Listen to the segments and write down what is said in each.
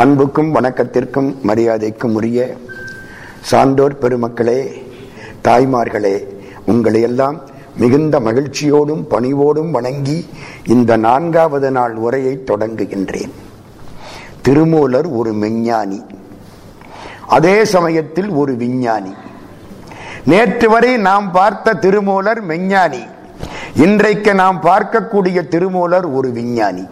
அன்புக்கும் வணக்கத்திற்கும் மரியாதைக்கும் உரிய சான்றோர் பெருமக்களே தாய்மார்களே உங்களை எல்லாம் மிகுந்த மகிழ்ச்சியோடும் பணிவோடும் வணங்கி இந்த நான்காவது நாள் உரையை தொடங்குகின்றேன். திருமூலர் ஒரு மெஞ்ஞானி அதே சமயத்தில் ஒரு விஞ்ஞானி. நேற்று வரை நாம் பார்த்த திருமூலர் மெஞ்ஞானி இன்றைக்கு நாம் பார்க்கக்கூடிய திருமூலர் ஒரு விஞ்ஞானி.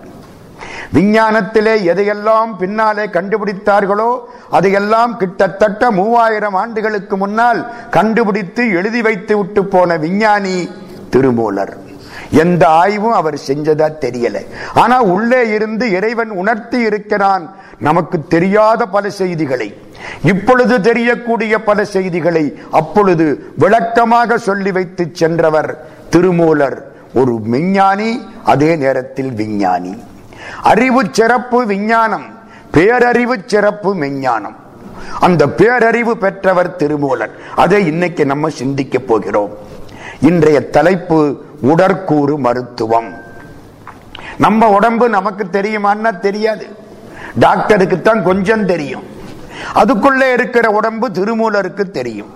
விஞ்ஞானத்திலே எதையெல்லாம் பின்னாலே கண்டுபிடித்தார்களோ அதையெல்லாம் கிட்டத்தட்ட மூவாயிரம் ஆண்டுகளுக்கு முன்னால் கண்டுபிடித்து எழுதி வைத்து விட்டு போன விஞ்ஞானி திருமூலர். எந்த ஆய்வும் அவர் செஞ்சதா தெரியல. ஆனா உள்ளே இருந்து இறைவன் உணர்த்தி இருக்கிறான். நமக்கு தெரியாத பல செய்திகளை. இப்பொழுது தெரியக்கூடிய பல செய்திகளை அப்பொழுது விளக்கமாக சொல்லி வைத்து சென்றவர் திருமூலர். ஒரு விஞ்ஞானி அதே நேரத்தில் விஞ்ஞானி. அறிவு சிறப்பு விஞ்ஞானம் பேரறிவு சிறப்பு மெஞ்ஞானம். அந்த பேரறிவு பெற்றவர் திருமூலர். அதை இன்னைக்கு நம்ம சிந்திக்க போகிறோம். இன்றைய தலைப்பு உடற்கூறு மருத்துவம். நம்ம உடம்பு நமக்கு தெரியுமான்னா தெரியாது. டாக்டருக்கு தான் கொஞ்சம் தெரியும். அதுக்குள்ளே இருக்கிற உடம்பு திருமூலருக்கு தெரியும்.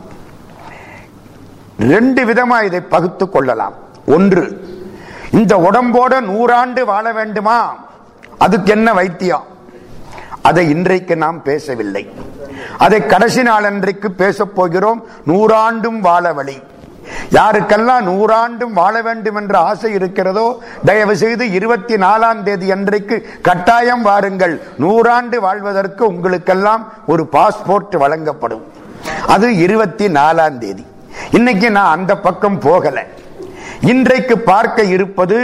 ரெண்டு விதமா இதை பகுத்து கொள்ளலாம். ஒன்று இந்த உடம்போட நூறாண்டு வாழ வேண்டுமா? அதுக்கு என்ன வைத்தியம்? அதை இன்றைக்கு நாம் பேசவில்லை. அதை கடைசி நாளன்றைக்கு பேசப் போகிறோம். நூறாண்டும் வாழ வழி. யாருக்கெல்லாம் நூறாண்டும் வாழ வேண்டும் என்ற ஆசை இருக்கிறதோ தயவு செய்து இருபத்தி நாலாம் தேதி அன்றைக்கு கட்டாயம் வாருங்கள். நூறாண்டு வாழ்வதற்கு உங்களுக்கெல்லாம் ஒரு பாஸ்போர்ட் வழங்கப்படும். அது இருபத்தி நாலாம் தேதி. இன்னைக்கு நான் அந்த பக்கம் போகல. இன்றைக்கு பார்க்க இருப்பது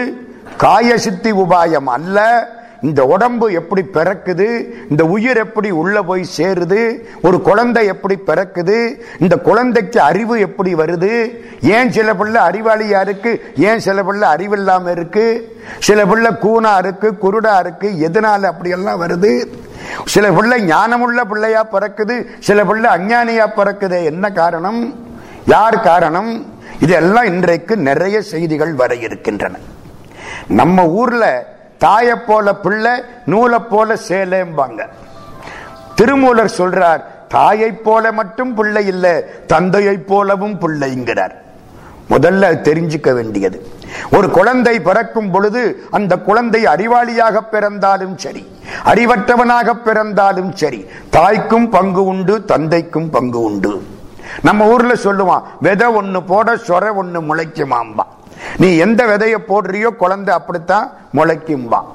காயசித்தி உபாயம் அல்ல இந்த உடம்பு எப்படி பிறக்குது? இந்த உயிர் எப்படி உள்ள போய் சேருது? ஒரு குழந்தை எப்படி பிறக்குது? இந்த குழந்தைக்கு அறிவு எப்படி வருது? ஏன் சில பிள்ளை அறிவாளியா இருக்கு? ஏன் சில பிள்ளை அறிவில்லாம இருக்கு? சில பிள்ளை கூனா இருக்கு குருடா இருக்கு எதனால அப்படி எல்லாம் வருது? சில பிள்ளை ஞானமுள்ள பிள்ளையா பிறக்குது சில பிள்ளை அஞ்ஞானியா பிறக்குது என்ன காரணம்? யார் காரணம்? இதெல்லாம் இன்றைக்கு நிறைய செய்திகள் வர இருக்கின்றன. நம்ம ஊர்ல தாயை போல பிள்ளை நூலை போல சேலைம்பாங்க. திருமூலர் சொல்றார் தாயை போல மட்டும் பிள்ளை இல்லை தந்தையை போலவும் பிள்ளைங்கிறார். முதல்ல தெரிஞ்சுக்க வேண்டியது. ஒரு குழந்தை பிறக்கும் பொழுது அந்த குழந்தை அறிவாளியாக பிறந்தாலும் சரி அறிவற்றவனாக பிறந்தாலும் சரி தாய்க்கும் பங்கு உண்டு தந்தைக்கும் பங்கு உண்டு. நம்ம ஊர்ல சொல்லுவான் விதை ஒண்ணு போட சொர ஒண்ணு முளைக்குமாம்பா. நீ எந்த விதைய போடுறியோ குழந்தை அப்படித்தான் முளைக்கும்பான்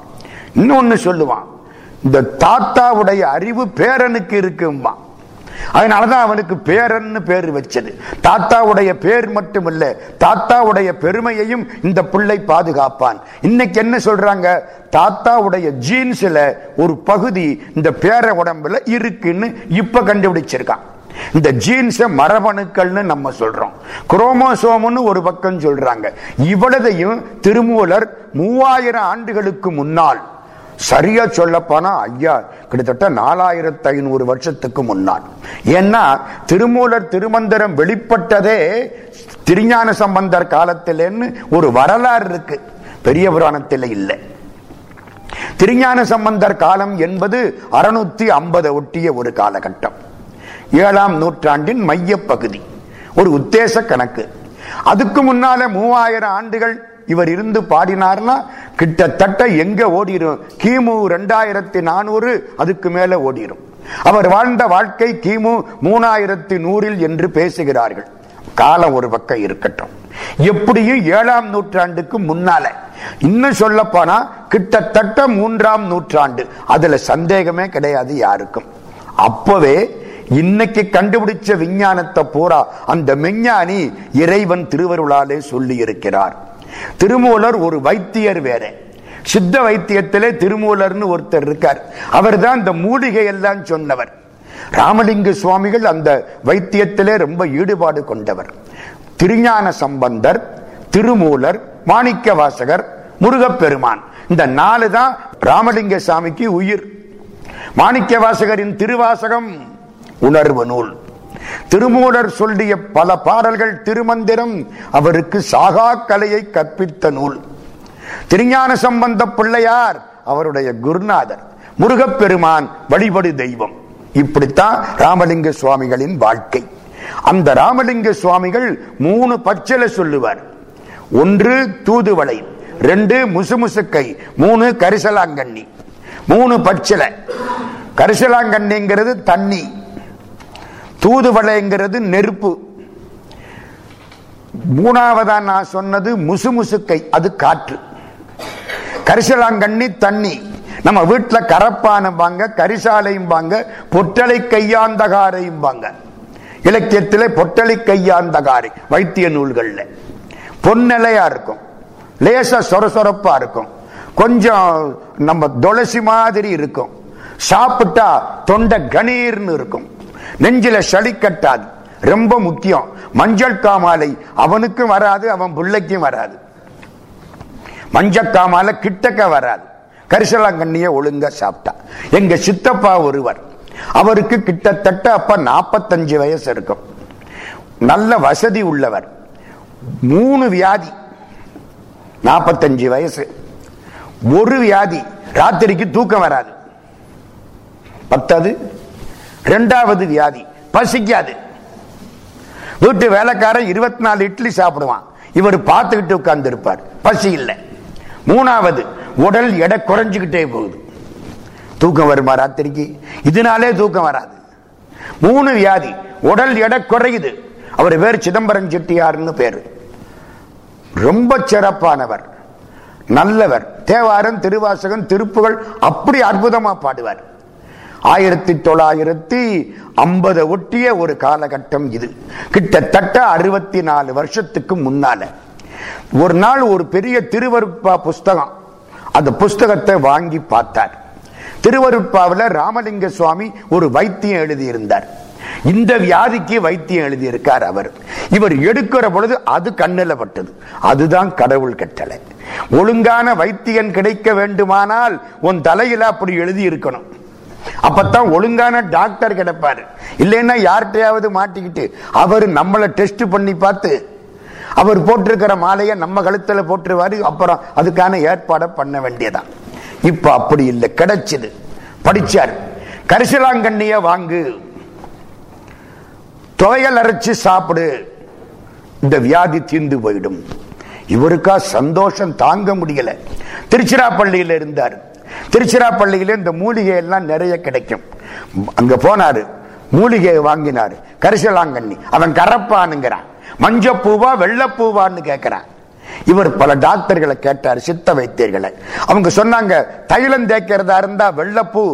இன்னொன்னு சொல்லுவான் இந்த தாத்தாவுடைய அறிவு பேரனுக்கு இருக்கும்பான் அதனாலதான் அவனுக்கு பேரன்னு பேர் வச்சது. தாத்தாவுடைய பேர் மட்டும் இல்ல தாத்தாவுடைய பெருமையையும் இந்த பிள்ளை பாதுகாப்பான். இன்னைக்கு என்ன சொல்றாங்க? தாத்தாவுடைய ஜீன்ஸ்ல ஒரு பகுதி இந்த பேர உடம்புல இருக்குன்னு இப்ப கண்டுபிடிச்சிருக்கான். இந்த ஜீன்ஸ மரபணுக்கள்னு நம்ம சொல்றோம். குரோமோசோம்னு ஒரு பக்கம் சொல்றாங்க. இவ்வளதையும் திருமூலர் மூவாயிரம் ஆண்டுகளுக்கு முன்னால் சரியா சொல்லப்பானா ஐயா கிட்டத்தட்ட நாலாயிரத்தி ஐநூறு வருஷத்துக்கு முன்னால். ஏன்னா திருமூலர் திருமந்திரம் வெளிப்பட்டதே திருஞான சம்பந்தர் காலத்திலேன்னு ஒரு வரலாறு இருக்கு. பெரிய புராணத்தில் இல்லை. திருஞான சம்பந்தர் காலம் என்பது அறுநூத்தி ஐம்பது ஒட்டிய ஒரு காலகட்டம். ஏழாம் நூற்றாண்டின் மைய பகுதி ஒரு உத்தேச கணக்கு. அதுக்கு முன்னால மூவாயிரம் ஆண்டுகள் இவர் இருந்து பாடினார்னா கிட்டத்தட்ட எங்க ஓடிரும்? கிமு ரெண்டாயிரத்தி நானூறு அதுக்கு மேல ஓடிரும். அவர் வாழ்ந்த வாழ்க்கை கிமு மூணாயிரத்தி நூறில் என்று பேசுகிறார்கள். காலம் ஒரு பக்கம் இருக்கட்டும். எப்படியும் ஏழாம் நூற்றாண்டுக்கு முன்னால. இன்னும் சொல்ல போனா கிட்டத்தட்ட மூன்றாம் நூற்றாண்டு. அதுல சந்தேகமே கிடையாது யாருக்கும். அப்பவே இன்னைக்கு கண்டுபிடிச்ச விஞ்ஞானத்தை பூரா அந்த விஞ்ஞானி இறைவன் திருவருளாலே சொல்லி இருக்கிறார் திருமூலர் ஒரு வைத்தியர் வேற. சித்த வைத்தியத்திலே திருமூலர்னு ஒருத்தர் இருக்கார். அவர் தான் இந்த மூலிகை எல்லாம் சொன்னவர். ராமலிங்க சுவாமிகள் அந்த வைத்தியத்திலே ரொம்ப ஈடுபாடு கொண்டவர். திருஞான சம்பந்தர் திருமூலர் மாணிக்க வாசகர் முருகப்பெருமான். இந்த நாலு தான் ராமலிங்க சாமிக்கு உயிர். மாணிக்க வாசகரின் திருவாசகம். உணர்வு நூல். திருமூலர் சொல்லிய பல பாடல்கள் திருமந்திரம் அவருக்கு சாகா கலையை கற்பித்த நூல். திருஞான சம்பந்த பிள்ளையார் அவருடைய குருநாதர். முருகப்பெருமான் வழிபடு தெய்வம். இப்படித்தான் ராமலிங்க சுவாமிகளின் வாழ்க்கை. அந்த ராமலிங்க சுவாமிகள் மூணு பச்சலை சொல்லுவார். ஒன்று தூதுவளை ரெண்டு முசுமுசுக்கை மூணு கரிசலாங்கண்ணி. மூணு பச்சலை கரிசலாங்கண்ணிங்கிறது தண்ணி. தூதுவளைங்கிறது நெருப்பு. மூணாவதா நான் சொன்னது முசுமுசுக்கை அது காற்று. கரிசலாங்கண்ணி தண்ணி. நம்ம வீட்டுல கரிசாலையும் கரிசாலையும்பாங்க பொட்டலை கையாந்தகாரையும்பாங்க இலக்கியத்திலே பொட்டலை கையாந்தகாரை வைத்திய நூல்களில். பொன்னிலையா இருக்கும். லேசா சொரசொரப்பா இருக்கும். கொஞ்சம் நம்ம துளசி மாதிரி இருக்கும். சாப்பிட்டா தொண்டை கணீர்னு இருக்கும். நெஞ்சில சளி கட்டாது. ரொம்ப முக்கியம். மஞ்சள் காமாலை அவனுக்கும் வராது அவன் பிள்ளைக்கும் வராது. மஞ்சள் காமாலை கிட்டக்க வராது. கரிசலாங்கண்ணிய ஒழுங்கா சாப்பிட்டா. எங்க சித்தப்பா ஒருவர் அவருக்கு கிட்டத்தட்ட அப்ப நாற்பத்தஞ்சு வயசு இருக்கும். நல்ல வசதி உள்ளவர். மூணு வியாதி. நாற்பத்தஞ்சு வயசு. ஒரு வியாதி. ராத்திரிக்கு தூக்கம் வராது. பத்தாது. ரெண்டாவது வியாதி. பசிக்காது. வீட்டு வேலைக்காரன் இருபத்தி நாலு இட்லி சாப்பிடுவான். இவர் பார்த்துக்கிட்டு உட்கார்ந்து இருப்பார் பசி இல்லை. மூணாவது உடல் எடை குறைஞ்சுக்கிட்டே போகுது. தூக்கம் வருமா ராத்திரிக்கு? இதனாலே தூக்கம் வராது. மூணு வியாதி. உடல் எடை குறையுது. அவர் பேர் சிதம்பரம் செட்டியார்னு பேரு. ரொம்ப சிறப்பானவர். நல்லவர். தேவாரம் திருவாசகம் திருப்புகள் அப்படி அற்புதமா பாடுவார். ஆயிரத்தி தொள்ளாயிரத்தி ஐம்பது ஒட்டிய ஒரு காலகட்டம் இது. கிட்டத்தட்ட அறுபத்தி நாலு வருஷத்துக்கு முன்னால. ஒரு நாள் ஒரு பெரிய திருவருப்பா புஸ்தகம் அந்த புஸ்தகத்தை வாங்கி பார்த்தார். திருவருப்பாவில் ராமலிங்க சுவாமி ஒரு வைத்தியம் எழுதியிருந்தார். இந்த வியாதிக்கு வைத்தியம் எழுதியிருக்கார் அவர். இவர் எடுக்கிற பொழுது அது கண்ணில் பட்டது. அதுதான் கடவுள் கட்டளை. ஒழுங்கான வைத்தியன் கிடைக்க வேண்டுமானால் உன் தலையில அப்படி எழுதி இருக்கணும் அப்பத்தான் ஒழுங்கான டாக்டர் கிடைப்பாரு. இல்லைன்னா யார்கிட்டயாவது மாட்டிக்கிட்டு அவர் நம்மளை டெஸ்ட் பண்ணி பார்த்து அவர் போட்டிருக்கிற மாலையை நம்ம கழுத்துல போட்டுருவாரு அப்புறம் அதுக்கான ஏற்பாடை பண்ண வேண்டியதான் இப்ப அப்படி இல்லை கிடைச்சது. படிச்சார். கரிசலாங்கண்ணிய வாங்கு. துவையல் அரைச்சு சாப்பிடு. இந்த வியாதி தீர்ந்து போயிடும். இவருக்கா சந்தோஷம் தாங்க முடியல. திருச்சிராப்பள்ளியில இருந்தார். திருச்சிராப்பள்ளியில இந்த மூலிகை எல்லாம் நிறைய கிடைக்கும். அங்க போனாரு மூலிகையை வாங்கினாரு. கரிசலாங்கண்ணி அவன் கரப்பானுங்கிறான் மஞ்சப்பூவா வெள்ளப்பூவான்னு கேட்கிறான் இவர் பல டாக்டர்களை கேட்டார் சித்த வைத்தியர்களை. அவங்க சொன்னாங்க தைலம் தேய்க்கிறதா இருந்தா வெள்ளப்பூ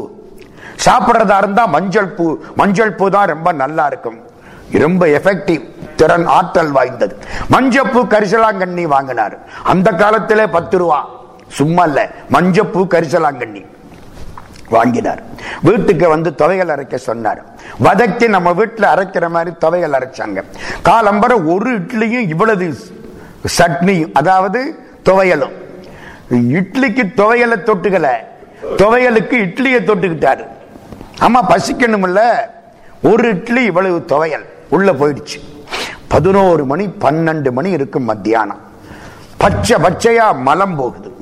சாப்பிட்றதா இருந்தா மஞ்சள் பூ மஞ்சள் பூ தான் ரொம்ப நல்லா இருக்கும். ரொம்ப எஃபெக்டிவ் திறன் ஆற்றல் வாய்ந்தது. மஞ்சப்பூ கரிசலாங்கண்ணி வாங்கினார். அந்த காலத்திலே பத்து ரூபா. சும்மா இல்ல. மஞ்சப்பூ கரிசலாங்கண்ணி வாங்கினார். வீட்டுக்கு வந்து துவையல் அரைக்க சொன்னார். வதக்கி நம்ம வீட்டில் அரைக்கிற மாதிரி துவையல் அரைச்சாங்க. காலம்பர ஒரு இட்லியும் இவ்வளவு சட்னி அதாவது துவையலும். இட்லிக்கு துவையலை தொட்டுக்கல. துவையலுக்கு இட்லியை தொட்டுக்கிட்டாரு. ஆமா பசிக்கணும்ல. ஒரு இட்லி இவ்வளவு துவையல். உள்ள போயிடுச்சு. பதினோரு மணி பன்னெண்டு மணி இருக்கும் மத்தியானம். பச்சை பச்சையா மலம் போகுது.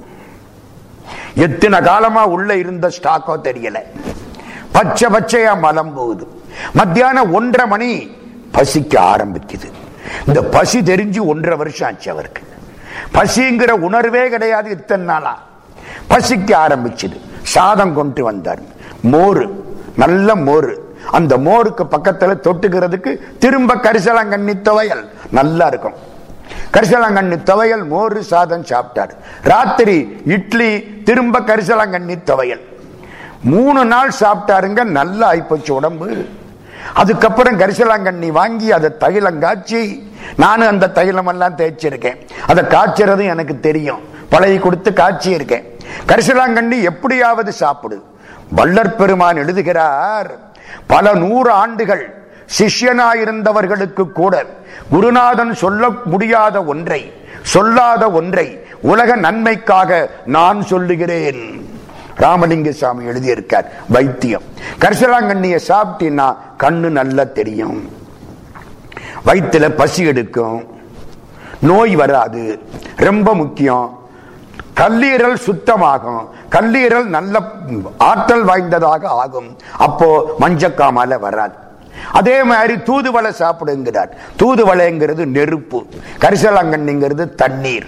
எத்தனை காலமா உள்ள இருந்த ஸ்டாக்கோ தெரியல. பச்சை பச்சையா மலம் போகுது. மத்தியானம் ஒன்றரை மணி பசிக்க ஆரம்பிக்குது. இந்த பசி தெரிஞ்சு ஒன்றரை வருஷம் ஆச்சு அவருக்கு. பசிங்கிற உணர்வே கிடையாது இத்தனை நாளா. பசிக்க ஆரம்பிச்சது. சாதம் கொண்டு வந்தார். மோர் நல்ல மோர். அந்த மோருக்கு பக்கத்துல தொட்டுக்கிறதுக்கு திரும்ப கரிசலாங்கண்ணி துவையல். நல்லா இருக்கும். கரிசலாங்கண்ணி துவையல் மோர் சாதம் சாப்பிட்டார். ராத்திரி இட்லி திரும்ப கரிசலாங்கண்ணி துவையல். மூணு நாள் சாப்பிட்டாருங்க நல்லா ஆயிப்போச்சு உடம்பு. அதுக்கப்புறம் கரிசலாங்கண்ணி வாங்கி அதை தைலம் காய்ச்சி நானும் அந்த தைலம் எல்லாம் தேய்ச்சிருக்கேன். அதை காய்ச்சறதும் எனக்கு தெரியும். பழகி கொடுத்து காய்ச்சி இருக்கேன் கரிசலாங்கண்ணி எப்படியாவது சாப்பிடு. வள்ளற்பெருமான் எழுதுகிறார் பல நூறு ஆண்டுகள் சிஷ்யனாயிருந்தவர்களுக்கு கூட குருநாதன் சொல்ல முடியாத ஒன்றை சொல்லாத ஒன்றை உலக நன்மைக்காக நான் சொல்லுகிறேன். ராமலிங்க சாமி எழுதியிருக்கார் வைத்தியம். கரிசலாங்கண்ணிய சாப்பிட்டீங்கன்னா கண்ணு நல்லா தெரியும். வயிற்றுல பசி எடுக்கும். நோய் வராது. ரொம்ப முக்கியம். கல்லீரல் சுத்தமாகும். கல்லீரல் நல்ல ஆற்றல் வாய்ந்ததாக ஆகும். அப்போ மஞ்சக்காமலை வராது. அதே மாதிரி தூதுவளை சாப்பிடுங்கிறார். தூதுவளைங்கிறது நெருப்பு. கரிசலாங்கண்ணிங்கிறது தண்ணீர்.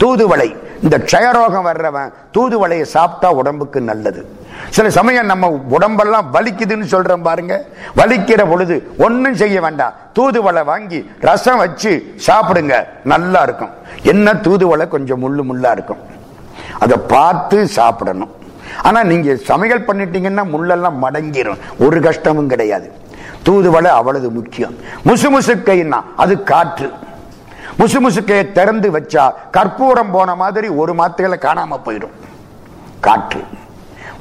தூதுவளை இந்த க்ஷயரோகம் வர்றவன் தூதுவளையை சாப்பிட்டா உடம்புக்கு நல்லது. சில சமயம் நம்ம உடம்பெல்லாம் வலிக்குதுன்னு சொல்றோம் பாருங்க. வலிக்கிற பொழுது ஒன்றும் செய்ய வேண்டாம். தூதுவளை வாங்கி ரசம் வச்சு சாப்பிடுங்க நல்லா இருக்கும். என்ன தூதுவளை? கொஞ்சம் முள்ளு முள்ளா இருக்கும். அதை பார்த்து சாப்பிடணும். ஆனா நீங்க சமையல் பண்ணிட்டீங்கன்னா முள்ளெல்லாம் மடங்கிடும் ஒரு கஷ்டமும் கிடையாது. தூதுவளை அவ்வளவு முக்கியம். முசுமுசுக்கைன்னா அது காற்று. முசுமுசுக்கையை திறந்து வச்சா கற்பூரம் போன மாதிரி ஒரு மாத்தையில காணாம போயிடும். காற்று.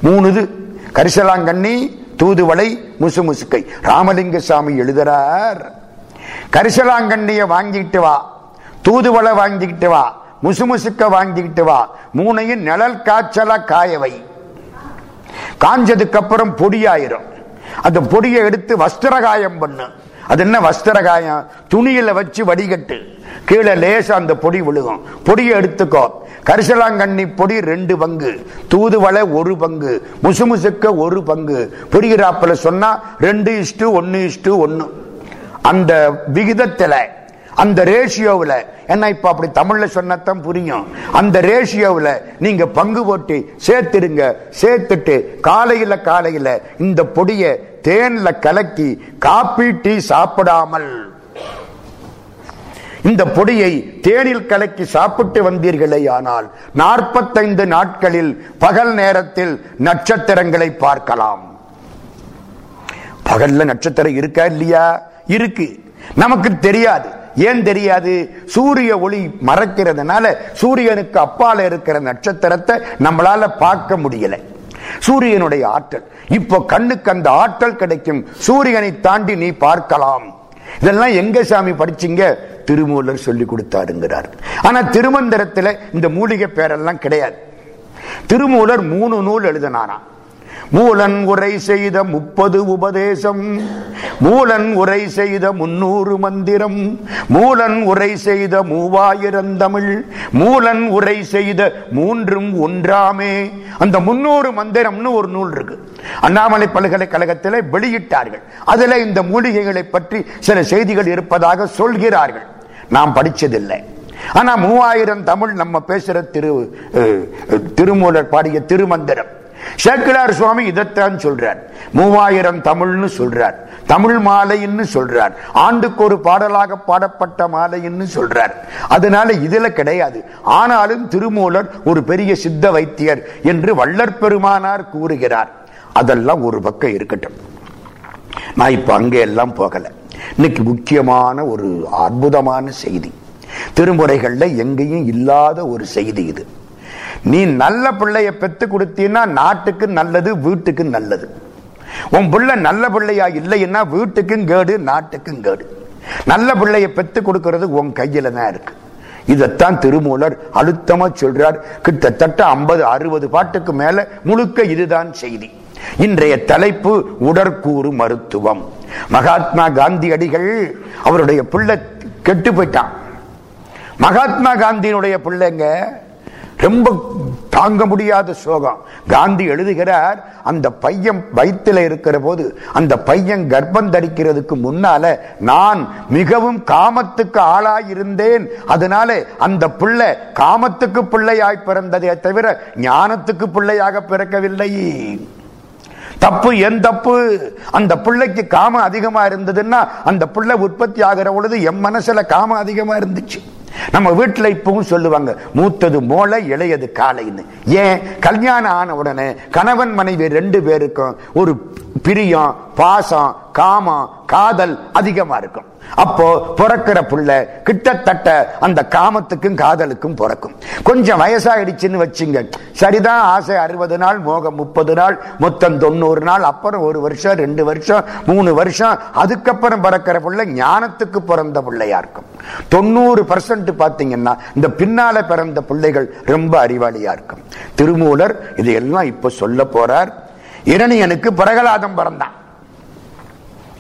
மூணுது கரிசலாங்கண்ணி தூதுவளை முசுமுசுக்கை. ராமலிங்க சாமி எழுதுறார் கரிசலாங்கண்ணிய வாங்கிட்டு வா தூதுவளை வாங்கிக்கிட்டு வா முசுமுசுக்க வாங்கிக்கிட்டு வா மூணையும் நிழல் காய்ச்சலா காயவை காஞ்சதுக்கு அப்புறம் பொடியாயிரும் அந்த பொடியை எடுத்து வஸ்திரகாயம் பண்ணு. அது என்ன வஸ்திரகாயம்? துணியில வச்சு வடிகட்டு. கீழே லேசா அந்த பொடி விழுகும். பொடியை எடுத்துக்கோ. கரிசலாங்கண்ணி பொடி ரெண்டு பங்கு. தூதுவளை ஒரு பங்கு. முசுமுசுக்க ஒரு பங்கு. புரிகிறாப்புல சொன்னா ரெண்டு இஷ்டு ஒன்னு இஷ்டு ஒன்னு. அந்த விகிதத்துல அந்த ரேஷியோவில் என்ன இப்ப அப்படி தமிழ்ல சொன்னத்தான் புரியும். அந்த ரேஷியோவில் நீங்க பங்கு போட்டு சேர்த்துடுங்க. சேர்த்துட்டு காலையில காலையில இந்த பொடியை தேன்ல கலக்கி காப்பி டீ சாப்பிடாமல். இந்த பொடியை தேனில் கலக்கி சாப்பிட்டு வந்தீர்களே ஆனால் நாற்பத்தைந்து நாட்களில் பகல் நேரத்தில் நட்சத்திரங்களை பார்க்கலாம். பகல்ல நட்சத்திரம் இருக்கா இல்லையா? இருக்கு. நமக்கு தெரியாது. ஏன் தெரியாது? சூரிய ஒளி மறைக்கிறதுனால சூரியனுக்கு அப்பால இருக்கிற நட்சத்திரத்தை நம்மளால பார்க்க முடியல. சூரியனுடைய ஆற்றல். இப்போ கண்ணுக்கு அந்த ஆற்றல் கிடைக்கும். சூரியனை தாண்டி நீ பார்க்கலாம். இதெல்லாம் எங்க சாமி படிச்சீங்க? திருமூலர் சொல்லி கொடுத்தாருங்கிறார். ஆனா திருமந்திரத்துல இந்த மூலிகை பேரெல்லாம் கிடையாது. திருமூலர் மூணு நூல் எழுதினாராம். மூலன் உரை செய்த முப்பது உபதேசம் மூலன் உரை செய்த முன்னூறு மந்திரம் மூலன் உரை செய்த மூவாயிரம் தமிழ் மூலன் உரை செய்த மூன்றும் ஒன்றாமே. அந்த முன்னூறு மந்திரம்னு ஒரு நூல் இருக்கு. அண்ணாமலை பல்கலைக்கழகத்தில் வெளியிட்டார்கள். அதுல இந்த மூலிகைகளை பற்றி சில செய்திகள் இருப்பதாக சொல்கிறார்கள். நாம் படிச்சதில்லை. ஆனா மூவாயிரம் தமிழ் நம்ம பேசுற திரு திருமூலர் பாடிய திருமந்திரம். சேக்கிலார் சுவாமி இதைத்தான் சொல்றார். மூவாயிரம் தமிழ்னு சொல்றார். தமிழ் மாலைன்னு சொல்றார். ஆண்டுக்கு ஒரு பாடலாக பாடப்பட்ட மாலைன்னு சொல்றார். அதனால இதுல கிடையாது. ஆனாலும் திருமூலர் ஒரு பெரிய சித்த வைத்தியர் என்று வள்ளற் பெருமானார் கூறுகிறார். அதெல்லாம் ஒரு பக்கம் இருக்கட்டும். நான் இப்ப அங்கே எல்லாம் போகல. இன்னைக்கு முக்கியமான ஒரு அற்புதமான செய்தி. திருமுறைகள்ல எங்கேயும் இல்லாத ஒரு செய்தி இது. நீ நல்ல பிள்ளைய பெத்து கொடுத்தீன்னா நாட்டுக்கு நல்லது வீட்டுக்கு நல்லது. உன் பிள்ளை நல்ல பிள்ளையா இல்லைன்னா வீட்டுக்கும் கேடு நாட்டுக்கும் கேடு. நல்ல பிள்ளைய பெத்து கொடுக்கிறது உன் கையில தான் இருக்கு. இதைத்தான் திருமூலர் அழுத்தமா சொல்றார். கிட்டத்தட்ட ஐம்பது அறுபது பாட்டுக்கு மேல முழுக்க இதுதான் செய்தி. இன்றைய தலைப்பு உடற்கூறு மருத்துவம். மகாத்மா காந்தியடிகள் அவருடைய பிள்ளை கெட்டு போயிட்டான். மகாத்மா காந்தியினுடைய பிள்ளைங்க ரொம்ப தாங்க முடியாத சோகம். காந்தி எழுதுகிறார் அந்த பையன் வயிற்றில் இருக்கிற போது அந்த பையன் கர்ப்பம் தரிக்கிறதுக்கு முன்னால நான் மிகவும் காமத்துக்கு ஆளாயிருந்தேன். அதனால அந்த பிள்ளை காமத்துக்கு பிள்ளையாய் பிறந்ததே தவிர ஞானத்துக்கு பிள்ளையாக பிறக்கவில்லை. தப்பு என் தப்பு. அந்த பிள்ளைக்கு காமம் அதிகமா இருந்ததுன்னா அந்த பிள்ளை உற்பத்தி ஆகிற பொழுது என் மனசுல காமம் அதிகமா இருந்துச்சு. நம்ம வீட்டில் இப்பவும் சொல்லுவாங்க மூத்தது மோளை இளையது காலைன்னு ஏன்? கல்யாணம் ஆன உடனே கணவன் மனைவி ரெண்டு பேருக்கும் ஒரு பிரியம் பாசம் காமம் காதல் அதிகமா இருக்கும். அப்போ பிறக்கிற புள்ள கிட்டத்தட்ட அந்த காமத்துக்கும் காதலுக்கும் பிறக்கும். கொஞ்சம் வயசாயிடுச்சுன்னு வச்சுங்க. சரிதான் ஆசை அறுபது நாள் மோகம் முப்பது நாள் மொத்தம் தொண்ணூறு நாள் அப்புறம் ஒரு வருஷம் ரெண்டு வருஷம் மூணு வருஷம் அதுக்கப்புறம் பிறக்கிற புள்ள ஞானத்துக்கு பிறந்த பிள்ளையா இருக்கும். தொண்ணூறு பர்சன்ட் பார்த்தீங்கன்னா இந்த பின்னால பிறந்த பிள்ளைகள் ரொம்ப அறிவாளியா இருக்கும். திருமூலர் இதையெல்லாம் இப்ப சொல்ல போறார். இரணியனுக்கு பிரகலாதம் பிறந்தான்.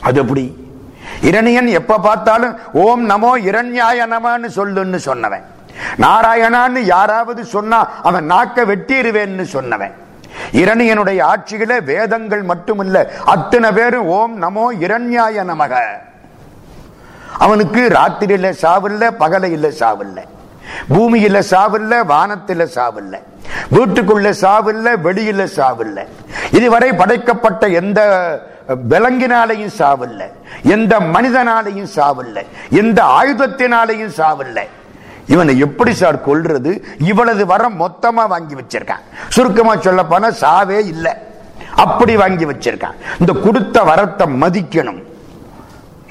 அது எப்படி இரணியன் எப்ப பார்த்தாலும் ஓம் நமோ இரண்யாய நமன்னு சொல்லுன்னு சொன்னவன். நாராயணான்னு யாராவது சொன்னா அவன் நாக்க வெட்டிடுவேன்னு சொன்னவன். இரணியனுடைய ஆட்சியில வேதங்கள் மட்டுமல்ல அத்தனை பேரும் ஓம் நமோ இரண்யாய நமக. அவனுக்கு ராத்திரியில சாவில்ல இல்ல சாவில்லை. பூமியில சாவில்ல வானத்தில சாவில்ல. வீட்டுக்குள்ள சாவில்ல வெளியில சாவில்ல. இதுவரை படைக்கப்பட்ட எந்த விலங்கினாலையும் சாவில்ல. எந்த மனிதனாலையும் சாவில்ல. எந்த ஆயுதத்தினாலையும் சாவில்லை. இவனை எப்படி சார் கொல்றது? இவளது வரம் மொத்தமா வாங்கி வச்சிருக்கான். சுருக்கமா சொல்ல போனா சாவே இல்லை. அப்படி வாங்கி வச்சிருக்கான். இந்த கொடுத்த வரத்தை மதிக்கணும்.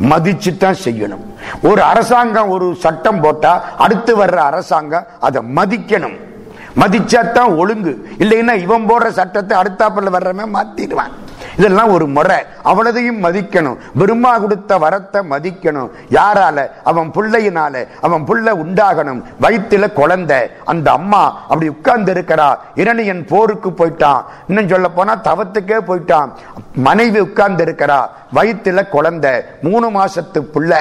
மதிச்சுதான் செய்யணும். ஒரு அரசாங்கம் ஒரு சட்டம் போட்டா அடுத்து வர்ற அரசாங்கம் அதை மதிக்கணும். மதிச்சாதான் ஒழுங்கு. இல்லைன்னா இவன் போடுற சட்டத்தை அடுத்தாப்பில் வர்றவன் மாத்திடுவான். இதெல்லாம் ஒரு முறை. அவளதையும் மதிக்கணும். பெருமா கொடுத்த வரத்தை மதிக்கணும். யாரால? அவன் பிள்ளையினால. அவன் புள்ள உண்டாகணும். வயிற்றுல குழந்தை. அந்த அம்மா அப்படி உட்கார்ந்து இருக்கிறா இரணியன் போருக்கு போயிட்டான். இன்னும் சொல்ல போனா தவத்துக்கே போயிட்டான். மனைவி உட்கார்ந்து இருக்கிறா வயிற்றுல குழந்தை. மூணு மாசத்து புள்ள.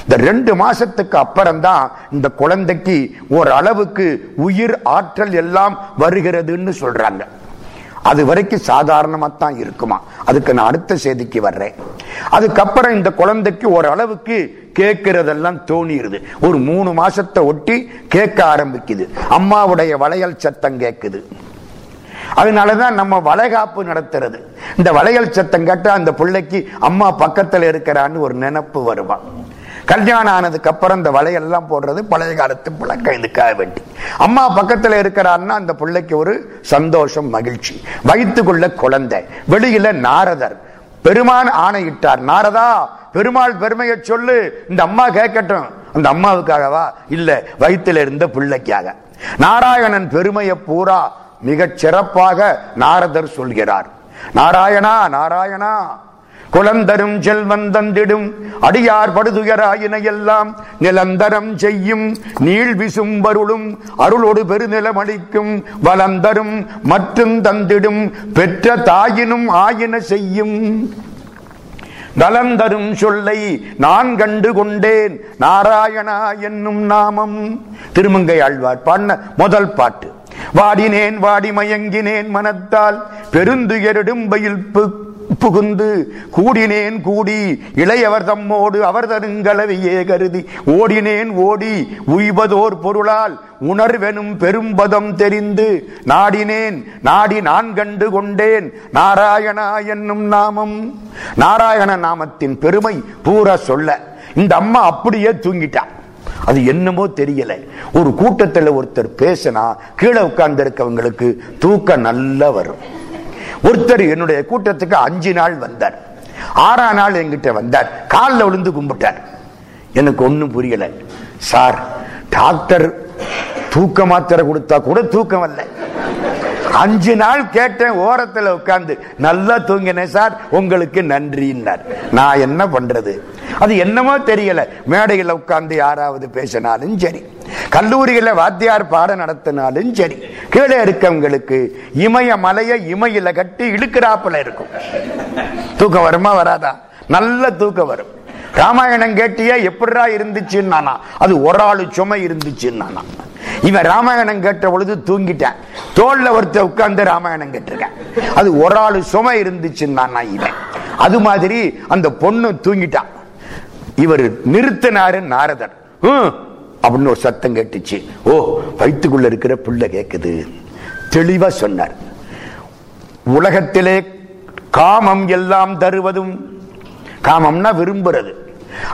இந்த ரெண்டு மாசத்துக்கு அப்புறம் தான் இந்த குழந்தைக்கு ஓரளவுக்கு உயிர் ஆற்றல் எல்லாம் வருகிறதுன்னு சொல்றாங்க. அது வரைக்கும் சாதாரணமா தான் இருக்குமா? அதுக்கு நான் அடுத்த செய்திக்கு வர்றேன். அதுக்கப்புறம் இந்த குழந்தைக்கு ஓரளவுக்கு அளவுக்கு கேட்கிறதெல்லாம் தோணிடுது ஒரு மூணு மாசத்தை ஒட்டி கேட்க ஆரம்பிக்குது. அம்மாவுடைய வளையல் சத்தம் கேட்குது. அதனாலதான் நம்ம வளைகாப்பு நடத்துறது. இந்த வளையல் சத்தம் கேட்டா அந்த பிள்ளைக்கு அம்மா பக்கத்தில் இருக்கிறான்னு ஒரு நினப்பு வருவான் கல்யாணம் ஆனதுக்கு அப்புறம் இந்த வலையெல்லாம் போடுறது பழைய காலத்து பழக்கம் இதுக்காக வேண்டி அம்மா பக்கத்துல இருக்கிறான்னா அந்த பிள்ளைக்கு ஒரு சந்தோஷம் மகிழ்ச்சி. வைத்துக்குள்ள குழந்தை வெளியில நாரதர். பெருமான் ஆணையிட்டார் நாரதா பெருமாள் பெருமையை சொல்லு. இந்த அம்மா கேட்கட்டும். அந்த அம்மாவுக்காகவா? இல்ல வயிற்றுல இருந்த பிள்ளைக்காக. நாராயணன் பெருமையை பூரா மிகச் சிறப்பாக நாரதர் சொல்கிறார். நாராயணா நாராயணா குளந்தரும் செல்வன் தந்திடும். அடியார் படுதுயராயினையெல்லாம் நிலந்தரம் செய்யும். நீள் விசும்பருளும் அருளோடு பெருநிலமளிக்கும் வளந்தரும் மற்றும் தந்திடும். பெற்ற தாயினும் ஆயின செய்யும். நலந்தரும் சொல்லை நான் கண்டு கொண்டேன். நாராயணா என்னும் நாமம். திருமங்கை ஆழ்வார் பாடின முதல் பாட்டு. வாடினேன் வாடி மயங்கினேன் மனத்தால். பெருந்துயரிடும் பயில் புகுந்து கூடினேன் கூடி இளையவர் தம்மோடு அவர் தருங்களவையே கருதி ஓடினேன் ஓடி உய்வதோர் பொருளால் உணர்வெனும் பெரும்பதம் தெரிந்து நாடினேன் நாடி நான் கண்டு கொண்டேன் நாராயணா என்னும் நாமம். நாராயண நாமத்தின் பெருமை பூரா சொல்ல இந்த அம்மா அப்படியே தூங்கிட்டான் அது என்னமோ தெரியல. ஒரு கூட்டத்தில் ஒருத்தர் பேசினா கீழே உட்கார்ந்து இருக்கவங்களுக்கு தூக்கம் நல்லா வரும். ஒருத்தர் என்னுடைய கூட்டத்துக்கு அஞ்சு நாள் வந்தார். ஆறாம் நாள் என்கிட்ட வந்தார். காலில் விழுந்து கும்பிட்டார். எனக்கு ஒன்றும் புரியலை. சார் டாக்டர் தூக்க மாத்திரை கொடுத்தா கூட தூக்கம் இல்லை அஞ்சு நாள் கேட்டேன் ஓரத்தில் உட்கார்ந்து நல்லா தூங்கினேன் சார் உங்களுக்கு நன்றின்னார். நான் என்ன பண்றது? அது என்னமோ தெரியல. மேடையில் உட்கார்ந்து யாராவது பேசினாலும் சரி. கல்லூரியில வாத்தியார் பாடம் நடத்தினாலும் சரி. கீழே இருக்கவங்களுக்கு இமய மலையை இமையில கட்டி இழுக்கிறாப்புல இருக்கும். தூக்கம் வருமா வராதா? நல்ல தூக்கம் வரும். ராமாயணம் கேட்டியா எப்படிரா இருந்துச்சுன்னா அது ஒரு ஆளு சுமை இருந்துச்சுன்னா இவன் ராமாயணம் கேட்ட பொழுது தூங்கிட்டான். தோல்ல ஒருத்த உட்கார்ந்து ராமாயணம் கேட்டிருக்கேன். அது ஒரு ஆளு சுமை இருந்துச்சுன்னா இவன். அது மாதிரி அந்த பொண்ணு தூங்கிட்டான் இவர் நிறுத்தினாரு நாரதர். அப்படின்னு ஒரு சத்தம் கேட்டுச்சு. ஓ வயிற்றுக்குள்ள இருக்கிற புள்ள கேக்குது. தெளிவா சொன்னார். உலகத்திலே காமம் எல்லாம் தருவதும் காமம்னா விரும்புறது.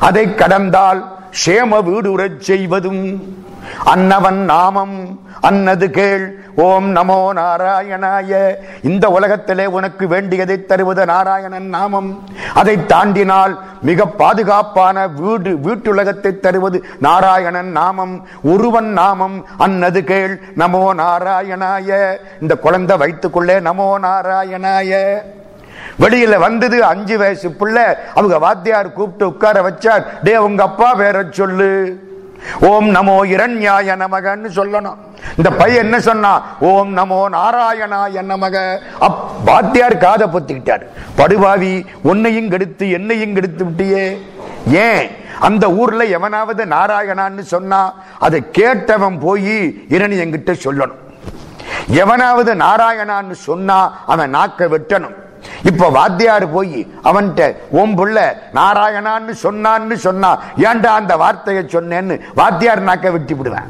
அதை கடந்தால் சேம வீடுறச் செய்வதும். அன்னவன் நாமம். அன்னது கேள். ஓம் நமோ நாராயணாய. இந்த உலகத்திலே உனக்கு வேண்டியதை தருவது நாராயணன் நாமம். அதை தாண்டினால் மிக பாதுகாப்பான வீடு வீட்டுலகத்தை தருவது நாராயணன் நாமம். ஒருவன் நாமம். அன்னது கேள். நமோ நாராயணாய. இந்த குழந்தை வைத்துக்கொள்ளே நமோ நாராயணாய. வெளியில வந்தது அஞ்சு வயசு பிள்ளை. அவங்க வாத்தியார் கூப்பிட்டு உட்கார வச்சார். டே உங்க அப்பா வேற சொல்லு. ஓம் நமோ இரண்யாய நமகன்னு சொல்லணும். இந்த பையன் என்ன சொன்னா? ஓம் நமோ நாராயணா நமக. அப் பாத்தியார் காதை பொத்திக்கிட்டார். படுபாவி உன்னையும் கெடுத்து என்னையும் கெடுத்து விட்டியே. ஏன்? அந்த ஊர்ல எவனாவது நாராயணான்னு சொன்னா அதை கேட்டவன் போய் இரணி என்கிட்ட சொல்லணும். எவனாவது நாராயணான்னு சொன்னா அவன் நாக்க வெட்டணும். இப்ப வாத்தியார் போய் அவன்கிட்ட ஓம் புள்ள நாராயணான்னு சொன்னான்னு சொன்னா ஏன்டா அந்த வார்த்தையை சொன்னேன்னு? வாத்தியார் நாக்க வெட்டி விடுவேன்.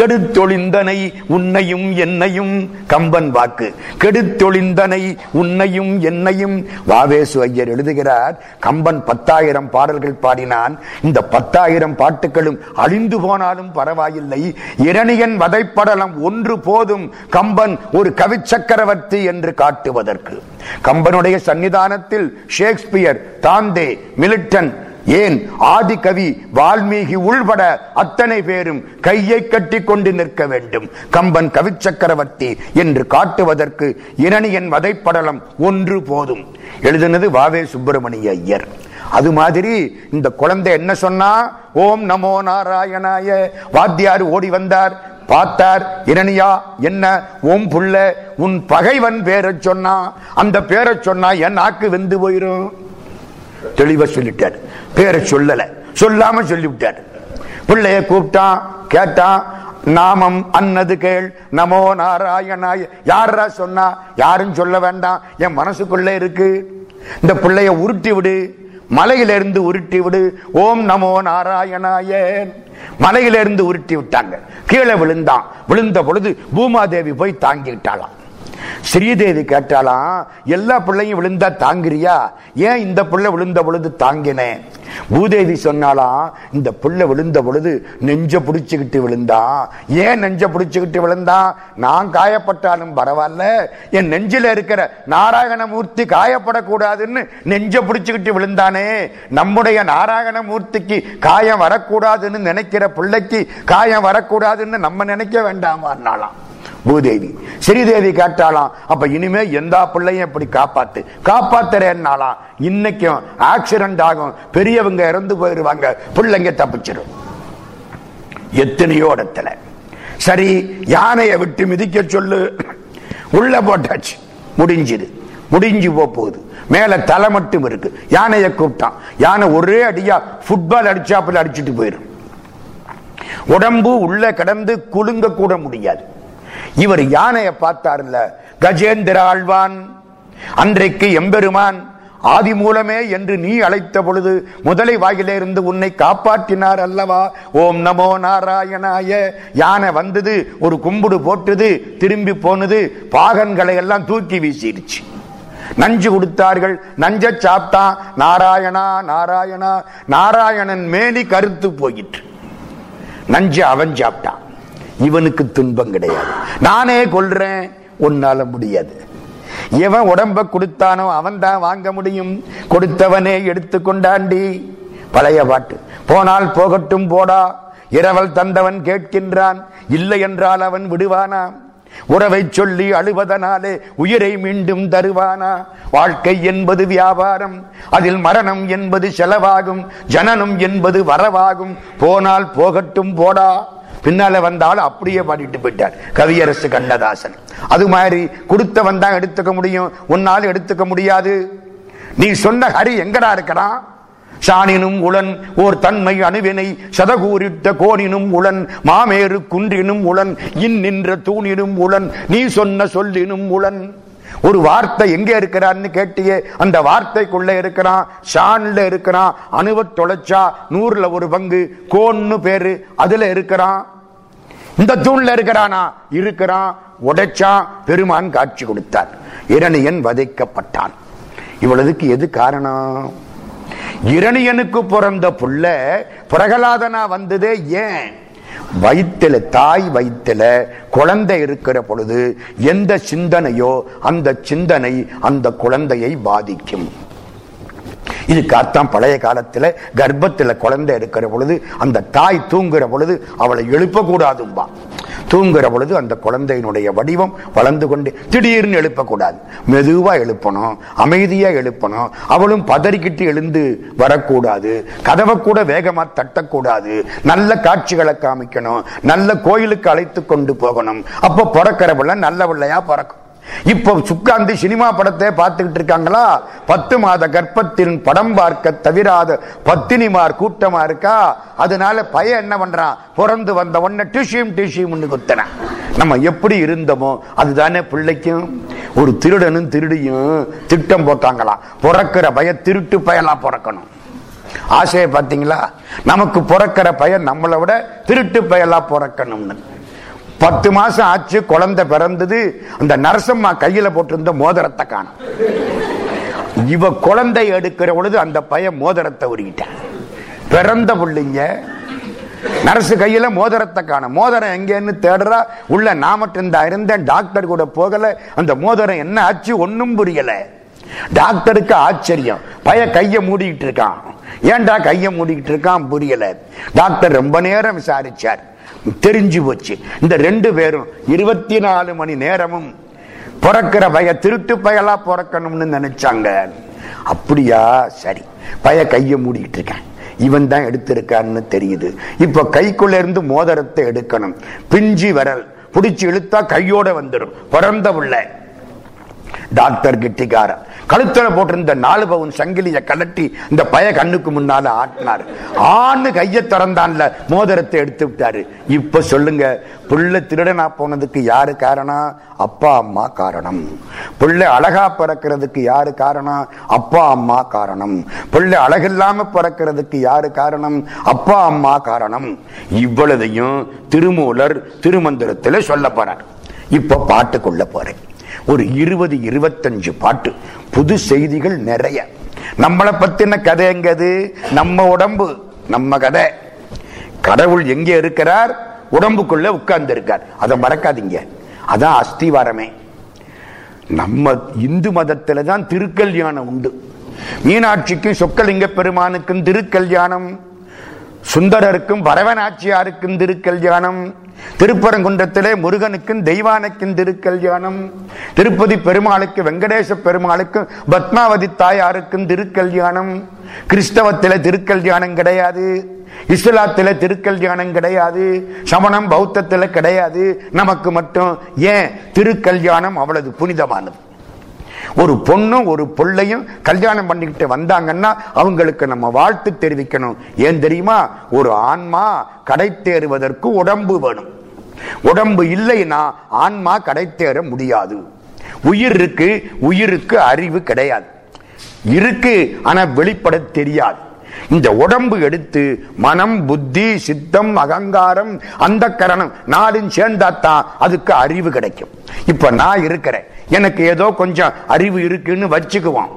கெடுத்தொழிந்தனை உன்னையும் என்னையும் கம்பன் வாக்கு. கெடுத்தொழிந்தனை உன்னையும் என்னையும் வாவேசு ஐயர் எழுதுகிறார். கம்பன் பத்தாயிரம் பாடல்கள் பாடினான். இந்த பத்தாயிரம் பாட்டுகளும் அழிந்து போனாலும் பரவாயில்லை. இரணியன் வதைப்படலம் ஒன்று போதும். கம்பன் ஒரு கவிச்சக்கரவர்த்தி என்று காட்டுவதற்கு. கம்பனுடைய சன்னிதானத்தில் ஷேக்ஸ்பியர் தாந்தே மிலிட்டன் ஏன் ஆதி கவி வால்மீகி உள்பட அத்தனை பேரும் கையை கட்டி கொண்டு நிற்க வேண்டும்? கம்பன் கவி சக்கரவர்த்தி என்று காட்டுவதற்கு இரணியன் வதைப்படலம் ஒன்று போதும். எழுதினது வாவே சுப்பிரமணிய ஐயர். அது மாதிரி இந்த குழந்தை என்ன சொன்னா? ஓம் நமோ நாராயணாய. வாத்தியார் ஓடி வந்தார். பார்த்தார் இரணியா என்ன? ஓம் புள்ள உன் பகைவன் பேரை சொன்னா? அந்த பேரை சொன்னா என் நாக்கு வெந்து போயிரும். தெளிவா சொல்லிட்டார். பேரை சொல்லல. சொல்லாம சொல்லிவிட்டார். பிள்ளைய கூப்பிட்டான் கேட்டான் நாமம் அன்னது கேள். நமோ நாராயணாய. யாரா சொன்னா? யாரும் சொல்ல வேண்டாம். என் மனசுக்குள்ள இருக்கு. இந்த பிள்ளைய உருட்டி விடு. மலையிலிருந்து உருட்டி விடு. ஓம் நமோ நாராயணாயன் மலையிலிருந்து உருட்டி விட்டாங்க. கீழே விழுந்தான். விழுந்த பொழுது பூமாதேவி போய் தாங்கிட்டாளாம். ஸ்ரீதேவி கேட்டாலாம் எல்லா பிள்ளையும் விழுந்தா தாங்குறியா? ஏன் இந்த பிள்ளை விழுந்த பொழுது தாங்கினேன் பூதேவி சொன்னாலாம் இந்த பிள்ளை விழுந்த பொழுது நெஞ்ச புடிச்சுக்கிட்டு விழுந்தான் ஏன் நெஞ்ச புடிச்சுக்கிட்டு விழுந்தான் நான் காயப்பட்டாலும் பரவாயில்ல. என் நெஞ்சில இருக்கிற நாராயணமூர்த்தி காயப்படக்கூடாதுன்னு நெஞ்ச புடிச்சுக்கிட்டு விழுந்தானே? நம்முடைய நாராயணமூர்த்திக்கு காயம் வரக்கூடாதுன்னு நினைக்கிற பிள்ளைக்கு காயம் வரக்கூடாதுன்னு நம்ம நினைக்க வேண்டாமான்னாலாம் பூதேவி. ஸ்ரீதேவி கேட்டாலாம் அப்ப இனிமே எந்த பிள்ளையும் எப்படி காப்பாத்து காப்பாத்துறேன்னாலாம் இன்னைக்கும் ஆக்சிடென்ட் ஆகும். பெரியவங்க இறந்து போயிருவாங்க. பிள்ளைங்க தப்பிச்சிடும் எத்தனையோ இடத்துல. சரி யானையை விட்டு மிதிக்க சொல்லு. உள்ள போட்டாச்சு. முடிஞ்சுது. முடிஞ்சு போகுது. மேல தலை மட்டும் இருக்கு. யானையை கூப்பிட்டான். யானை ஒரே அடியா ஃபுட்பால் அடிச்சாப்புல அடிச்சுட்டு போயிடும் உடம்பு உள்ள கிடந்து குலுங்க கூட முடியாது. இவர் யானையை பார்த்தார்ல கஜேந்திர ஆழ்வான் அன்றைக்கு எம்பெருமான் ஆதி மூலமே என்று நீ அழைத்த பொழுது முதலை வாயிலிருந்து உன்னை காப்பாற்றினார் அல்லவா? ஓம் நமோ நாராயணாய. யானை வந்தது ஒரு கும்புடு போட்டது திரும்பி போனது பாகன்களை எல்லாம் தூக்கி வீசிடுச்சு. நஞ்சு கொடுத்தார்கள் நஞ்ச சாப்பிட்டான் நாராயணா நாராயணா நாராயணன் மேலி கருத்து போயிற்று. நஞ்சு அவன் சாப்பிட்டான். இவனுக்கு துன்பம் கிடையாது. நானே கொள்றேன் உன்னால முடியாது. எவன் உடம்ப கொடுத்தானோ அவன் தான் வாங்க முடியும். கொடுத்தவனே எடுத்து கொண்டாண்டி. பழைய பாட்டு. போனால் போகட்டும் போடா. இரவல் தந்தவன் கேட்கின்றான். இல்லை என்றால் அவன் விடுவானா? உறவை சொல்லி அழுவதனாலே உயிரை மீண்டும் தருவானா? வாழ்க்கை என்பது வியாபாரம். அதில் மரணம் என்பது செலவாகும். ஜனனம் என்பது வரவாகும். போனால் போகட்டும் போடா. பின்னால வந்தாலும் அப்படியே பாடிட்டு போயிட்டார். கவியரசு கண்ணதாசன். அது மாதிரி கொடுத்த தான் எடுத்துக்க முடியும். உன்னால் எடுத்துக்க முடியாது. நீ சொன்ன ஹரி எங்கடா இருக்கிறான் சாணினும் உளன் ஓர் தன்மை அணுவினை சதகூரிட்ட கோணினும் உளன் மாமேறு குன்றினும் உளன் இன் நின்ற தூணினும் உளன் நீ சொன்ன சொல்லினும் உளன். ஒரு வார்த்தை எங்க இருக்கிறான்னு கேட்டியே அந்த வார்த்தைக்குள்ள இருக்கிறான் ஷான்ல இருக்கிறான் அணுவ தொலைச்சா நூறுல ஒரு பங்கு கோன்னு பேரு அதுல இருக்கிறான். இந்த தூண்ல இருக்கிறானா? இருக்கிறான். உடைச்சான். பெருமான் காட்சி கொடுத்தார். இரணியன் வதைக்கப்பட்டான். இவ்வளவுக்கு எது காரணம்? இரணியனுக்கு பிறந்த புள்ள பிரகலாதனா வந்ததே ஏன்? வயிற்றில் தாய் வயிற்றில் குழந்தை இருக்கிற பொழுது எந்த சிந்தனையோ அந்த சிந்தனை அந்த குழந்தையை பாதிக்கும். இது காத்தான் பழைய காலத்துல கர்ப்பத்துல குழந்தை இருக்கிற பொழுது அந்த தாய் தூங்குற பொழுது அவளை எழுப்பக்கூடாதும்பா. தூங்குற பொழுது அந்த குழந்தையினுடைய வடிவம் வளர்ந்து கொண்டு திடீர்னு எழுப்பக்கூடாது. மெதுவா எழுப்பணும் அமைதியா எழுப்பணும் அவளும் பதறிக்கிட்டு எழுந்து வரக்கூடாது கதவை கூட வேகமா தட்டக்கூடாது நல்ல காட்சிகளை காமிக்கணும் நல்ல கோயிலுக்கு அழைத்து கொண்டு போகணும். அப்ப பிறக்கிற பிள்ளை நல்ல பிள்ளையா பிறக்கும். இப்போ உட்கார்ந்து சினிமா படத்தை பார்த்துக்கிட்டு இருக்காங்களா? பத்து மாத கர்ப்பத்தின் படம் பார்க்க தவிராத. பத்தினிமார் கூட்டமா இருக்கா? அதனால பையன் என்ன பண்றான்? பிறந்து வந்த உடனே டிஷியும் டிஷியும் குத்தன நம்ம எப்படி இருந்தோமோ அதுதானே பிள்ளைக்கும். ஒரு திருடனும் திருடியும் திட்டம் போட்டாங்களாம். பிறக்கிற பய திருட்டு பயலா பிறக்கணும். ஆசையை பார்த்தீங்களா? நமக்கு பிறக்கிற பயன் நம்மளை விட திருட்டு பயலா பிறக்கணும்னு. பத்து மாசம் ஆச்சு குழந்தை பிறந்தது. அந்த நரசம்மா கையில போட்டிருந்த மோதிரத்தை காணும். இவ குழந்தை எடுக்கிற பொழுது அந்த பையன் மோதிரத்தை உருகிட்டான். பிறந்த பிள்ளைங்க நரசு கையில மோதிரத்தை காணும். மோதிரம் எங்கேன்னு தேடுறா உள்ள நான் மட்டும் தான் இருந்தேன் டாக்டர் கூட போகல. அந்த மோதிரம் என்ன ஆச்சு ஒன்னும் புரியல. டாக்டருக்கு ஆச்சரியம். பைய கையை மூடிக்கிட்டு இருக்கான். ஏன்டா கையை மூடிக்கிட்டு இருக்கான் புரியல. டாக்டர் ரொம்ப நேரம் விசாரிச்சார். தெரிஞ்சு போச்சு. இந்த ரெண்டு பேரும் இருபத்தி நாலு மணி நேரமும் பிறக்கிற பய திருட்டு பயலா பிறக்கணும்னு நினைச்சாங்க. அப்படியா? சரி. பய கைய மூடிக்கிட்டு இருக்கேன். இவன் தான் எடுத்திருக்கான்னு தெரியுது. இப்ப கைக்குள்ள இருந்து மோதிரத்தை எடுக்கணும். பிஞ்சி வரல். பிடிச்சி இழுத்தா கையோட வந்துடும் பிறந்த பிள்ளை. டாக்டர் கிட்டிக்கார கழுத்துல போட்டிருந்த நாலு பவுன் சங்கிலிய கலட்டி இந்த பய கண்ணுக்கு முன்னால ஆட்டினார். ஆணு கைய திறந்தான்ல மோதிரத்தை எடுத்து விட்டாரு. இப்ப சொல்லுங்க புள்ள திருடனா போனதுக்கு யாரு காரணம்? அப்பா அம்மா காரணம். புள்ள அழகா பிறக்கிறதுக்கு யாரு காரணம்? அப்பா அம்மா காரணம். புள்ள அழகில்லாம பிறக்கிறதுக்கு யாரு காரணம்? அப்பா அம்மா காரணம். இவ்வளதையும் திருமூலர் திருமந்திரத்துல சொல்ல போறார். இப்ப பாட்டுக்குள்ள போறேன். ஒரு இருபது இருபத்தஞ்சு பாட்டு. புது செய்திகள் நிறைய. நம்மளை பத்தின கதை எங்கது? நம்ம உடம்பு நம்ம கதை. கடவுள் எங்கே இருக்கிறார்? உடம்புக்குள்ள உட்கார்ந்து இருக்கார் அதை மறக்காதீங்க. அதான் அஸ்திவாரமே. நம்ம இந்து மதத்துல தான் திருக்கல்யாணம் உண்டு. மீனாட்சிக்கும் சொக்கலிங்க பெருமானுக்கும் திருக்கல்யாணம். சுந்தரருக்கும் பரவனாச்சியாருக்கும் திருக்கல்யாணம் திருப்பரங்குன்றத்திலே முருகனுக்கும் தெய்வானுக்கும் திருக்கல்யாணம் திருப்பதி பெருமாளுக்கு வெங்கடேச பெருமாளுக்கும் பத்மாவதி தாயாருக்கும் திருக்கல்யாணம் கிறிஸ்தவத்தில திருக்கல்யாணம் கிடையாது. இஸ்லாத்தில திருக்கல்யாணம் கிடையாது. சமணம் பௌத்தத்தில் கிடையாது. நமக்கு மட்டும் ஏன் திருக்கல்யாணம் அவ்வளவு புனிதமானது? ஒரு பொண்ணும் ஒரு பிள்ளையும் கல்யாணம் பண்ணிக்கிட்டு வந்தாங்கன்னா அவங்களுக்கு நம்ம வாழ்த்து தெரிவிக்கணும். ஏன் தெரியுமா? ஒரு ஆன்மா கடை தேறுவதற்கு உடம்பு வேணும். உடம்பு இல்லைன்னா ஆன்மா கடை தேற முடியாது. உயிர் இருக்கு உயிருக்கு அறிவு கிடையாது. இருக்கு ஆனா வெளிப்பட தெரியாது. இந்த உடம்பு எடுத்து மனம் புத்தி சித்தம் அகங்காரம் அந்த கரணம் நாடும் சேர்ந்தாத்தான் அதுக்கு அறிவு கிடைக்கும். இப்ப நான் இருக்கிறேன். எனக்கு ஏதோ கொஞ்சம் அறிவு இருக்குன்னு வச்சுக்குவோம்.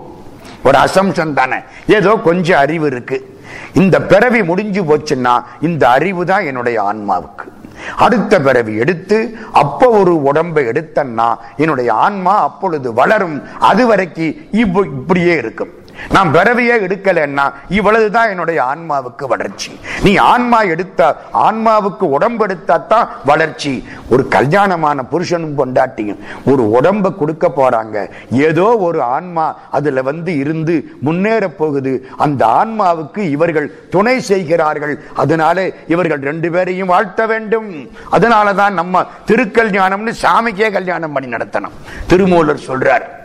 ஒரு அசம்சன் தானே. ஏதோ கொஞ்சம் அறிவு இருக்கு. இந்த பிறவி முடிஞ்சு போச்சுன்னா இந்த அறிவு தான் என்னுடைய ஆன்மாவுக்கு. அடுத்த பிறவி எடுத்து அப்ப ஒரு உடம்பை எடுத்தன்னா என்னுடைய ஆன்மா அப்பொழுது வளரும். அது வரைக்கும் இப்ப இப்படியே இருக்கும். நான் பிறவியே எடுக்கலன்னா இவ்வளவுதான் என்னுடைய ஆன்மாவுக்கு வளர்ச்சி. நீ ஆன்மா எடுத்த ஆன்மாவுக்கு உடம்பு எடுத்தாதான் வளர்ச்சி. ஒரு கல்யாணமான புருஷனும் பொண்டாட்டியும் ஒரு உடம்ப கொடுக்க போறாங்க. ஏதோ ஒரு ஆன்மா அதுல வந்து இருந்து முன்னேற போகுது. அந்த ஆன்மாவுக்கு இவர்கள் துணை செய்கிறார்கள். அதனால இவர்கள் ரெண்டு பேரையும் வாழ்த்த வேண்டும். அதனாலதான் நம்ம திருக்கல்யாணம்னு சாமிக்கே கல்யாணம் பண்ணி நடத்தணும். திருமூலர் சொல்றார்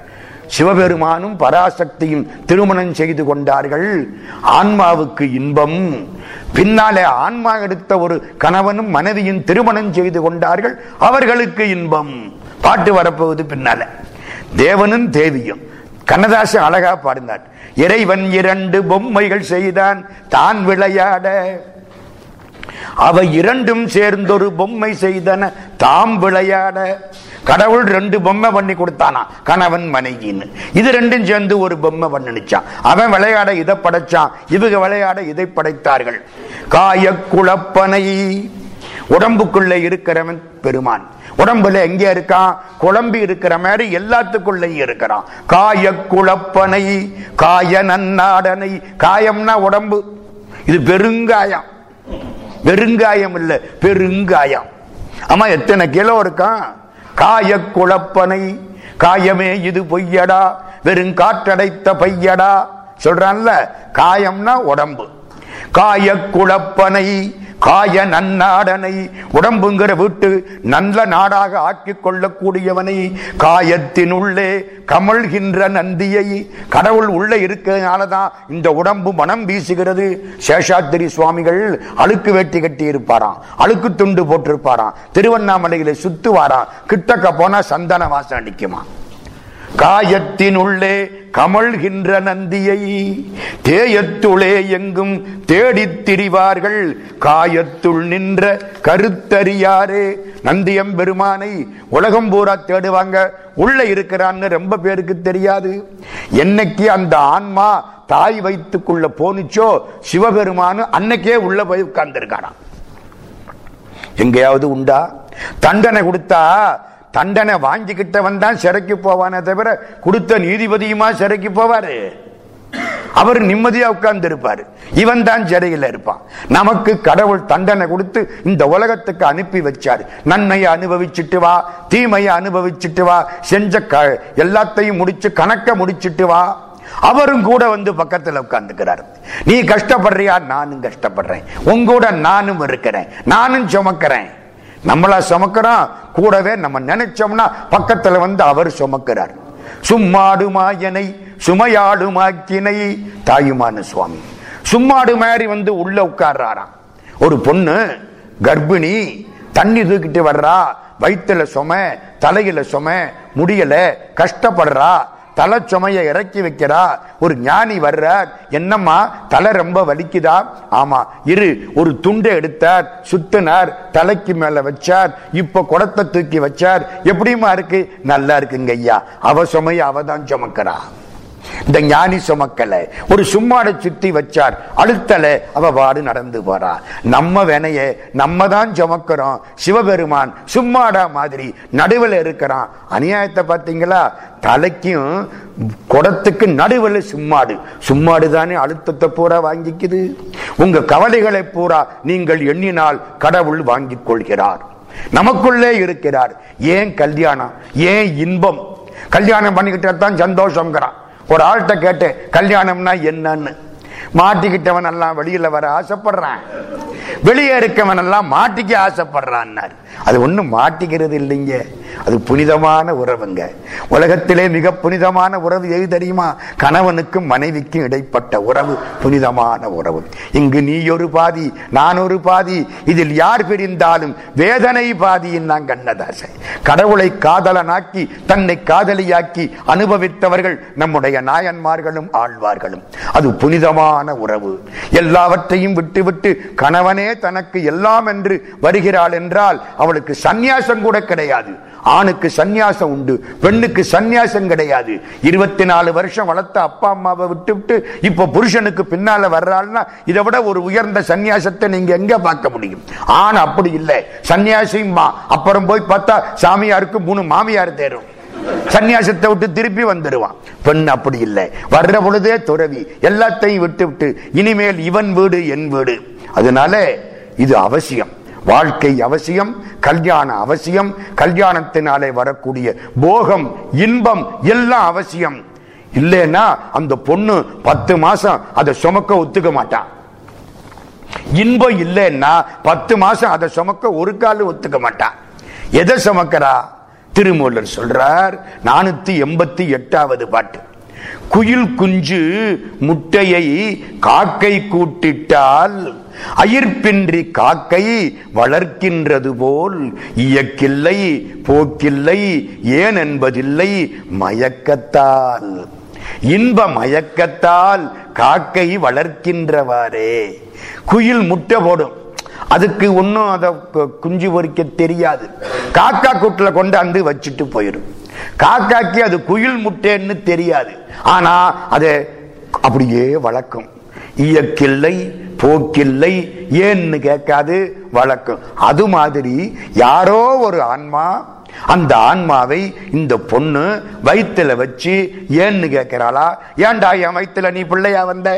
சிவபெருமானும் பராசக்தியும் திருமணம் செய்து கொண்டார்கள். ஆன்மாவுக்கு இன்பம். பின்னாலே ஆன்மா எடுத்த ஒரு கணவனும் மனைவியும் திருமணம் செய்து கொண்டார்கள். அவர்களுக்கு இன்பம். பாட்டு வரப்போகுது பின்னால. தேவனும் தேவியும். கண்ணதாசன் அழகா பாடினார். இறைவன் இரண்டு பொம்மைகள் செய்தான் தான் விளையாட. அவை இரண்டும் சேர்ந்தொரு பொம்மை செய்தன தாம் விளையாட. கடவுள் ரெண்டு பொம்மை பண்ணி கொடுத்தானா? கணவன் மனைவின்னு. இது ரெண்டும் சேர்ந்து ஒரு பொம்மை பண்ணிச்சான் அவன் விளையாட இதை படைச்சான். இவங்க விளையாட இதை படைத்தார்கள். காய குழப்பனை. உடம்புக்குள்ள இருக்கிறவன் பெருமான். உடம்புல எங்க இருக்கான்? குழம்பி இருக்கிற மாதிரி எல்லாத்துக்குள்ளயும் இருக்கிறான். காய குழப்பனை காய நன்னாடனை. காயம்னா உடம்பு. இது பெருங்காயம். வெறுங்காயம் இல்ல பெருங்காயம். ஆமா எத்தனை கிலோ இருக்கான்? காய குழப்பனை காயமே இது பொய்யடா வெறும் காற்றடைத்த பையடா. சொல்றான்ல காயம்னா உடம்பு. காய குழப்பனை காய நன்னாடனை உடம்புங்கிற வீட்டு நல்ல நாடாக ஆக்கிக் கொள்ளக்கூடியவனை காயத்தினுள்ளே கமழ்கின்ற நந்தியை கடவுள் உள்ள இருக்கிறதுனாலதான் இந்த உடம்பு மனம் வீசுகிறது. சேஷாத்திரி சுவாமிகள் அழுக்கு வேட்டி கட்டி இருப்பாராம் அழுக்கு துண்டு போட்டிருப்பாராம் திருவண்ணாமலையில சுத்துவாராம் கிட்டக்க போனா சந்தன வாசம் அடிக்குமா காயத்தினுள்ளே கமழ்கின்ற நந்தியை தேயத்துளே எங்கும் தேடித் திரிவார்கள். காயத்துள் நின்ற கருத்தறியாரே நந்தியம் பெருமானை உலகம் பூரா தேடுவாங்க. உள்ள இருக்கிறான்னு ரொம்ப பேருக்கு தெரியாது. என்னைக்கு அந்த ஆன்மா தாய் வைத்துக்குள்ள போனுச்சோ சிவபெருமானு அன்னைக்கே உள்ள போய் உட்கார்ந்துருக்காராம். எங்கேயாவது உண்டா? தண்டனை கொடுத்தா தண்டனை வாங்கிக்கிட்டவன் தான் சிறைக்கு போவானே தவிர கொடுத்த நீதிபதியுமா சிறைக்கு போவாரு? அவர் நிம்மதியா உட்கார்ந்து இருப்பாரு இவன் தான் சிறையில் இருப்பான். நமக்கு கடவுள் தண்டனை கொடுத்து இந்த உலகத்துக்கு அனுப்பி வச்சாரு. நன்மையை அனுபவிச்சுட்டு வா தீமையை அனுபவிச்சுட்டு வா செஞ்ச க- எல்லாத்தையும் முடிச்சு கணக்க முடிச்சிட்டு வா. அவரும் கூட வந்து பக்கத்தில் உட்கார்ந்துக்கிறார். நீ கஷ்டப்படுறியா? நானும் கஷ்டப்படுறேன். உங்கூட நானும் இருக்கிறேன். நானும் சுமக்கிறேன். நம்மளா சுமக்கிறோம். கூடவே நம்ம நினைச்சோம்னா பக்கத்துல வந்து அவர் சுமக்கிறார். சும்மாடுமாயனை சுமையாடுமாக்கினை தாயுமான சுவாமி. சும்மாடு மாதிரி வந்து உள்ள உட்கார்றாராம். ஒரு பொண்ணு கர்ப்பிணி தண்ணி தூக்கிட்டு வர்றா வயிற்றுல சும தலையில சும முடியல கஷ்டப்படுறா தலை இறக்கி வைக்கிறா. ஒரு ஞானி வர்றார். என்னம்மா? தலை ரொம்ப வலிக்குதா? ஆமா. இரு ஒரு துண்டை எடுத்தார் சுத்தினார் தலைக்கு மேல வச்சார் இப்ப குடத்தை தூக்கி வச்சார். எப்படியுமா இருக்கு? நல்லா இருக்குங்க ஐயா. அவ சுமையை அவதான் சுமக்கிறான் இந்த ஞானி சுமக்கல. ஒரு சும்மாட சுத்தி வச்சார். அழுத்தல அவ பாடு நடந்து போறா. நம்ம வினைய நம்ம தான் சுமக்கிறோம். சிவபெருமான் சும்மாடா மாதிரி நடுவில் இருக்கிறான். அநியாயத்தை பார்த்தீங்களா? தலைக்கும் குடத்துக்கு நடுவில் சும்மாடு. சும்மாடு தானே அழுத்தத்தை பூரா வாங்கிக்குது. உங்க கவலைகளை பூரா நீங்கள் எண்ணினால் கடவுள் வாங்கிக் கொள்கிறார். நமக்குள்ளே இருக்கிறார். ஏன் கல்யாணம்? ஏன் இன்பம்? கல்யாணம் பண்ணிக்கிட்டா தான் சந்தோஷங்கிறான் ஒரு ஆள்கிட்ட கேட்டேன் கல்யாணம்னா என்னன்னு? மாட்டிக்கிட்டவன் எல்லாம் வெளியில வர ஆசைப்படுறான். வெளியே இருக்கவன் எல்லாம் மாட்டிக்க ஆசைப்படுறான் அது ஒண்ணும் மாட்டிக்கிறது இல்லைங்க. அது புனிதமான உறவுங்க. உலகத்திலே மிக புனிதமான உறவு எது தெரியுமா? கணவனுக்கும் மனைவிக்கும் இடைப்பட்ட உறவு புனிதமான உறவு. இங்கு நீ ஒரு பாதி நான் ஒரு பாதி இதில் யார் பிரிந்தாலும் வேதனை பாதியின் நான் கண்ணதாசை கடவுளை காதலனாக்கி தன்னை காதலியாக்கி அனுபவித்தவர்கள் நம்முடைய நாயன்மார்களும் ஆழ்வார்களும். அது புனிதமான உறவு. எல்லாவற்றையும் விட்டுவிட்டு கணவனே தனக்கு எல்லாம் என்று வருகிறாள் என்றால் அவளுக்கு சந்நியாசம் கூட கிடையாது. ஆணுக்கு சந்நியாசம் உண்டு பெண்ணுக்கு சந்நியாசம் கிடையாது. இருபத்தி நாலு வருஷம் வளர்த்த அப்பா அம்மாவை விட்டு விட்டு இப்ப புருஷனுக்கு பின்னால வர்றாள்னா இதை விட ஒரு உயர்ந்த சந்நியாசத்தை நீங்க எங்க பார்க்க முடியும்? ஆண் அப்படி இல்லை. சன்னியாசியும் அப்புறம் போய் பார்த்தா சாமியாருக்கு மூணு மாமியார் தேரும். சன்னியாசத்தை விட்டு திருப்பி வந்துடுவான். பெண் அப்படி இல்லை. வர்ற பொழுதே துறவி. எல்லாத்தையும் விட்டு விட்டு இனிமேல் இவன் வீடு என் வீடு. அதனால இது அவசியம். வாழ்க்கை அவசியம் கல்யாணம் அவசியம் கல்யாணத்தினாலே வரக்கூடிய போகம் இன்பம் எல்லாம் அவசியம். இல்லைன்னா அந்த பொண்ணு பத்து மாசம் அதை சுமக்க ஒத்துக்க மாட்டான் இன்பம் இல்லைன்னா பத்து மாசம் அதை சுமக்க ஒரு கால ஒத்துக்க மாட்டான் எதை சுமக்கிறா? திருமூலர் சொல்றார் நானூத்தி எண்பத்தி எட்டாவது பாட்டு. குயில் குஞ்சு முட்டையை காக்கை கூட்டிட்டால் அயிர்பின்றி காக்கை வளர்க்கின்றது போல் இயக்கில்லை போக்கில்லை ஏன் என்பதில்லை மயக்கத்தால். இன்ப மயக்கத்தால் காக்கை வளர்க்கின்றவாறே. குயில் முட்டை போடும். அதுக்கு ஒன்றும் அதை குஞ்சு பொறிக்க தெரியாது. காக்கா கூட்டில் கொண்டாந்து வச்சுட்டு போயிடும். காக்காக்கு அது குயில் முட்டைன்னு தெரியாது. ஆனா அதை அப்படியே வளர்க்கும். இயக்கில்லை போக்கில்லை ஏன்னு கேட்காது வளர்க்கும். அது மாதிரி யாரோ ஒரு ஆன்மா அந்த ஆன்மாவை இந்த பொண்ணு வயிற்றுல வச்சு ஏன்னு கேட்கிறாளா? ஏன்டா என் வயிற்றுல நீ பிள்ளையா வந்த?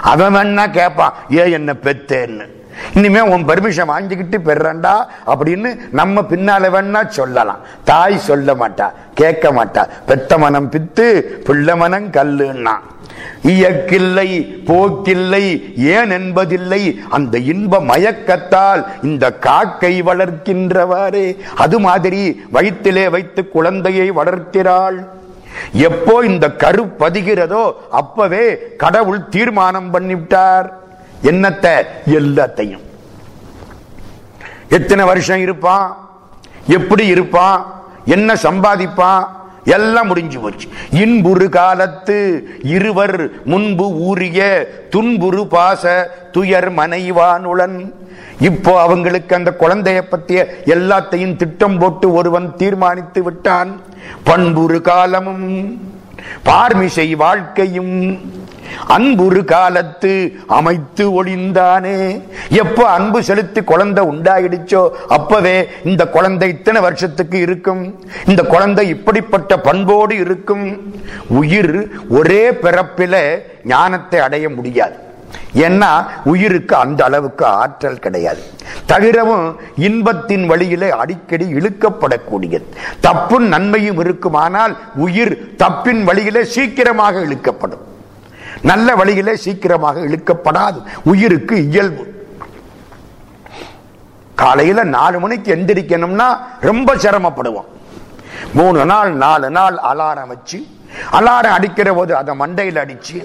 அவன் வேணா கேட்பான் ஏன் என்ன பெத்தேன்னு? இனிமே உன் பெர்மிஷன் வாங்கிக்கிட்டு பெறண்டா அப்படின்னு நம்ம பின்னால வேணா சொல்லலாம். தாய் சொல்ல மாட்டா கேட்க மாட்டா. பெத்த மனம் பித்து பிள்ளை மனம் கல்லுன்னா. இயக்கில்லை போக்கில்லை ஏன் என்பதில்லை. அந்த இன்ப மயக்கத்தால் இந்த காக்கை வளர்க்கின்றவாறே அது மாதிரி வயிற்றிலே வைத்து குழந்தையை வளர்க்கிறாள் எப்போ இந்த கரு பதிகிறதோ அப்பவே கடவுள் தீர்மானம் பண்ணிவிட்டார். என்னத்தை எல்லாத்தையும். எத்தனை வருஷம் இருப்பான் எப்படி இருப்பான் என்ன சம்பாதிப்பான் எல்லாம் முடிஞ்சு போச்சு. இன்புறு காலத்து இருவர் முன்பு ஊறிய துன்புறு பாச துயர் மனைவானுடன். இப்போ அவங்களுக்கு அந்த குழந்தைய பத்திய எல்லாத்தையும் திட்டம் போட்டு ஒருவன் தீர்மானித்து விட்டான். பண்புறு காலமும் பார்மிசை வாழ்க்கையும் அன்புரு காலத்து அமைத்து ஒளிந்தானே. எப்போ அன்பு செலுத்தி குழந்தை உண்டாயிடுச்சோ அப்பவே இந்த குழந்தை இத்தனை வருஷத்துக்கு இருக்கும். இந்த குழந்தை இப்படிப்பட்ட பண்போடு இருக்கும். உயிர் ஒரே பிறப்பில ஞானத்தை அடைய முடியாது. ஏன்னா உயிருக்கு அந்த அளவுக்கு ஆற்றல் கிடையாது. தவிரவும் இன்பத்தின் வழியிலே அடிக்கடி இழுக்கப்படக்கூடியது. தப்பும் நன்மையும் இருக்குமானால் உயிர் தப்பின் வழியிலே சீக்கிரமாக இழுக்கப்படும். நல்ல வழியிலே சீக்கிரமாக இழுக்கப்படாது. உயிருக்கு இயல்பு. காலையில நாலு மணிக்கு எந்திரிக்கணும்னா ரொம்ப சிரமப்படுவோம். மூணு நாள் நாலு நாள் அலாரம் வச்சு அலாரம் அடிக்கிற போது அதை மண்டையில் அடிச்சு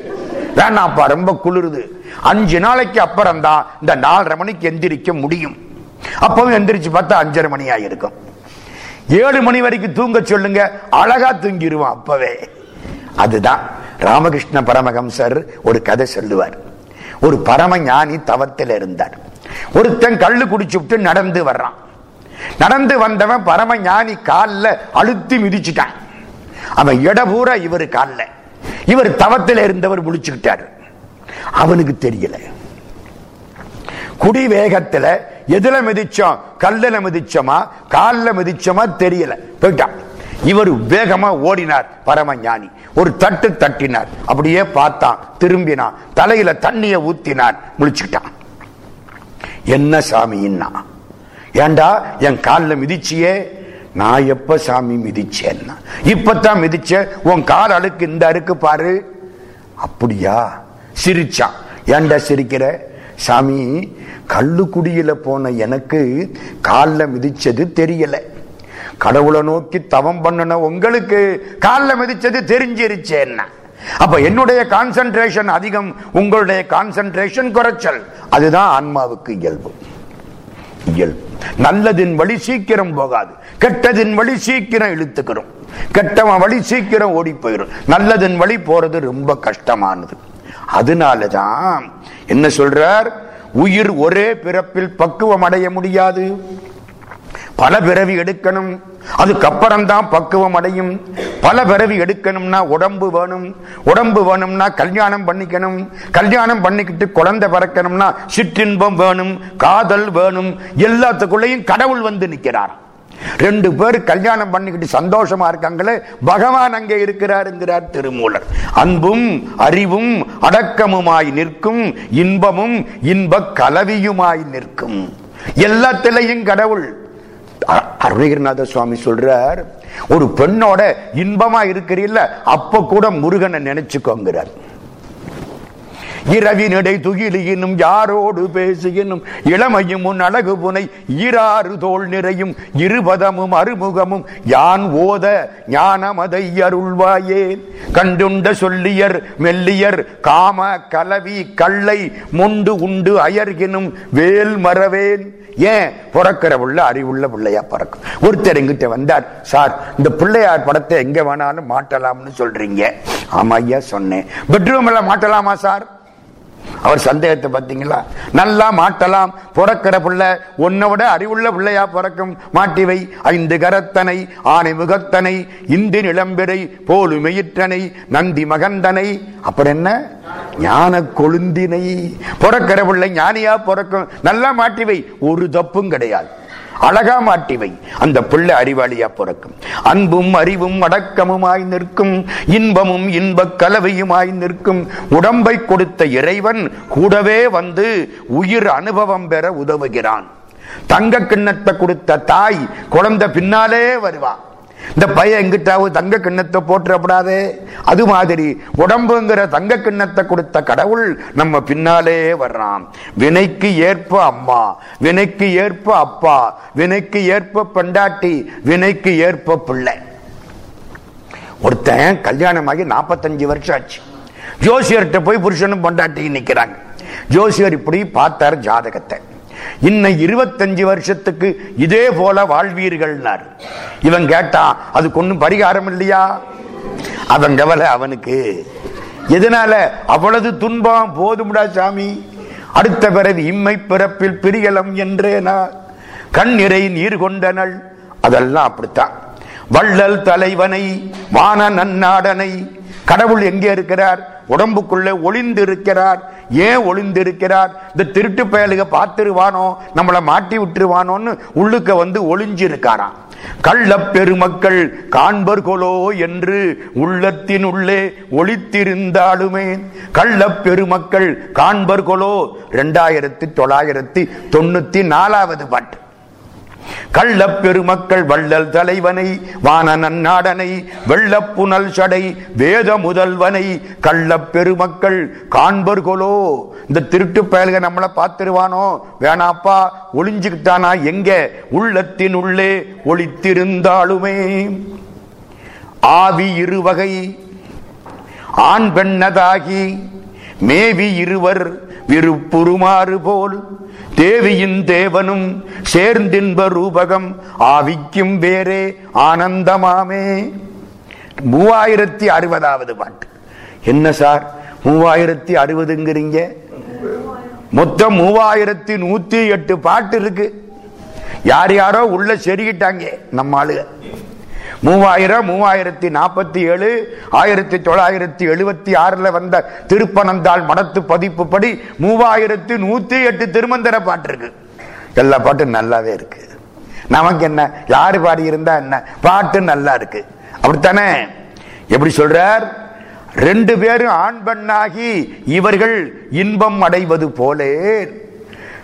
வேணாப்பா ரொம்ப குளிருது. அஞ்சு நாளைக்கு அப்புறம் தான் இந்த நாலரை மணிக்கு எந்திரிக்க முடியும். அப்பவும் எந்திரிச்சு பார்த்தா அஞ்சரை மணி ஆயிருக்கும். ஏழு மணி வரைக்கும் தூங்க சொல்லுங்க அழகா தூங்கிடுவான் அப்பவே. அதுதான் ராமகிருஷ்ண பரமஹம்சர் ஒரு கதை சொல்லுவார். ஒரு பரம ஞானி தவத்தில் இருந்தார். ஒருத்தன் கள்ளு குடிச்சுட்டு நடந்து வர்றான். நடந்து வந்தவன் பரம ஞானி காலில் அழுத்தி மிதிச்சுட்டான். அவன் இடபூரா இவர் காலில். இவர் தவத்தில் இருந்தவர் முடிச்சுக்கிட்டார் அவனுக்கு தெரியல. குடி வேகத்துல எதுல மிதிச்சோம் கல்லுல மிதிச்சோமா கால்ல மிதிச்சோமா தெரியல. போயிட்டான். இவர் வேகமா ஓடினார் பரம ஞானி ஒரு தட்டு தட்டினார் அப்படியே பார்த்தான் திரும்பினான். தலையில தண்ணிய ஊத்தினான் முழிச்சுக்கிட்டான். என்ன சாமின்னா? ஏண்டா என் காலில் மிதிச்சியே? நான் எப்ப சாமி மிதிச்சேன்னா? இப்பத்தான் மிதிச்ச உன் கால் அழுக்கு இந்த அழுக்கு பாரு. அப்படியா? சிரிச்சான். ஏண்டா சிரிக்கிற? சாமி கல்லுக்குடியில போன எனக்கு காலில் மிதிச்சது தெரியலை. கடவுளை நோக்கி தவம் பண்ணன உங்களுக்கு காலில் மிதிச்சது தெரிஞ்சிருச்சேன்னா அப்ப என்னுடைய கான்சென்ட்ரேஷன் அதிகம் உங்களுடைய கான்சென்ட்ரேஷன் குறைச்சல். அதுதான் ஆன்மாவுக்கு இயல்பு. இயல்பு. நல்லதின் வழி சீக்கிரம் போகாது. கெட்டதின் வழி சீக்கிரம் இழுத்துக்கிறோம் கெட்டவன் வழி சீக்கிரம் ஓடி போயிடும் நல்லதின் வழி போறது ரொம்ப கஷ்டமானது. அதனாலதான் என்ன சொல்றார்? உயிர் ஒரே பிறப்பில் பக்குவம் அடைய முடியாது. பல பிறவி எடுக்கணும். அதுக்கப்புறம் தான் பக்குவம் அடையும். பல பிறவி எடுக்கணும்னா உடம்பு வேணும். உடம்பு வேணும்னா கல்யாணம் பண்ணிக்கணும். கல்யாணம் பண்ணிக்கிட்டு குழந்தை பிறக்கணும்னா சிற்றின்பம் வேணும். காதல் வேணும். எல்லாத்துக்குள்ளேயும் கடவுள் வந்து நிற்கிறார் ரெண்டு பேர் கல்யாணம் பண்ணிக்கிட்டு சந்தோஷமா இருக்காங்களே பகவான் அங்கே இருக்கிறாருங்கிறார் திருமூலர். அன்பும் அறிவும் அடக்கமுமாய் நிற்கும். இன்பமும் இன்ப கலவியுமாய் நிற்கும். எல்லாத்திலையும் கடவுள். அருணகிரிநாத சுவாமி சொல்றார் ஒரு பெண்ணோட இன்பமா இருக்கிறீல்ல அப்ப கூட முருகனை நினைச்சுக்கோங்கிறார். இரவினடை துகிலியினும் யாரோடு பேசுகினும் இளமையும் உன் அழகு புனை ஈராறு தோல் நிறையும் இருபதமும் அறுமுகமும் யான் ஓத ஞானமதை அருள்வாயே. கண்டுண்ட சொல்லியர் மெல்லியர் காம கலவி கள்ளை முண்டு உண்டு அயர்கினும் வேல் மறவேன். ஏன் பிறக்கிற உள்ள அறிவுள்ள பிள்ளையா பிறக்கும்? ஒருத்தர் எங்கிட்ட வந்தார் சார் இந்த பிள்ளையார் படத்தை எங்க வேணாலும் மாட்டலாம்னு சொல்றீங்க? ஆமா ஐயா சொன்னேன் பெட்ரூம்ல மாட்டலாமா சார்? அவர் சந்தேகத்தை பார்த்தீங்களா? நல்லா மாட்டலாம். பிறக்கிற பிள்ளை உன்னை விட அறிவுள்ள பிள்ளையா பிறக்கும். மாட்டிவை ஐந்து கரத்தனை ஆணை முகத்தனை இந்தி நிலம்பெறை போலு மெயிற்றனை நந்தி மகந்தனை. அப்புறம் என்ன? ஞான கொழுந்தினை. பிறக்கிற பிள்ளை ஞானியா பிறக்கும். நல்லா மாட்டிவை ஒரு தப்பும் கிடையாது. அழகா மாட்டிவை அந்த பிள்ளை அறிவாளியா பிறக்கும். அன்பும் அறிவும் அடக்கமுமாய் நிற்கும். இன்பமும் இன்பக் கலவையுமாய் நிற்கும். உடம்பை கொடுத்த இறைவன் கூடவே வந்து உயிர் அனுபவம் பெற உதவுகிறான். தங்க கிண்ணத்தை கொடுத்த தாய் குழந்தை பின்னாலே வருவா. இந்த பையன் எங்கிட்டாவது தங்க கிண்ணத்தை போட்டுறப்படாதே அது மாதிரி உடம்புங்கிற தங்க கிண்ணத்தை கொடுத்த கடவுள் நம்ம பின்னாலே வர்றான். வினைக்கு ஏற்ப அம்மா வினைக்கு ஏற்ப அப்பா வினைக்கு ஏற்ப பெண்டாட்டி வினைக்கு ஏற்ப பிள்ளை. ஒருத்தன் கல்யாணமாகி நாற்பத்தஞ்சு வருஷம் ஆச்சு. ஜோசியர்கிட்ட போய் புருஷனும் பொண்டாட்டி நிக்கிறாங்க. ஜோசியர் இப்படி பார்த்தார் ஜாதகத்தை. இன்னும் இருபத்தஞ்சு வருஷத்துக்கு இதே போல வாழ்வீர்கள்னார். இவன் கேட்டான் அதுக்கு ஒன்றும் பரிகாரம் இல்லையா? அவன் கவலை அவனுக்கு. எதனால? அவ்வளவு துன்பம் போதும்டா சாமி. அடுத்த பிறகு இம்மை பிறப்பில் பிரியலம் என்றேனா கண்ணிறை நீர் கொண்டனள். அதெல்லாம் அப்படித்தான். வள்ளல் தலைவனை வான நன்னாடனை கடவுள் எங்கே இருக்கிறார்? உடம்புக்குள்ளே ஒளிந்து இருக்கிறார் ஏன் ஒளிந்திருக்கிறார்? இந்த திருட்டு பயலுக பார்த்துருவானோ? நம்மளை மாட்டி விட்டுருவானோன்னு உள்ளுக்க வந்து ஒளிஞ்சிருக்காராம். கள்ள பெருமக்கள் காண்பர்களோ என்று உள்ளத்தின் உள்ளே ஒளித்திருந்தாலுமே கள்ள பெருமக்கள் காண்பர்களோ ரெண்டாயிரத்தி தொள்ளாயிரத்தி தொண்ணூத்தி நாலாவது பாட்டு கள்ள பெருமக்கள் வள்ளல் தலைவனை வான நன்னாடனை வெள்ளப்புனல் சடை வேத முதல்வனை கள்ள பெருமக்கள் காண்பர்களோ? இந்த திருட்டு பயல்க நம்மளை பார்த்துருவானோ? வேணாப்பா ஒளிஞ்சுக்கிட்டானா எங்க? உள்ளத்தின் உள்ளே ஒளித்திருந்தாலுமே. ஆவி இருவகை ஆண் பெண்ணதாகி மேவி இருவர் விருப்புருமாறு போல் தேவியின் தேவனும் சேர்ந்தின்ப ரூபகம் ஆவிக்கும் வேறே ஆனந்தமாமே. மூவாயிரத்தி அறுபதாவது பாட்டு. என்ன சார்? மூவாயிரத்தி அறுபதுங்கிறீங்க? மொத்தம் மூவாயிரத்தி நூத்தி எட்டு பாட்டு இருக்கு. யார் யாரோ உள்ள செருகிட்டாங்க நம்ம ஆளுக மூவாயிரம் மூவாயிரத்தி நாற்பத்தி ஏழு ஆயிரத்தி தொள்ளாயிரத்தி எழுபத்தி ஆறில் வந்த திருப்பனந்தாள் மடத்து பதிப்பு படி மூவாயிரத்தி நூற்றி எட்டு திருமந்திர பாட்டு இருக்கு எல்லா பாட்டும் நல்லாவே இருக்கு. நமக்கு என்ன? யாரு பாடியிருந்தா என்ன? பாட்டு நல்லா இருக்கு. அப்படித்தானே? எப்படி சொல்றார்? ரெண்டு பேரும் ஆண் பெண்ணாகி இவர்கள் இன்பம் அடைவது போலே.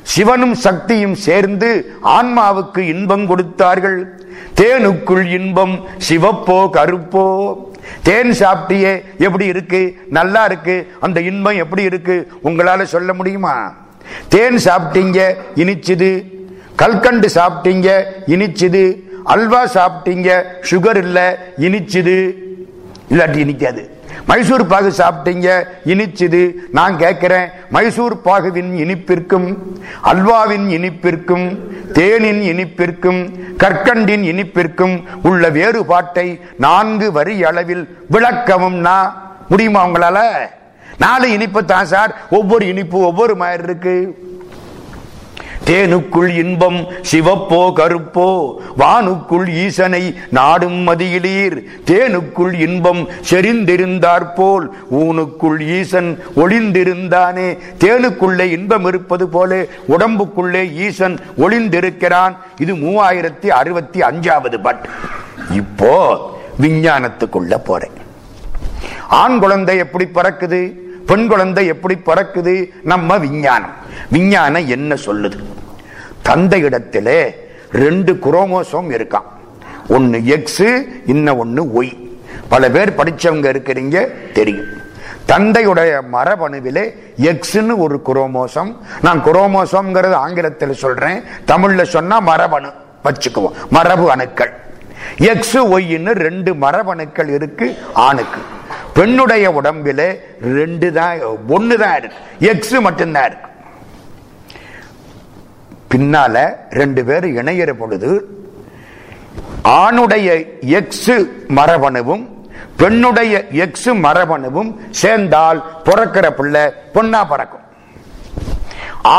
சிவனும் சக்தியும் சேர்ந்து ஆன்மாவுக்கு இன்பம் கொடுத்தார்கள். தேனுக்குள் இன்பம் சிவப்போ கருப்போ. தேன் சாப்பிட்டியே எப்படி இருக்கு? நல்லா இருக்கு. அந்த இன்பம் எப்படி இருக்கு? உங்களால சொல்ல முடியுமா? தேன் சாப்பிட்டீங்க இனிச்சுது. கல்கண்டு சாப்பிட்டீங்க இனிச்சுது. அல்வா சாப்பிட்டீங்க சுகர் இல்லை இனிச்சுது. இல்லாட்டி இனிக்காது. மைசூர் பாகு சாப்பிட்டீங்க இனிச்சுது. நான் கேட்கிறேன் மைசூர் பாகுவின் இனிப்பிற்கும் அல்வாவின் இனிப்பிற்கும் தேனின் இனிப்பிற்கும் கற்கண்டின் இனிப்பிற்கும் உள்ள வேறுபாட்டை நான்கு வரி அளவில் விளக்கவும்னா முடியுமா உங்களால? நாலு இனிப்பு தான் சார். ஒவ்வொரு இனிப்பு ஒவ்வொரு மாதிரி இருக்கு. தேனுக்குள் இன்பம் சிவப்போ கருப்போ வானுக்குள் ஈசனை நாடும் மதியிலீர். தேனுக்குள் இன்பம் செறிந்திருந்தாற்போல் ஊனுக்குள் ஈசன் ஒளிந்திருந்தானே. தேனுக்குள்ளே இன்பம் இருப்பது போல உடம்புக்குள்ளே ஈசன் ஒளிந்திருக்கிறான். இது மூவாயிரத்தி அறுபத்தி அஞ்சாவது பட் இப்போ விஞ்ஞானத்துக்குள்ள போறேன். ஆண் குழந்தை எப்படி பிறக்குது? பெண் குழந்தை எப்படி பிறக்குது? நம்ம விஞ்ஞானம். விஞ்ஞானம் என்ன சொல்லுது? தந்தை இடத்திலே ரெண்டு குரோமோசோம் இருக்கான் ஒன்னு எக்ஸ் இன்ன ஒன்று ஒய் பல பேர் படிச்சவங்க இருக்கிறீங்க தெரியும். தந்தையுடைய மரபணுவிலே எக்ஸ்னு ஒரு குரோமோசம். நான் குரோமோசோம்ங்கிறது ஆங்கிலத்தில் சொல்றேன். தமிழ்ல சொன்னா மரபணு. வச்சுக்குவோம். மரபு அணுக்கள். எக்ஸ் ஒய்ன்னு ரெண்டு மரபணுக்கள் இருக்கு ஆணுக்கு. பெண்ணுடைய உடம்பில் ரெண்டு தான் ஒன்று தான் இருக்கு. எக்ஸ் மட்டும்தான் இருக்கு. பின்னால ரெண்டு பேர் இணையிற பொழுது ஆணுடைய எக்ஸ் மரபணுவும் பெண்ணுடைய எக்ஸ் மரபணுவும் சேர்ந்தால் பிறக்கிற பிள்ளை பொண்ணா பறக்கும்.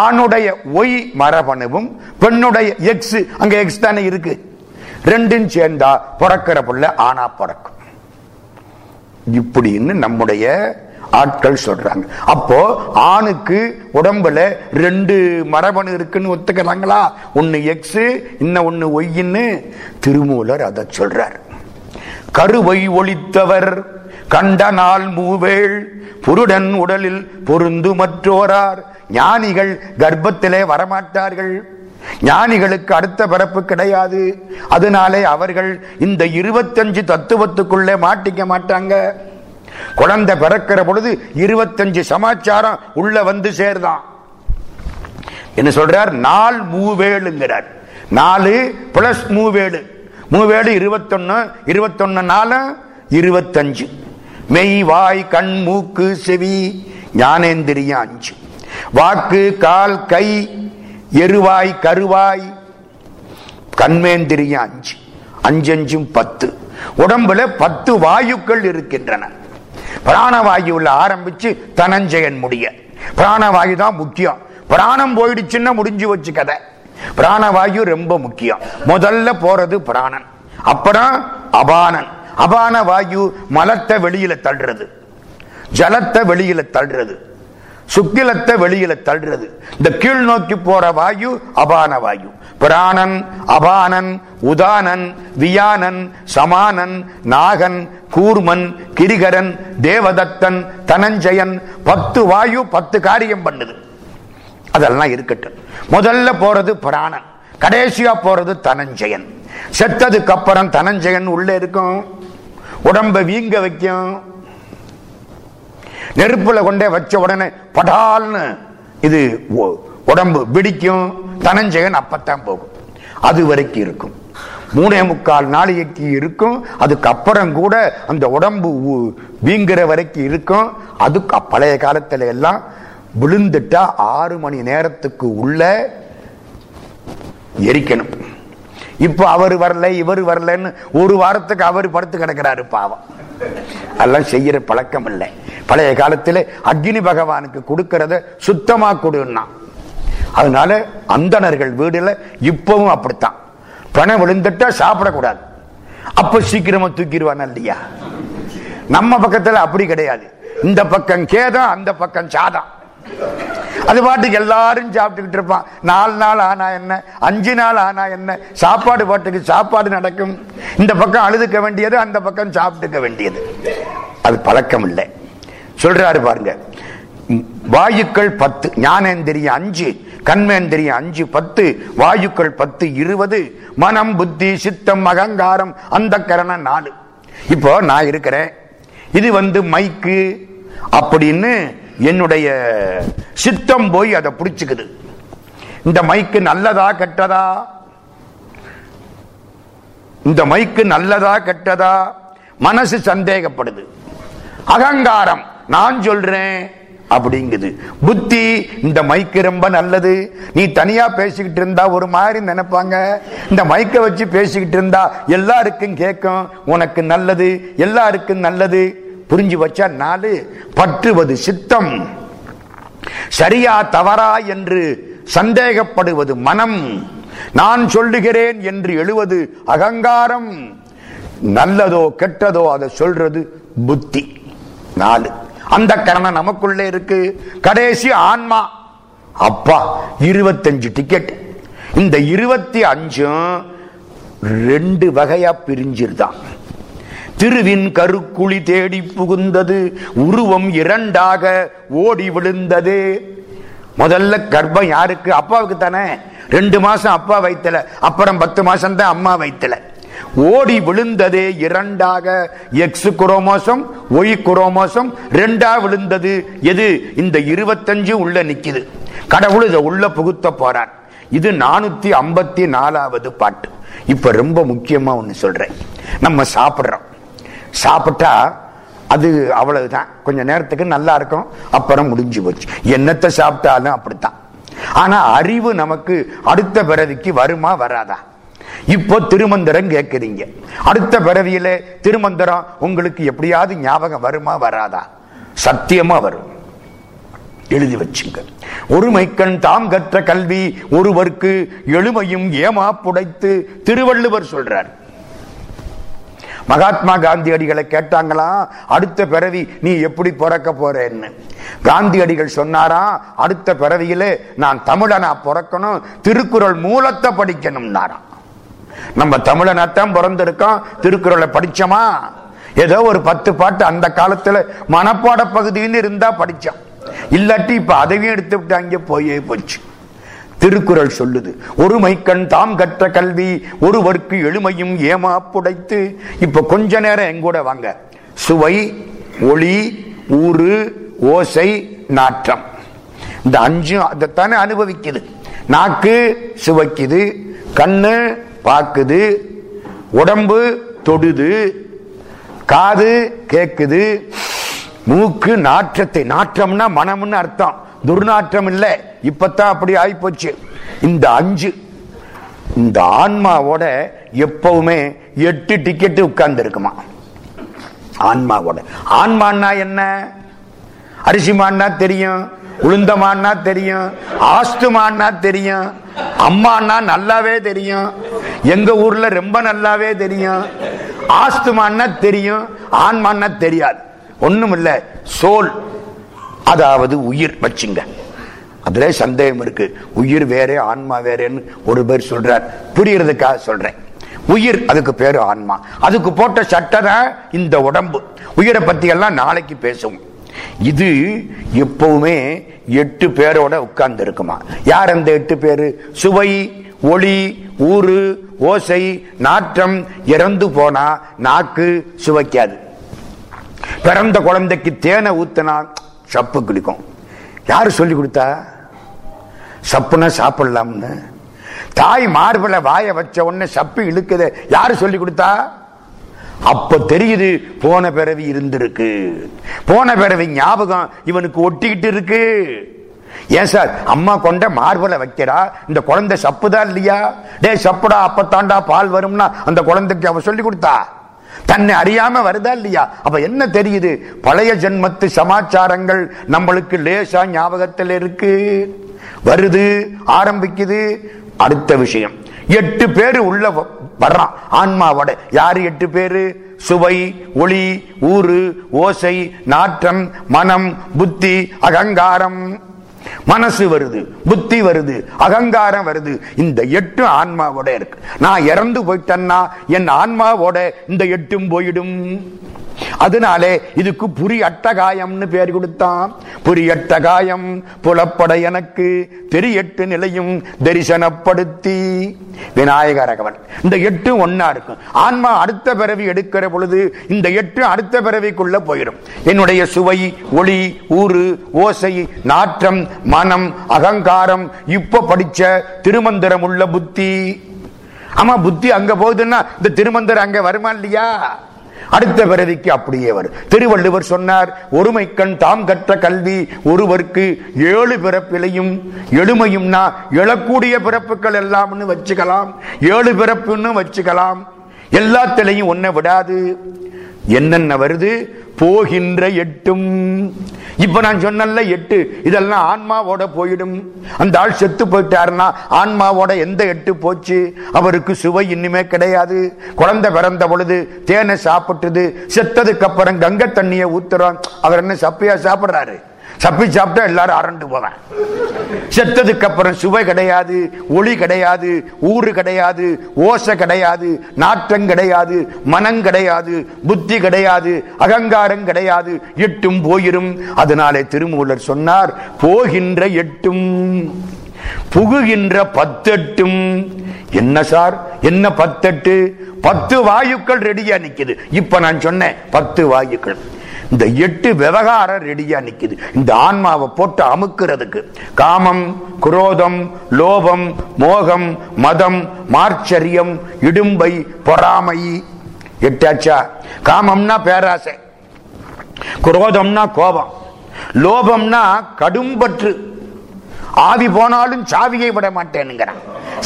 ஆணுடைய ஒய் மரபணுவும் பெண்ணுடைய எக்ஸ் அங்க எக்ஸ் தானே இருக்கு. ரெண்டும் சேர்ந்தா பிறக்கிற பிள்ளை ஆனா பிறக்கும். இப்படின்னு நம்முடைய ஆட்கள் சொல்றாங்க. அப்போ ஆணுக்கு உடம்புல ரெண்டு மரபணு இருக்குன்னு ஒத்துக்கிறாங்களா? ஒன்னு எக்ஸ் இன்னும் ஒன்னு ஒய்ன்னு திருமூலர் அதை சொல்றார். கருவை ஒளித்தவர் கண்ட நாள் மூவேள் புருடன் உடலில் பொருந்து மற்றோரார் ஞானிகள் கர்ப்பத்திலே வரமாட்டார்கள். ஞானிகளுக்கு அடுத்த பிறப்பு கிடையாது. அதனாலே அவர்கள் இந்த இருபத்தஞ்சு தத்துவத்துக்குள்ளே மாட்டிக்க மாட்டாங்க. குழந்தை பிறக்கிற பொழுது இருபத்தஞ்சு சமாச்சாரம் உள்ள வந்து சேர்தான். என்ன சொல்றார்? நாள் மூவேளுங்கிறார். நாலு பிளஸ் மூவேழு மூவேழு இருபத்தொன்னு இருபத்தொன்னு நாலு இருபத்தஞ்சு. மெய் வாய் கண் மூக்கு செவி ஞானேந்திரியம் அஞ்சு. வாக்கு கால் கை எருவாய் கருவாய். கண்மேந்திரிய அஞ்சு. அஞ்சஞ்சும் பத்து. உடம்புல பத்து வாயுக்கள் இருக்கின்றன. பிராணவாயுல ஆரம்பிச்சு தனஞ்சயன் முடிய. பிராணவாயு தான் முக்கியம். பிராணம் போயிடுச்சுன்னா முடிஞ்சு வச்சு கதை. பிராணவாயு ரொம்ப முக்கியம். முதல்ல போறது பிராணன். அப்புறம் அபானன். அபான வாயு மலத்தை வெளியில தள்ளுறது. ஜலத்தை வெளியில தள்ளுறது. சுக்கிலத்தை வெளியில தள்ளுறது. இந்த கீழ் நோக்கி போற வாயு அபான வாயு. பிராணன் அபானன் உதானன் வியானன் சமானன் நாகன் கூர்மன் கிரிகரன் தேவதத்தன் தனஞ்சயன் பத்து வாயு பத்து காரியம் பண்ணுது. அதெல்லாம் இருக்கட்டும். முதல்ல போறது பிராணன். கடைசியா போறது தனஞ்சயன். செத்ததுக்கு அப்புறம் தனஞ்சயன் உள்ள இருக்கும். உடம்ப வீங்க வைக்கும். நெருப்புல கொண்டே வச்ச உடனே படால்னு இது உடம்பு பிடிக்கும் தனஞ்செயன் அப்பத்தான் போகும். அது வரைக்கும் இருக்கும். மூணே முக்கால் நாளைக்கு இருக்கும். அதுக்கு அப்புறம் கூட அந்த உடம்பு வீங்குற வரைக்கும் இருக்கும். அதுக்கு பழைய காலத்துல எல்லாம் விழுந்துட்டா ஆறு மணி நேரத்துக்கு உள்ள எரிக்கணும். இப்ப அவர் வரல இவர் வரலன்னு ஒரு வாரத்துக்கு அவர் படுத்து கிடக்கிறாரு பாவம். அதெல்லாம் செய்யற பழக்கம் இல்லை. பழைய காலத்துல அக்னி பகவானுக்கு கொடுக்கறத சுத்தமா கொடுன்னா. அதனால அந்தணர்கள் வீடுல இப்பவும் அப்படித்தான். பணம் விழுந்துட்டா சாப்பிடக்கூடாது. அப்ப சீக்கிரமா தூக்கிடுவான் இல்லையா? நம்ம பக்கத்துல அப்படி கிடையாது. இந்த பக்கம் கேதம் அந்த பக்கம் சாதம் அது பாட்டுக்கு எல்லாரும் சாப்பிட்டுக்கிட்டு இருப்பான். நாலு நாள் ஆனா என்ன? அஞ்சு நாள் ஆனா என்ன? சாப்பாடு பாட்டுக்கு சாப்பாடு நடக்கும். இந்த பக்கம் அழுதுக்க வேண்டியது அந்த பக்கம் சாப்பிட்டுக்க வேண்டியது. அது பழக்கம் இல்லை. சொல்றாரு பாருங்க. வாயுக்கள் பத்து ஞானேந்திரியம் அஞ்சு கண்மேந்திரியம் அஞ்சு பத்து வாயுக்கள் பத்து இருபது மனம் புத்தி சித்தம் அகங்காரம் அந்த கரணம் நாலு. இப்போ நான் இருக்கிறேன். இது வந்து மைக்கு. அப்படின்னு என்னுடைய சித்தம் போய் அதை பிடிச்சுக்குது. இந்த மைக்கு நல்லதா கெட்டதா? இந்த மைக்கு நல்லதா கெட்டதா? மனசு சந்தேகப்படுது. அகங்காரம் நான் சொல்றேன் அப்படிங்குது. புத்தி இந்த மைக்கு ரொம்ப நல்லது. நீ தனியா பேசிக்கிட்டு இருந்தா ஒரு மாதிரி நினைப்பாங்க. இந்த மைக்க வச்சு பேசிக்கிட்டு இருந்தா எல்லாருக்கும் கேட்கும் உனக்கு நல்லது எல்லாருக்கும் நல்லது. புரிஞ்சு வச்சா நாலு. பற்றுவது சித்தம். சரியா தவறா என்று சந்தேகப்படுவது மனம். நான் சொல்லுகிறேன் என்று எழுவது அகங்காரம். நல்லதோ கெட்டதோ அதை சொல்றது புத்தி. நாலு. அந்த கரணம் நமக்குள்ளே இருக்கு. கடைசி ஆன்மா. அப்பா இருபத்தஞ்சு டிக்கெட் இந்த இருபத்தி அஞ்சும் ரெண்டு வகையா பிரிஞ்சிருதான். திருவின் கருக்குழி தேடி புகுந்தது உருவம் இரண்டாக ஓடி விழுந்தது. முதல்ல கர்ப்பம் யாருக்கு? அப்பாவுக்கு தானே. ரெண்டு மாசம் அப்பா வைத்தல அப்புறம் பத்து மாசம் தான் அம்மா வைத்தல. ஓடி விழுந்ததே இரண்டாக எக்ஸ் குரோமோசம் ஒய் குரோமோசம் ரெண்டா விழுந்தது. எது? இந்த இருபத்தஞ்சு உள்ள நிக்குது. கடவுள் இதை உள்ள புகுத்த போறார். இது நானூத்தி ஐம்பத்தி நாலாவது பாட்டு. இப்ப ரொம்ப முக்கியமா ஒண்ணு சொல்றேன். நம்ம சாப்பிடுறோம். சாப்பிட்டா அது அவ்வளவுதான். கொஞ்ச நேரத்துக்கு நல்லா இருக்கும் அப்புறம் முடிஞ்சு போச்சு. என்னத்தை சாப்பிட்டாலும் அப்படித்தான். ஆனா அறிவு நமக்கு அடுத்த பிறவிக்கு வருமா வராதா? இப்போ திருமந்திரம் கேட்குறீங்க அடுத்த பிறவியில திருமந்திரம் உங்களுக்கு எப்படியாவது ஞாபகம் வருமா வராதா? சத்தியமா வரும். எழுதி வச்சுங்க. ஒருமைக்கண் தாம் கற்ற கல்வி ஒருவருக்கு எழுமையும் ஏமா புடைத்து திருவள்ளுவர் சொல்றார். மகாத்மா காந்தியடிகளை கேட்டாங்களாம் அடுத்த பிறவி நீ எப்படி பிறக்க போறேன்னு. காந்தியடிகள் சொன்னாராம் அடுத்த பிறவியிலே நான் தமிழனா பிறக்கணும் திருக்குறள் மூலத்தை படிக்கணும்னாராம் நம்ம தமிழனாத்தான் பிறந்திருக்கோம் திருக்குறளை படிச்சோமா? ஏதோ ஒரு பத்து பாட்டு அந்த காலத்துல மனப்பாட பகுதின்னு இருந்தா படிச்சோம். இல்லாட்டி இப்ப அதையும் எடுத்து விட்டு அங்கே போயே போச்சு. திருக்குறள் சொல்லுது. ஒருமைக்கண் தாம் கற்ற கல்வி ஒருவருக்கு எளிமையும் ஏமா புடைத்து இப்ப கொஞ்ச நேரம் எங்கூட வாங்க. சுவை ஒளி ஊறு ஓசை நாற்றம். இந்த அஞ்சும் அதைத்தானே அனுபவிக்குது. நாக்கு சுவைக்குது கண்ணு பார்க்குது உடம்பு தொடுது காது கேக்குது மூக்கு நாற்றத்தை நாற்றம்னா மனம்னு அர்த்தம். துர்நாற்றம் இல்லை இப்பத்தான் அப்படி ஆயிப்போச்சு. இந்த அஞ்சு இந்த ஆன்மாவோட எப்பவுமே எட்டு டிக்கெட்டு உட்கார்ந்து இருக்குமா ஆன்மாவோட. ஆன்மான்னா என்ன? அரிசிமான்னா தெரியும் உளுந்தமான்னா தெரியும் ஆஸ்துமான்னா தெரியும் அம்மான்னா நல்லாவே தெரியும் எங்க ஊர்ல ரொம்ப நல்லாவே தெரியும் ஆஸ்துமான்னா தெரியும் ஆன்மான்னா தெரியாது. ஒண்ணும் இல்லை சோல். அதாவது உயிர் வச்சுங்க. அதுல சந்தேகம் இருக்கு. உயிர் வேறே ஆன்மா வேறேன்னு ஒரு பேர் சொல்றார். புரியறதுக்காக சொல்றேன். உயிர் அதுக்கு பேரு ஆன்மா. அதுக்கு போட்ட சட்டை தான் இந்த உடம்பு. உயிரை பத்தி எல்லாம் நாளைக்கு பேசுவோம். இது எப்பவுமே எட்டு பேரோட உட்கார்ந்து இருக்குமா யார் அந்த எட்டு பேரு? சுவை ஒளி ஊறு ஓசை நாற்றம் இறந்து போனா நாக்கு சுவைக்காது. பிறந்த குழந்தைக்கு தேனை ஊத்தினா சப்பு குடிக்கும் யாரு சொல்லி கொடுத்தா? சப்புனா சாப்பிடலாம்னு. தாய் மார்பில் வாய வச்ச உடனே சப்பு இழுக்குது. யாரு சொல்லி கொடுத்தா? அப்ப தெரியுது போன பிறவி இருந்திருக்கு. போன பிறவி ஞாபகம் இவனுக்கு ஒட்டிக்கிட்டு இருக்கு. ஏன் சார் அம்மா கொண்ட மார்பல வைக்கிறா இந்த குழந்தை சப்புதான் இல்லையா? டே சப்புடா அப்பத்தாண்டா பால் வரும்னா அந்த குழந்தைக்கு அவ சொல்லி கொடுத்தா? தன்னை அறியாம வருதா இல்லையா? அப்ப என்ன தெரியுது? பழைய ஜென்மத்து சமாச்சாரங்கள் நம்மளுக்கு லேசா ஞாபகத்தில் இருக்கு. வருது ஆரம்பிக்குது. அடுத்த விஷயம். எட்டு பேரு உள்ள வ- வர்றான். ஆன்மாவோட. யாரு எட்டு பேரு? சுவை ஒளி ஊரு ஓசை நாற்றம் மனம் புத்தி அகங்காரம். மனசு வருது புத்தி வருது அகங்காரம் வருது. இந்த எட்டு ஆன்மாவோட இருக்கு. நான் இறந்து போயிட்டேன்னா என் ஆன்மாவோட இந்த எட்டும் போயிடும். அதனாலே இதுக்கு புரி அட்டகாயம்னு பேர் கொடுத்தான். புரி அட்டகாயம் புலப்பட எனக்கு தெரியட்டு நிலையும் தரிசனப்படுத்தி. விநாயகரகவன். இந்த எட்டு ஒன்னா இருக்கும். ஆன்மா அடுத்த பிறவி எடுக்கிற பொழுது இந்த எட்டு அடுத்த பிறவிக்குள்ள போயிடும். என்னுடைய சுவை ஒளி ஊறு ஓசை நாற்றம் மனம் அகங்காரம் இப்ப படிச்ச திருமந்திரம் உள்ள புத்தி. ஆமா புத்தி அங்க போகுதுன்னா இந்த திருமந்திரம் அங்க வருமா இல்லையா? அடுத்த பிறவிக்கு அப்படியே வரும் திருவள்ளுவர் சொன்னார் ஒருமைக்கண் தாம் கற்ற கல்வி ஒருவருக்கு ஏழு பிறப்பிலையும் எழுமையும்னா எழக்கூடிய பிறப்புகள் எல்லாம்னு வச்சுக்கலாம் ஏழு பிறப்புன்னு வச்சுக்கலாம். எல்லாத்திலையும் ஒன்ன விடாது. என்னென்ன வருது? போகின்ற எட்டும். இப்ப நான் சொன்னல எட்டு. இதெல்லாம் ஆன்மாவோட போயிடும். அந்த ஆள் செத்து போயிட்டாருன்னா ஆன்மாவோட எந்த எட்டு போச்சு? அவருக்கு சுவை இன்னுமே கிடையாது. குழந்தை பிறந்த பொழுது தேனை சாப்பிட்டுது. செத்ததுக்கு அப்புறம் கங்கை தண்ணியை ஊத்துறோம். அவர் என்ன சப்பையா சாப்பிடுறாரு? சப்பி சாப்பிட்டா எல்லாரும் அரண்டு போவேன். செத்ததுக்கு அப்புறம் சுவை கிடையாது ஒளி கிடையாது ஊறு கிடையாது ஓசை கிடையாது நாற்றம் கிடையாது மனம் கிடையாது புத்தி கிடையாது அகங்காரம் கிடையாது எட்டும் போயிரும். அதனாலே திருமூலர் சொன்னார் போகின்ற எட்டும் புகுகின்ற பத்தெட்டும். என்ன சார்? என்ன பத்தெட்டு? பத்து வாயுக்கள் ரெடியா நிக்குது. இப்ப நான் சொன்னேன் பத்து வாயுக்கள். இந்த எட்டு விவகாரம் ரெடியா நிக்குது. இந்த ஆன்மாவை போட்டு அமுக்கிறதுக்கு. காமம் குரோதம் லோபம் மோகம் மதம் மார்ச்சரியம் இடும்பை பொறாமை. எட்டாச்சா? காமம்னா பேராசை. குரோதம்னா கோபம். லோபம்னா கடும்பற்று. ஆவி போனாலும் சாவியை விட மாட்டேனுங்கிறான்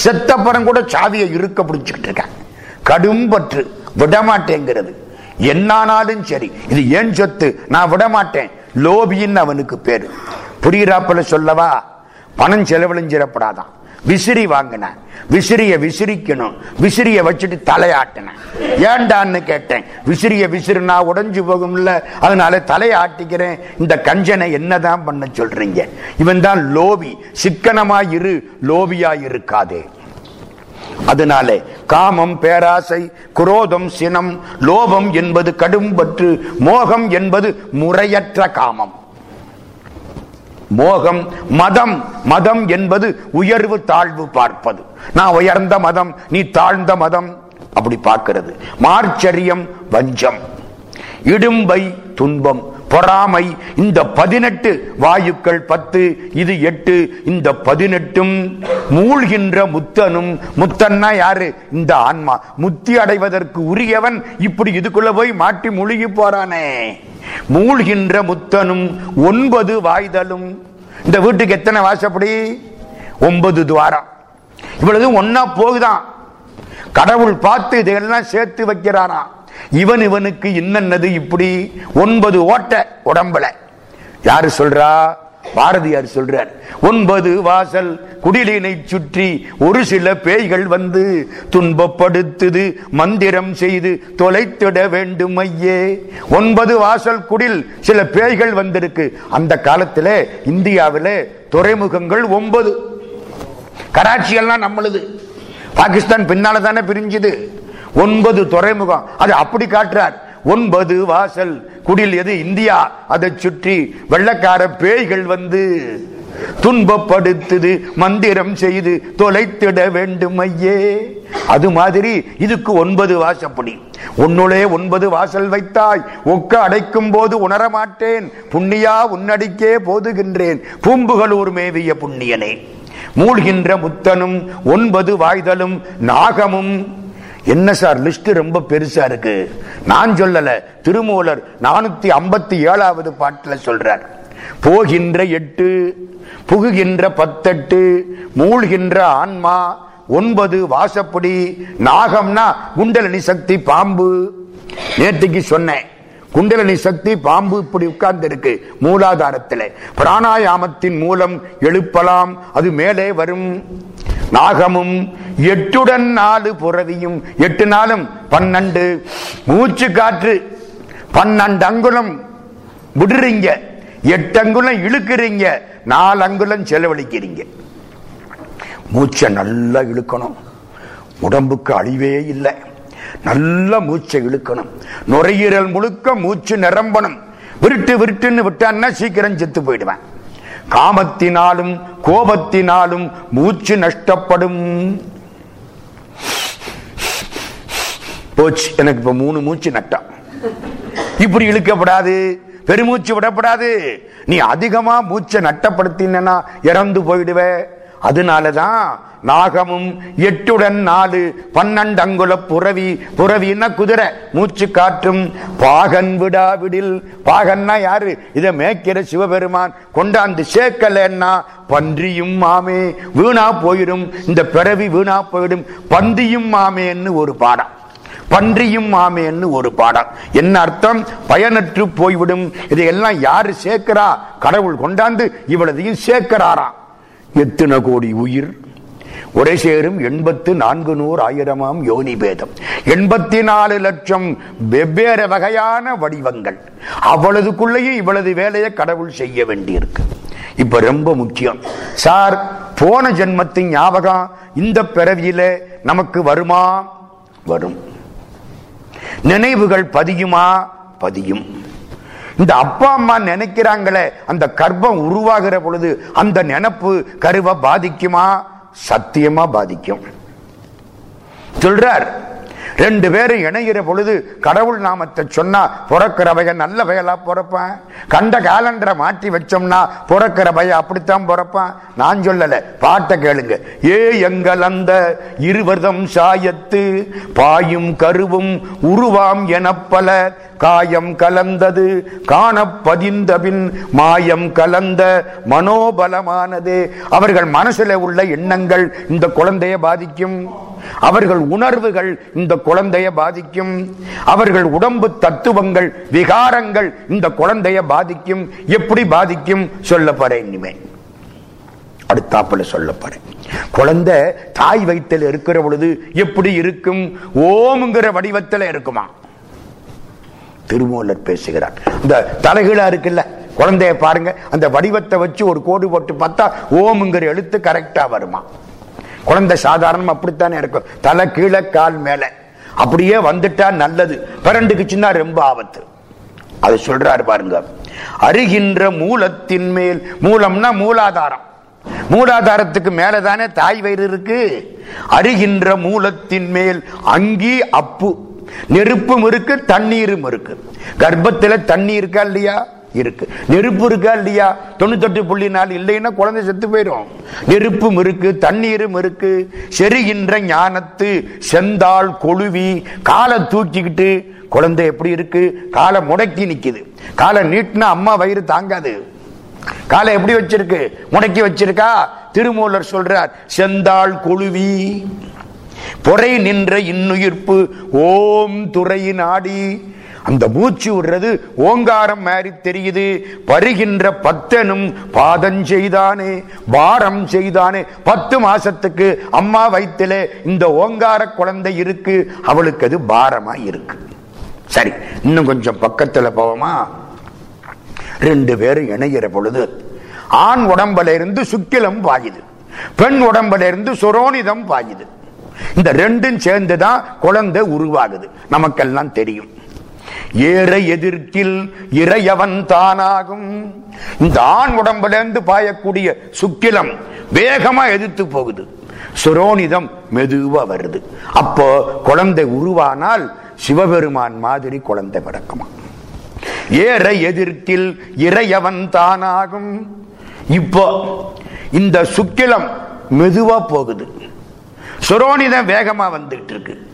செத்தப்பறம் கூட சாவியை இருக்க பிடிச்சுக்கிட்டு இருக்கான். கடும்பற்று. விடமாட்டேங்கிறது. என்னானாலும் சரி. இது ஏன் சொத்து? நான் விட மாட்டேன் லோபின்னு அவனுக்கு பேரு. புரியுறாப்புல சொல்லவா? பணம் செலவழிஞ்சிடப்படாதான் விசிறி வாங்கினேன் விசிறிய விசிறிக்கணும். விசிறிய வச்சுட்டு தலையாட்டினேன் ஏண்டான்னு கேட்டேன். விசிறிய விசிறுனா உடஞ்சு போகும்ல. அதனால தலையாட்டிக்கிறேன். இந்த கஞ்சனை என்னதான் பண்ண சொல்றீங்க? இவன் தான் லோபி சிக்கனமாயிரு லோபியா இருக்காதே. அதனாலே காமம் பேராசை குரோதம் சினம் லோபம் என்பது கடும்பற்று மோகம் என்பது முறையற்ற காமம். மோகம் மதம் மதம் என்பது உயர்வு தாழ்வு பார்ப்பது. நான் உயர்ந்த மதம் நீ தாழ்ந்த மதம் அப்படி பார்க்கிறது. மார்ச்சரியம் வஞ்சம். இடும்பை துன்பம். பொறாமை. இந்த பதினெட்டு வாயுக்கள் பத்து இது எட்டு இந்த பதினெட்டும் மூழ்கின்ற முத்தனும் முத்தன்னா யாரு? இந்த ஆன்மா. முத்தி அடைவதற்கு உரியவன் இப்படி இதுக்குள்ள போய் மாட்டி முழுகி போறானே. மூழ்கின்ற முத்தனும் ஒன்பது வாய்தலும். இந்த வீட்டுக்கு எத்தனை வாசப்படி? ஒன்பது துவாரம். இவ்வளவு ஒன்னா போகுதான். கடவுள் பார்த்து இதையெல்லாம் சேர்த்து வைக்கிறாராம் இவன் இவனுக்கு இன்னது இப்படி ஒன்பது ஓட்ட உடம்புல. யாரு சொல்றா? பாரதியார் சொல்றார் ஒன்பது வாசல் குடிலினை சுற்றி ஒரு சில பேய்கள் வந்து துன்பப்படுத்துது மந்திரம் செய்து தொலைத்திட வேண்டும் ஐயே ஒன்பது வாசல் குடில் சில பேய்கள் வந்திருக்கு. அந்த காலத்துல இந்தியாவில் துறைமுகங்கள் ஒன்பது. கராச்சி எல்லாம் நம்மளுது. பாகிஸ்தான் பின்னால தானே பிரிஞ்சுது. ஒன்பது துறைமுகம். அது அப்படி காட்டுறார். ஒன்பது வாசல். குடில் எது? இந்தியா. அதை சுற்றி வெள்ளக்கார பேய்கள் வந்து துன்பப்படுத்துது மந்திரம் செய்து தொலைத்திட வேண்டும் ஐயே அது மாதிரி இதுக்கு ஒன்பது வாசப்படி. உன்னுளே ஒன்பது வாசல் வைத்தாய். ஒக்க அடைக்கும் போது உணரமாட்டேன். புண்ணியா உன்னடிக்கே போதுகின்றேன். பூம்புகளூர் மேவிய புண்ணியனே. மூழ்கின்ற முத்தனும் ஒன்பது வாய்தலும் நாகமும் என்ன சார் லிஸ்ட் ரொம்ப பெருசா இருக்கு? நான் சொல்லல. திருமூலர் நானூத்தி ஐம்பத்தி ஏழாவது பாட்டில் சொல்றார். போகின்ற எட்டு புகுகின்ற பத்தெட்டு மூழ்கின்ற ஆன்மா ஒன்பது வாசப்படி நாகம்னா குண்டலினி சக்தி பாம்பு. நேற்றுக்கு சொன்னேன். குண்டலினி சக்தி பாம்பு இப்படி உட்கார்ந்து இருக்கு மூலாதாரத்தில். பிராணாயாமத்தின் மூலம் எழுப்பலாம். அது மேலே வரும். நாகமும் எட்டுடன் நாலு புறவியும் எட்டு நாளும் பன்னெண்டு. மூச்சு காற்று பன்னெண்டு அங்குலம் விடுறீங்க. எட்டு அங்குலம் இழுக்கிறீங்க. நாலு அங்குலம் செலவழிக்கிறீங்க. மூச்சை நல்லா இழுக்கணும். உடம்புக்கு அழிவே இல்லை. நல்ல மூச்சை இழுக்கணும். நுரையீரல் முழுக்க மூச்சு நிரம்பணும். விருட்டு விருட்டுன்னு விட்டான்னா சீக்கிரம் செத்து போயிடுவேன். காமத்தினாலும் கோபத்தினாலும் மூச்சு நஷ்டப்படும். போச்சு. எனக்கு இப்ப மூணு மூச்சு நட்டம் இப்படி இழுக்கப்படாது. பெருமூச்சு விடப்படாது. நீ அதிகமா மூச்சை நட்டப்படுத்தினா இறந்து போயிடுவ. அதனாலதான் நாகமும் எட்டுடன் நாலு பன்னெண்டு அங்குல புறவி புறவின்னா குதிரை மூச்சு காற்றும் பாகன் விடாவிடில். பாகன்னா யாரு? இதை மேய்க்கிற சிவபெருமான். கொண்டாந்து சேர்க்கலன்னா பன்றியும் மாமே. வீணா போயிடும். இந்த பிறவி வீணா போயிடும். பந்தியும் மாமேன்னு ஒரு பாடம் பன்றியும் மாமேன்னு ஒரு பாடம் என்ன அர்த்தம்? பயனற்று போய்விடும். இதையெல்லாம் யாரு சேர்க்கிறா? கடவுள் கொண்டாந்து இவ்வளதையும் சேர்க்கிறாராம். எத்தனை கோடி உயிர்? ஒரே சேரும் எண்பத்து நான்கு நூறு ஆயிரமாம் யோனி பேதம். எண்பத்தி நாலு லட்சம் வெவ்வேறு வகையான வடிவங்கள். அவ்வளவுக்குள்ளேயும் இவ்வளவு வேலையை கடவுள் செய்ய வேண்டியிருக்கு. இப்ப ரொம்ப முக்கியம். சார் போன ஜென்மத்தின் ஞாபகம் இந்த பிறவியில நமக்கு வருமா? வரும். நினைவுகள் பதியுமா? பதியும். இந்த அப்பா அம்மா நினைக்கிறாங்களே அந்த கர்ப்பம் உருவாகிற பொழுது அந்த நினப்பு கருவை பாதிக்குமா? சத்தியமா பாதிக்கும். சொல்றார் ரெண்டு பேரும் இணைகிற பொழுது கடவுள் நாமத்தை சொன்னா பிறக்கிற பையன் நல்ல பயலா பிறப்பான். கண்ட காலண்டரை மாற்றி வச்சோம்னா பிறக்கிற பையன் அப்படித்தான் பிறப்பான். நான் சொல்லல பாட்டை கேளுங்க. ஏ எங்கள் அந்த இருவர்தம் சாயத்து பாயும் கருவும் உருவாம் எனப்பல காயம் கலந்தது காணப்பதிந்தபின் மாயம் கலந்த மனோபலமானது. அவர்கள் மனசுல உள்ள எண்ணங்கள் இந்த குழந்தைய பாதிக்கும். அவர்கள் உணர்வுகள் இந்த குழந்தைய பாதிக்கும். அவர்கள் உடம்பு தத்துவங்கள் விகாரங்கள் இந்த குழந்தைய பாதிக்கும். எப்படி பாதிக்கும்? சொல்ல போறேன் இனிமே. அடுத்தாப்புல சொல்ல போறேன் குழந்தை தாய் வயிற்றில் இருக்கிற பொழுது எப்படி இருக்கும்? ஓம்ங்கிற வடிவத்தில் இருக்குமா? திருமூலர் பேசுகிறார். இந்த தலைகீழா இருக்குல்ல குழந்தைய பாருங்க. அந்த வடிவத்தை வச்சு ஒரு கோடு போட்டு பார்த்தா ஓம்ங்கிற எழுத்து கரெக்டா வருமா? குழந்தை சாதாரணம் அப்படித்தானே இருக்கும். தலை கீழே கால் மேல. அப்படியே வந்துட்டா நல்லது. பிறண்டுக்குச்சுன்னா ரொம்ப ஆபத்து. அது சொல்றாரு பாருங்க. அருகின்ற மூலத்தின் மேல் மூலம்னா மூலாதாரம். மூலாதாரத்துக்கு மேலதானே தாய் வயிறு இருக்கு. அருகின்ற மூலத்தின் மேல் அங்கி அப்பு. நெருப்பும் இருக்கு தண்ணீரும் இருக்கு. கர்ப்பத்தில் தண்ணி இருக்கா இல்லையா? இருக்கு. நெருப்பு இருக்கா இல்லையா? தொண்ணூத்தெட்டு புள்ளி நாலு இல்லைன்னா குழந்தை செத்து போயிடும் நெருப்பும் இருக்கு தண்ணீரும் இருக்கு. செரிகின்ற ஞானத்து செந்தாள் கொழுவி காலை தூக்கிக்கிட்டு குழந்தை எப்படி இருக்கு? காலை முடக்கி நிக்குது. காலை நீட்டினா அம்மா வயிறு தாங்காது. காலை எப்படி வச்சிருக்கு? முடக்கி வச்சிருக்கா? திருமூலர் சொல்றார் செந்தாள் கொழுவி பொறை நின்ற இன்னுயிர்ப்பு ஓம் துறையின் ஆடி அந்த மூச்சு விடுறது ஓங்காரம் மாதிரி தெரியுது. வருகின்ற பத்தனும் பாதம் செய்தானே பாரம் செய்தானே. பத்து மாசத்துக்கு அம்மா வயிற்றுல இந்த ஓங்கார குழந்தை இருக்கு. அவளுக்கு அது பாரமா இருக்கு. சரி இன்னும் கொஞ்சம் பக்கத்துல போவோமா? ரெண்டு பேரும் இணைகிற பொழுது ஆண் உடம்புல இருந்து சுக்கிலம் பாயுது. பெண் உடம்புல இருந்து சுரோனிதம் பாயுது. இந்த ரெண்டும் சேர்ந்துதான் குழந்தை உருவாகுது. நமக்கெல்லாம் தெரியும். ஏற எதிர்க்கில் இறையவன் தானாகும். இந்த ஆண் உடம்புல இருந்து பாயக்கூடிய சுக்கிலம் வேகமா எதிர்த்து போகுது. சுரோனிதம் மெதுவா வருது. அப்போ குழந்தை உருவானால் சிவபெருமான் மாதிரி குழந்தை பிறக்குமா? ஏற எதிர்க்கில் இறையவன் தானாகும். இப்போ இந்த சுக்கிலம் மெதுவா போகுது. சுரோனிதம் வேகமா வந்துட்டு இருக்கு.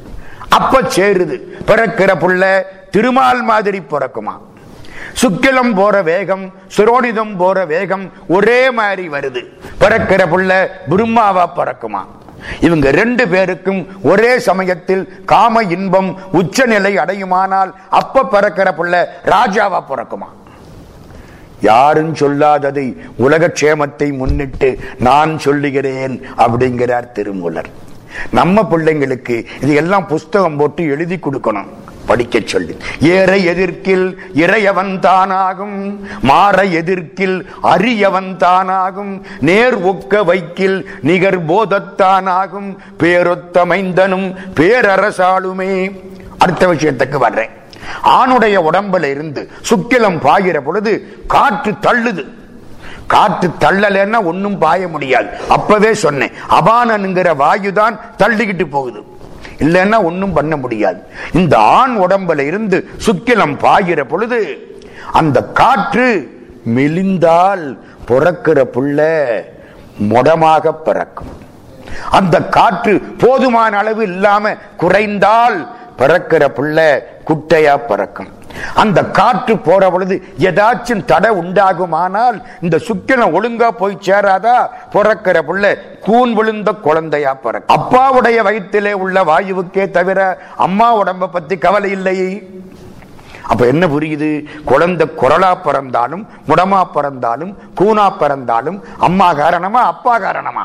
அப்ப சேருது. பிறக்கிற புள்ள திருமால் மாதிரி பிறக்குமா? சுக்கிலம் போற வேகம் சுரோனிதம் போற வேகம் ஒரே மாதிரி வருது. பிறக்கிற புள்ள பிரம்மாவா பிறக்குமா? இவங்க ரெண்டு பேருக்கும் ஒரே சமயத்தில் காம இன்பம் உச்சநிலை அடையுமானால் அப்ப பிறக்கிற புள்ள ராஜாவா பிறக்குமா? யாரும் சொல்லாததை உலக க்ஷேமத்தை முன்னிட்டு நான் சொல்லுகிறேன் அப்படிங்கிறார் திருமூலர். நம்ம பிள்ளைங்களுக்கு இது எல்லாம் புஸ்தகம் போட்டு எழுதி கொடுக்கணும். படிக்க சொல்லி ஏற எதிர்க்கில் இறையவன் தானாகும் மாற எதிர்க்கில் அரியவன் தானாகும் நேர் ஒக்க வைக்கில் நிகர் போதத்தானாகும் பேரொத்தமைந்தனும் பேரரசாளுமே. அடுத்த விஷயத்துக்கு வர்றேன். ஆணுடைய உடம்புல இருந்து சுக்கிலம் பாயிற பொழுது காற்று தள்ளுது. காற்று தள்ளலைன்னா ஒன்னும் பாய முடியாது. அப்பவே சொன்னேன் அபானனுங்கிற வாயுதான் தள்ளிக்கிட்டு போகுது. இல்லைன்னா ஒன்றும் பண்ண முடியாது. இந்த ஆண் உடம்புல இருந்து சுக்கிலம் பாயிற பொழுது அந்த காற்று மெலிந்தால் பிறக்கிற புள்ள மொடமாக பிறக்கும். அந்த காற்று போதுமான அளவு இல்லாம குறைந்தால் பிறக்கிற புள்ள குட்டையா பிறக்கும். அந்த காற்று போற பொழுது ஏதாச்சும் தடை உண்டாகுமானால் இந்த சுக்கினம் ஒழுங்கா போய் சேராதா? பிறக்கிற புள்ள கூன் விழுந்த குழந்தையா பிறக்க அப்பாவுடைய வயிற்றிலே உள்ள வாயுவுக்கே தவிர அம்மா உடம்ப பத்தி கவலை இல்லை அப்ப என்ன புரியுது? குழந்தை குரலா பிறந்தாலும் முடமா பிறந்தாலும் கூனா பிறந்தாலும் அம்மா காரணமா அப்பா காரணமா?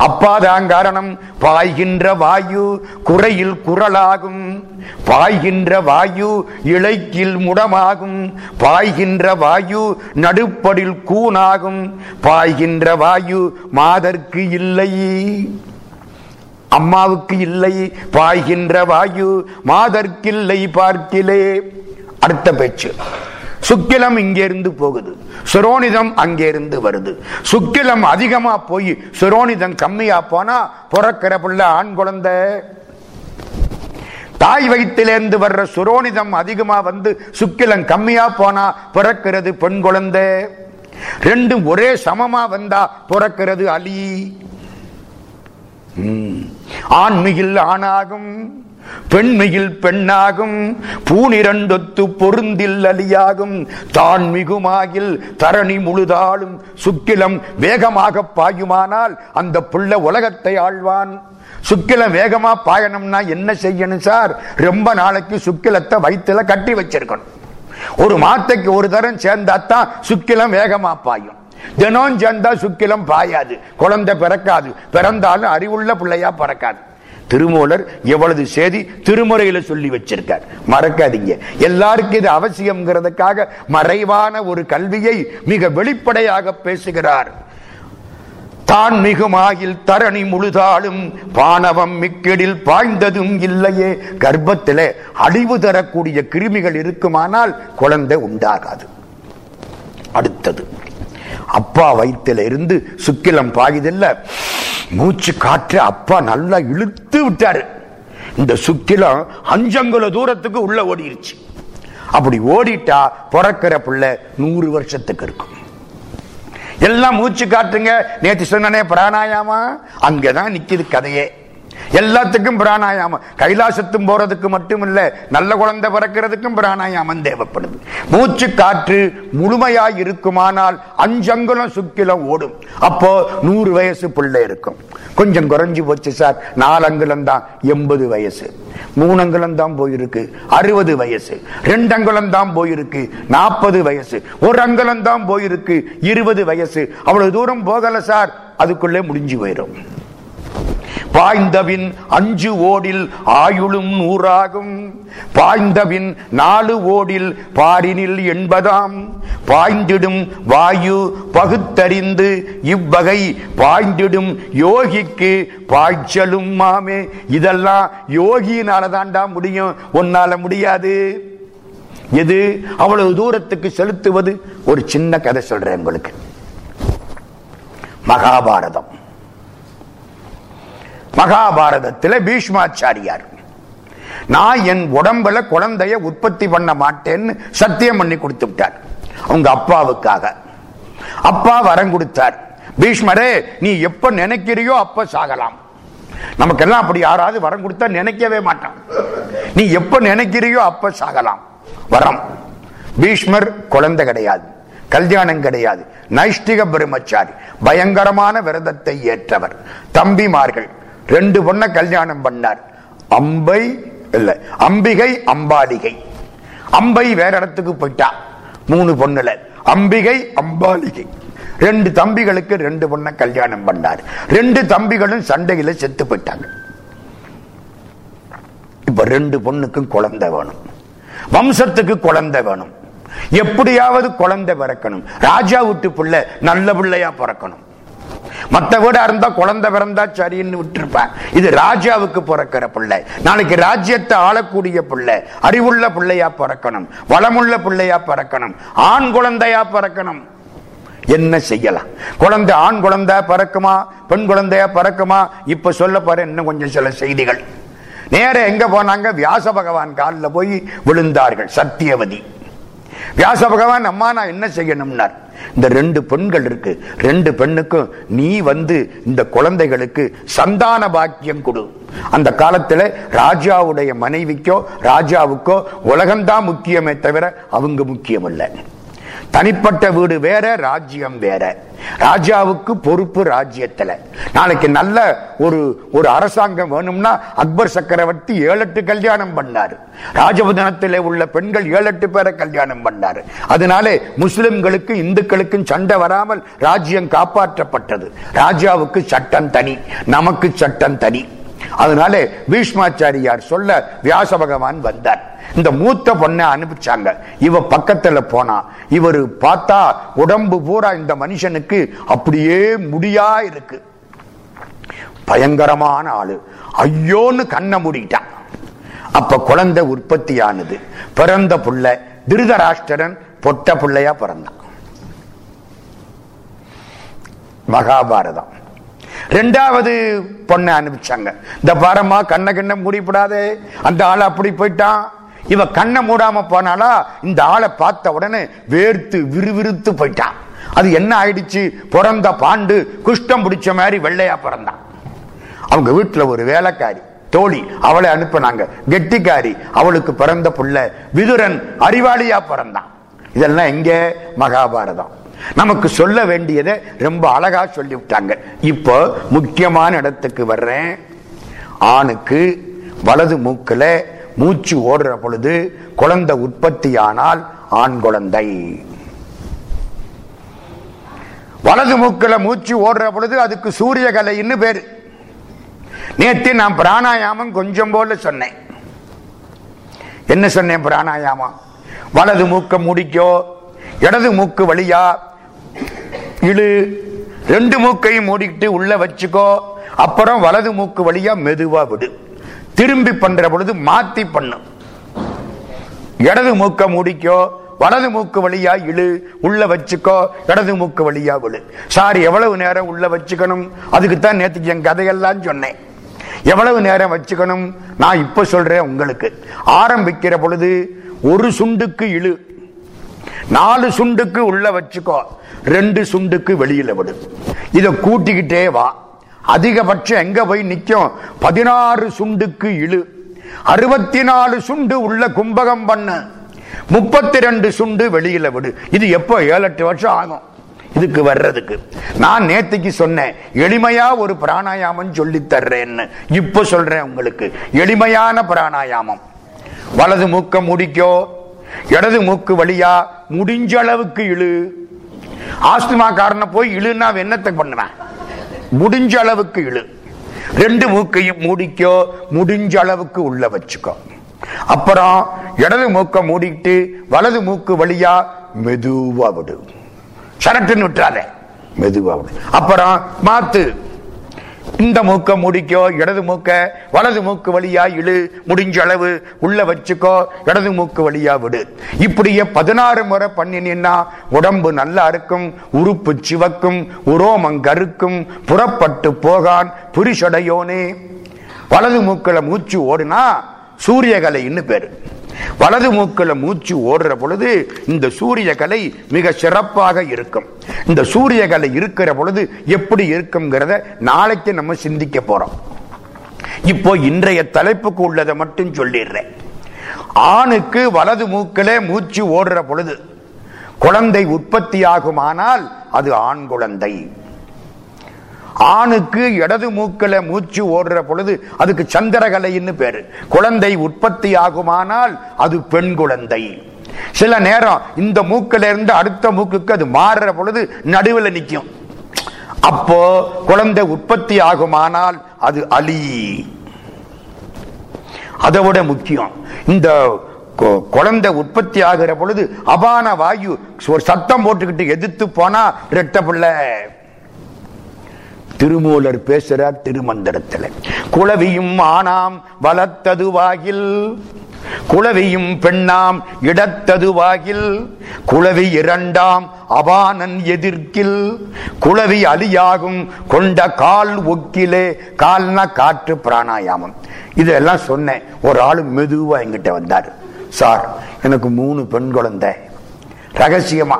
அப்பாதான் காரணம். பாய்கின்ற வாயு குறையில் குரலாகும் பாய்கின்ற வாயு இளைக்கில் முடமாகும். பாய்கின்ற வாயு நடுப்படில் கூனாகும். பாய்கின்ற வாயு மாதற்கு இல்லை. அம்மாவுக்கு இல்லை. பாய்கின்ற வாயு மாதற்கில்லை பார்க்கிலே. அடுத்த பேச்சு. சுக்கிலம் இங்கே இருந்து போகுது. சுரோனிதம் அங்கே இருந்து வருது. சுக்கிலம் அதிகமா போய் சுரோனிதம் கம்மியா போனா பிறக்கிற பிள்ளை ஆண் குழந்தை. தாய் வயிற்றிலிருந்து வர்ற சுரோனிதம் அதிகமா வந்து சுக்கிலம் கம்மியா போனா பிறக்கிறது பெண் குழந்தை. ரெண்டும் ஒரே சமமா வந்தா பிறக்கிறது அலி. ஆண்மிகில் ஆணாகும். பெண்மையில் பெண்ணாகும் பூனிரண்டொத்து பொருந்தில் அலியாகும் தான் மிகுமாகில் தரணி முழுதாளும் சுக்கிலம் வேகமாக பாயுமானால் அந்த புள்ள உலகத்தை ஆழ்வான் சுக்கிலம் வேகமா பாயணும்னா என்ன செய்யணும் சார்? ரொம்ப நாளைக்கு சுக்கிலத்தை வயிற்றுல கட்டி வச்சிருக்கணும். ஒரு மாத்தைக்கு ஒரு தரம் சேர்ந்தாத்தான் சுக்கிலம் வேகமா பாயும். தினம் சேர்ந்தா சுக்கிலம் பாயாது. குழந்தை பிறக்காது. பிறந்தாலும் அறிவுள்ள பிள்ளையா பிறக்காது. திருமூலர் எவ்வளவு செய்தி திருமுறையில சொல்லி வச்சிருக்கார். மறக்காதீங்க. எல்லாருக்கும் இது அவசியம்ங்கிறதுக்காக மறைவான ஒரு கல்வியை மிக வெளிப்படையாக பேசுகிறார். தான் மிகுமாயில் தரணி முழுதாலும் பானவம் மிக்கெடில் பாய்ந்ததும் இல்லையே. கர்ப்பத்திலே அழிவு தரக்கூடிய கிருமிகள் இருக்குமானால் குழந்தை உண்டாகாது. அடுத்தது. அப்பா வயிற்றுல இருந்து சுக்கிலம் பாயுதில்ல. மூச்சு காற்று அப்பா நல்லா இழுத்து விட்டாரு. இந்த சுக்கிலம் அஞ்சங்குல தூரத்துக்கு உள்ள ஓடிருச்சு. அப்படி ஓடிட்டா பிறக்கிற பிள்ளை நூறு வருஷத்துக்கு இருக்கும். எல்லாம் மூச்சு காட்டுங்க. நேற்று சொன்னனே பிராணாயாமா? அங்கதான் நிக்குது கதையே. எல்லாத்துக்கும் பிராணாயாமம். கைலாசத்தும் போறதுக்கு மட்டும் இல்ல நல்ல குழந்தை பிறக்கிறதுக்கும் பிராணாயாமம் தேவைப்படுது. மூச்சு காற்று முழுமையாய் இருக்குமானால் அஞ்சங்குலம் சுக்கிலம் ஓடும். அப்போ நூறு வயசு பிள்ளை இருக்கும். கொஞ்சம் குறைஞ்சு போச்சு சார் நாலங்குலம் தான் எண்பது வயசு. மூணு அங்குலம் தான் போயிருக்கு அறுபது வயசு. ரெண்டு அங்குலம் தான் போயிருக்கு நாற்பது வயசு. ஒரு அங்குலம் தான் போயிருக்கு இருபது வயசு. அவ்வளவு தூரம் போகல சார் அதுக்குள்ளே முடிஞ்சு போயிடும் பாய்ந்தவின் அஞ்சு ஓடில் ஆயுளும் நூறாகும். பாய்ந்தவின் நாலு ஓடில் பாரினில் என்பதாம் பாய்ந்திடும் வாயு பகுத்தறிந்து இவ்வகை பாய்ந்திடும் யோகிக்கு பாய்ச்சலும் மாமே. இதெல்லாம் யோகியினால தாண்டா முடியும். உன்னால முடியாது. எது? அவ்வளவு தூரத்துக்கு செலுத்துவது? ஒரு சின்ன கதை சொல்றேன் உங்களுக்கு. மகாபாரதம். மகாபாரதத்தில் பீஷ்மாச்சாரியார். நான் என் உடம்புல குழந்தைய உற்பத்தி பண்ண மாட்டேன்னு சத்தியம் பண்ணி கொடுத்து விட்டார் அவங்க அப்பாவுக்காக. அப்பா வரம் கொடுத்தார். பீஷ்மரே நீ எப்ப நினைக்கிறியோ அப்ப சாகலாம். நமக்கெல்லாம் அப்படி யாராவது வரம் கொடுத்தா நினைக்கவே மாட்டான். நீ எப்ப நினைக்கிறியோ அப்ப சாகலாம். வரம். பீஷ்மர் குழந்தை கிடையாது. கல்யாணம் கிடையாது. நைஷ்டிக பிரம்மச்சாரி பயங்கரமான விரதத்தை ஏற்றவர். தம்பிமார்கள் ரெண்டு பொண்ணை கல்யாணம் பண்ணார். அம்பை இல்லை அம்பிகை அம்பாலிகை. அம்பை வேற இடத்துக்கு போயிட்டா மூணு பொண்ணுல. அம்பிகை அம்பாலிகை. ரெண்டு தம்பிகளுக்கு ரெண்டு பொண்ணை கல்யாணம் பண்ணார். ரெண்டு தம்பிகளும் சண்டையில செத்து போயிட்டாங்க. இப்ப ரெண்டு பொண்ணுக்கும் குழந்தை வேணும். வம்சத்துக்கு குழந்தை வேணும். எப்படியாவது குழந்தை பிறக்கணும். ராஜா விட்டு பிள்ளை நல்ல பிள்ளையா பிறக்கணும். மத்த வீடா இருந்தா குழந்தை பிறந்தா சரின்னு விட்டுருப்பேன். இது ராஜாவுக்கு பிறக்கிற பிள்ளை. நாளைக்கு ராஜ்யத்தை ஆளக்கூடிய பிள்ளை. அறிவுள்ள பிள்ளையா பிறக்கணும். வளமுள்ள பிள்ளையா பிறக்கணும். ஆண் குழந்தையா பிறக்கணும். என்ன செய்யலாம்? குழந்தை ஆண் குழந்தை பிறக்குமா? பெண் குழந்தையா பிறக்குமா? இப்ப சொல்ல பாரு இன்னும் கொஞ்சம் சில செய்திகள். நேர எங்க போனாங்க? வியாச பகவான் காலில் போய் விழுந்தார்கள். சத்தியவதி. வியாச பகவான் அம்மா நான் என்ன செய்யணும்னார்? இந்த ரெண்டு பெண்கள் இருக்கு. ரெண்டு பெண்ணுக்கும் நீ வந்து இந்த குழந்தைகளுக்கு சந்தான பாக்கியம் கொடு. அந்த காலத்துல ராஜாவுடைய மனைவிக்கோ ராஜாவுக்கோ உலகம்தான் முக்கியமே தவிர அவங்க முக்கியம் இல்லை தனிப்பட்ட வீடு வேற ராஜ்யம் வேற. ராஜாவுக்கு பொறுப்பு ராஜ்யத்துல. நாளைக்கு நல்ல ஒரு ஒரு அரசாங்கம் வேணும்னா அக்பர் சக்கரவர்த்தி ஏழு எட்டு கல்யாணம் பண்ணாரு. ராஜபுதனத்திலே உள்ள பெண்கள் ஏழு எட்டு பேரை கல்யாணம் பண்ணாரு. அதனாலே முஸ்லிம்களுக்கு இந்துக்களுக்கும் சண்டை வராமல் ராஜ்யம் காப்பாற்றப்பட்டது. ராஜாவுக்கு சட்டம் தனி நமக்கு சட்டம் தனி. அதனாலே பீஷ்மாச்சாரியார் சொல்ல வியாச பகவான் வந்தார். இந்த மூத்த பொண்ணை அனுப்பிச்சாங்க. இவ பக்கத்துல போனா இவர் பார்த்தா உடம்பு பூரா இந்த மனுஷனுக்கு அப்படியே முடியா இருக்கு. பயங்கரமான ஆளு. ஐயோன்னு கண்ணை மூடிட்டான். அப்ப குழந்தை உற்பத்தியானது. பிறந்த புள்ள திருதராஷ்டிரன் பொட்ட பிள்ளையா பிறந்தான். மகாபாரதம். ரெண்டாவது பொண்ணை அனுப்பிச்சாங்க. இந்த பாரமா கண்ண கண்ண மூடிப்படாதே. அந்த ஆள் அப்படி போயிட்டான். இவ கண்ணை மூடாம போனாலா இந்த ஆளை பார்த்த உடனே வேர்த்து விறுவிறுத்து போயிட்டான் அது என்ன ஆயிடுச்சு? பிறந்த பாண்டு குஷ்டம் பிடிச்ச மாதிரி வெள்ளையா பிறந்தான். அவங்க வீட்டுல ஒரு வேலைக்காரி தோழி அவளை அனுப்பினாங்க. கெட்டிக்காரி அவளுக்கு பிறந்த புள்ள விதுரன் அறிவாளியா பிறந்தான். இதெல்லாம் எங்க? மகாபாரதம். நமக்கு சொல்ல வேண்டியதை ரொம்ப அழகா சொல்லி விட்டாங்க இப்போ முக்கியமான இடத்துக்கு வர்றேன். ஆணுக்கு வலது மூக்குல மூச்சு ஓடுற பொழுது குழந்தை உற்பத்தியானால் ஆண் குழந்தை. வலது மூக்கில் மூச்சு ஓடுற பொழுது அதுக்கு சூரிய கலைன்னு பேர். நேற்று நான் பிராணாயாமம் கொஞ்சம் போல சொன்னேன். என்ன சொன்னேன் பிராணாயாமம்? வலது மூக்க முடிக்கோ இடது மூக்கு வழியா இழு ரெண்டு மூக்கையும் மூடிக்கிட்டு உள்ள வச்சுக்கோ அப்புறம் வலது மூக்கு வழியா மெதுவா விடு. திரும்பி பண்ற பொழுது மாத்தி பண்ணும் இடது மூக்க முடிக்கோ வலது மூக்கு வழியா இழு உள்ள வச்சுக்கோ இடது மூக்கு வழியா விழு. சார் எவ்வளவு நேரம் உள்ள வச்சுக்கணும்? அதுக்குத்தான் நேற்று நேத்துக்கு என் கதையெல்லாம் சொன்னேன். எவ்வளவு நேரம் வச்சுக்கணும்? நான் இப்ப சொல்றேன் உங்களுக்கு. ஆரம்பிக்கிற பொழுது ஒரு சுண்டுக்கு இழு. நாலு சுண்டுக்கு உள்ள வச்சுக்கோ. ரெண்டு சுண்டுக்கு வெளியில விடு. இதை கூட்டிக்கிட்டே வா. அதிகபட்சம் எங்க போய் நிற்கும் பதினாறு சுண்டுக்கு இழு. அறுபத்தி நாலு சுண்டு உள்ள கும்பகம் பண்ணு. முப்பத்தி ரெண்டு சுண்டு வெளியில விடு. இது எப்போ ஏழு எட்டு வருஷம் ஆகும்? இதுக்கு வர்றதுக்கு. நான் நேத்துக்கு சொன்னேன் எளிமையா ஒரு பிராணாயாமம் சொல்லி தர்றேன்னு. இப்ப சொல்றேன் உங்களுக்கு. எளிமையான பிராணாயாமம். வலது மூக்க முடிக்கோ? இடது மூக்கு வழியா முடிஞ்ச அளவுக்கு இழு. ஆஸ்துமா காரணம் போய் இழுன்னா என்னத்தை பண்ணுவேன்? முடிஞ்ச அளவுக்கு இழு. ரெண்டு மூக்கையும் மூடிக்கோ முடிஞ்ச அளவுக்கு உள்ள வச்சுக்கோ. அப்புறம் இடது மூக்க மூடிட்டு வலது மூக்கு வழியா மெதுவா விடு. சரட்டுன்னு விட்டுறாத. மெதுவா விடு. அப்புறம் மாத்து. இந்த மூக்க முடிக்கோ இடது மூக்க வலது மூக்கு வழியா இழு முடிஞ்ச அளவு உள்ள வச்சுக்கோ இடது மூக்கு வழியா விடு. இப்படியே பதினாறு முறை பண்ணினா உடம்பு நல்லா இருக்கும் உறுப்பு சிவக்கும் உரோமம் கருக்கும் புறப்பட்டு போகான் புரிஷடையோனே வலது மூக்கில் மூச்சு ஓடுனா சூரியகலைன்னு பேரு. வலது மூக்கில் மூச்சு ஓடுற பொழுது இந்த சூரிய கலை மிக சிறப்பாக இருக்கும். இந்த சூரிய கலை இருக்கிற பொழுது எப்படி இருக்குங்கிறத நாளைக்கு நம்ம சிந்திக்க போறோம். இப்போ இன்றைய தலைப்புக்கு உள்ளதை மட்டும் சொல்லிடுறேன். ஆணுக்கு வலது மூக்கிலே மூச்சு ஓடுற பொழுது குழந்தை உற்பத்தியாகுமானால் அது ஆண் குழந்தை. ஆணுக்கு இடது மூக்கில் மூச்சு ஓடுற பொழுது அதுக்கு சந்திரகலைன்னு பேரு. குழந்தை உற்பத்தி ஆகுமானால் அது பெண் குழந்தை. சில நேரம் இந்த மூக்கில இருந்து அடுத்த மூக்குக்கு அது மாறுற பொழுது நடுவில் நிற்கும் அப்போ குழந்தை உற்பத்தி ஆகுமானால் அது அலி. அதை விட முக்கியம். இந்த குழந்தை உற்பத்தி ஆகிற பொழுது அபான வாயு ஒரு சத்தம் போட்டுக்கிட்டு எதிர்த்து போனா ரெட்ட பிள்ளை. திருமூலர் பேசுறார் திருமந்திரத்தில். குளவியும் ஆனாம் வளர்த்ததுவாகில் குளவியும் பெண்ணாம் இடத்ததுவாகில் குளவி இரண்டாம் அபானன் எதிர்க்கில். குளவி அலியாகும் கொண்ட கால் ஒக்கிலே. கால்னா காற்று பிராணாயாமம். இதெல்லாம் சொன்னேன். ஒரு ஆள் மெதுவா என்கிட்ட வந்தார். சார் எனக்கு மூணு பெண் குழந்தை. ரகசியமா?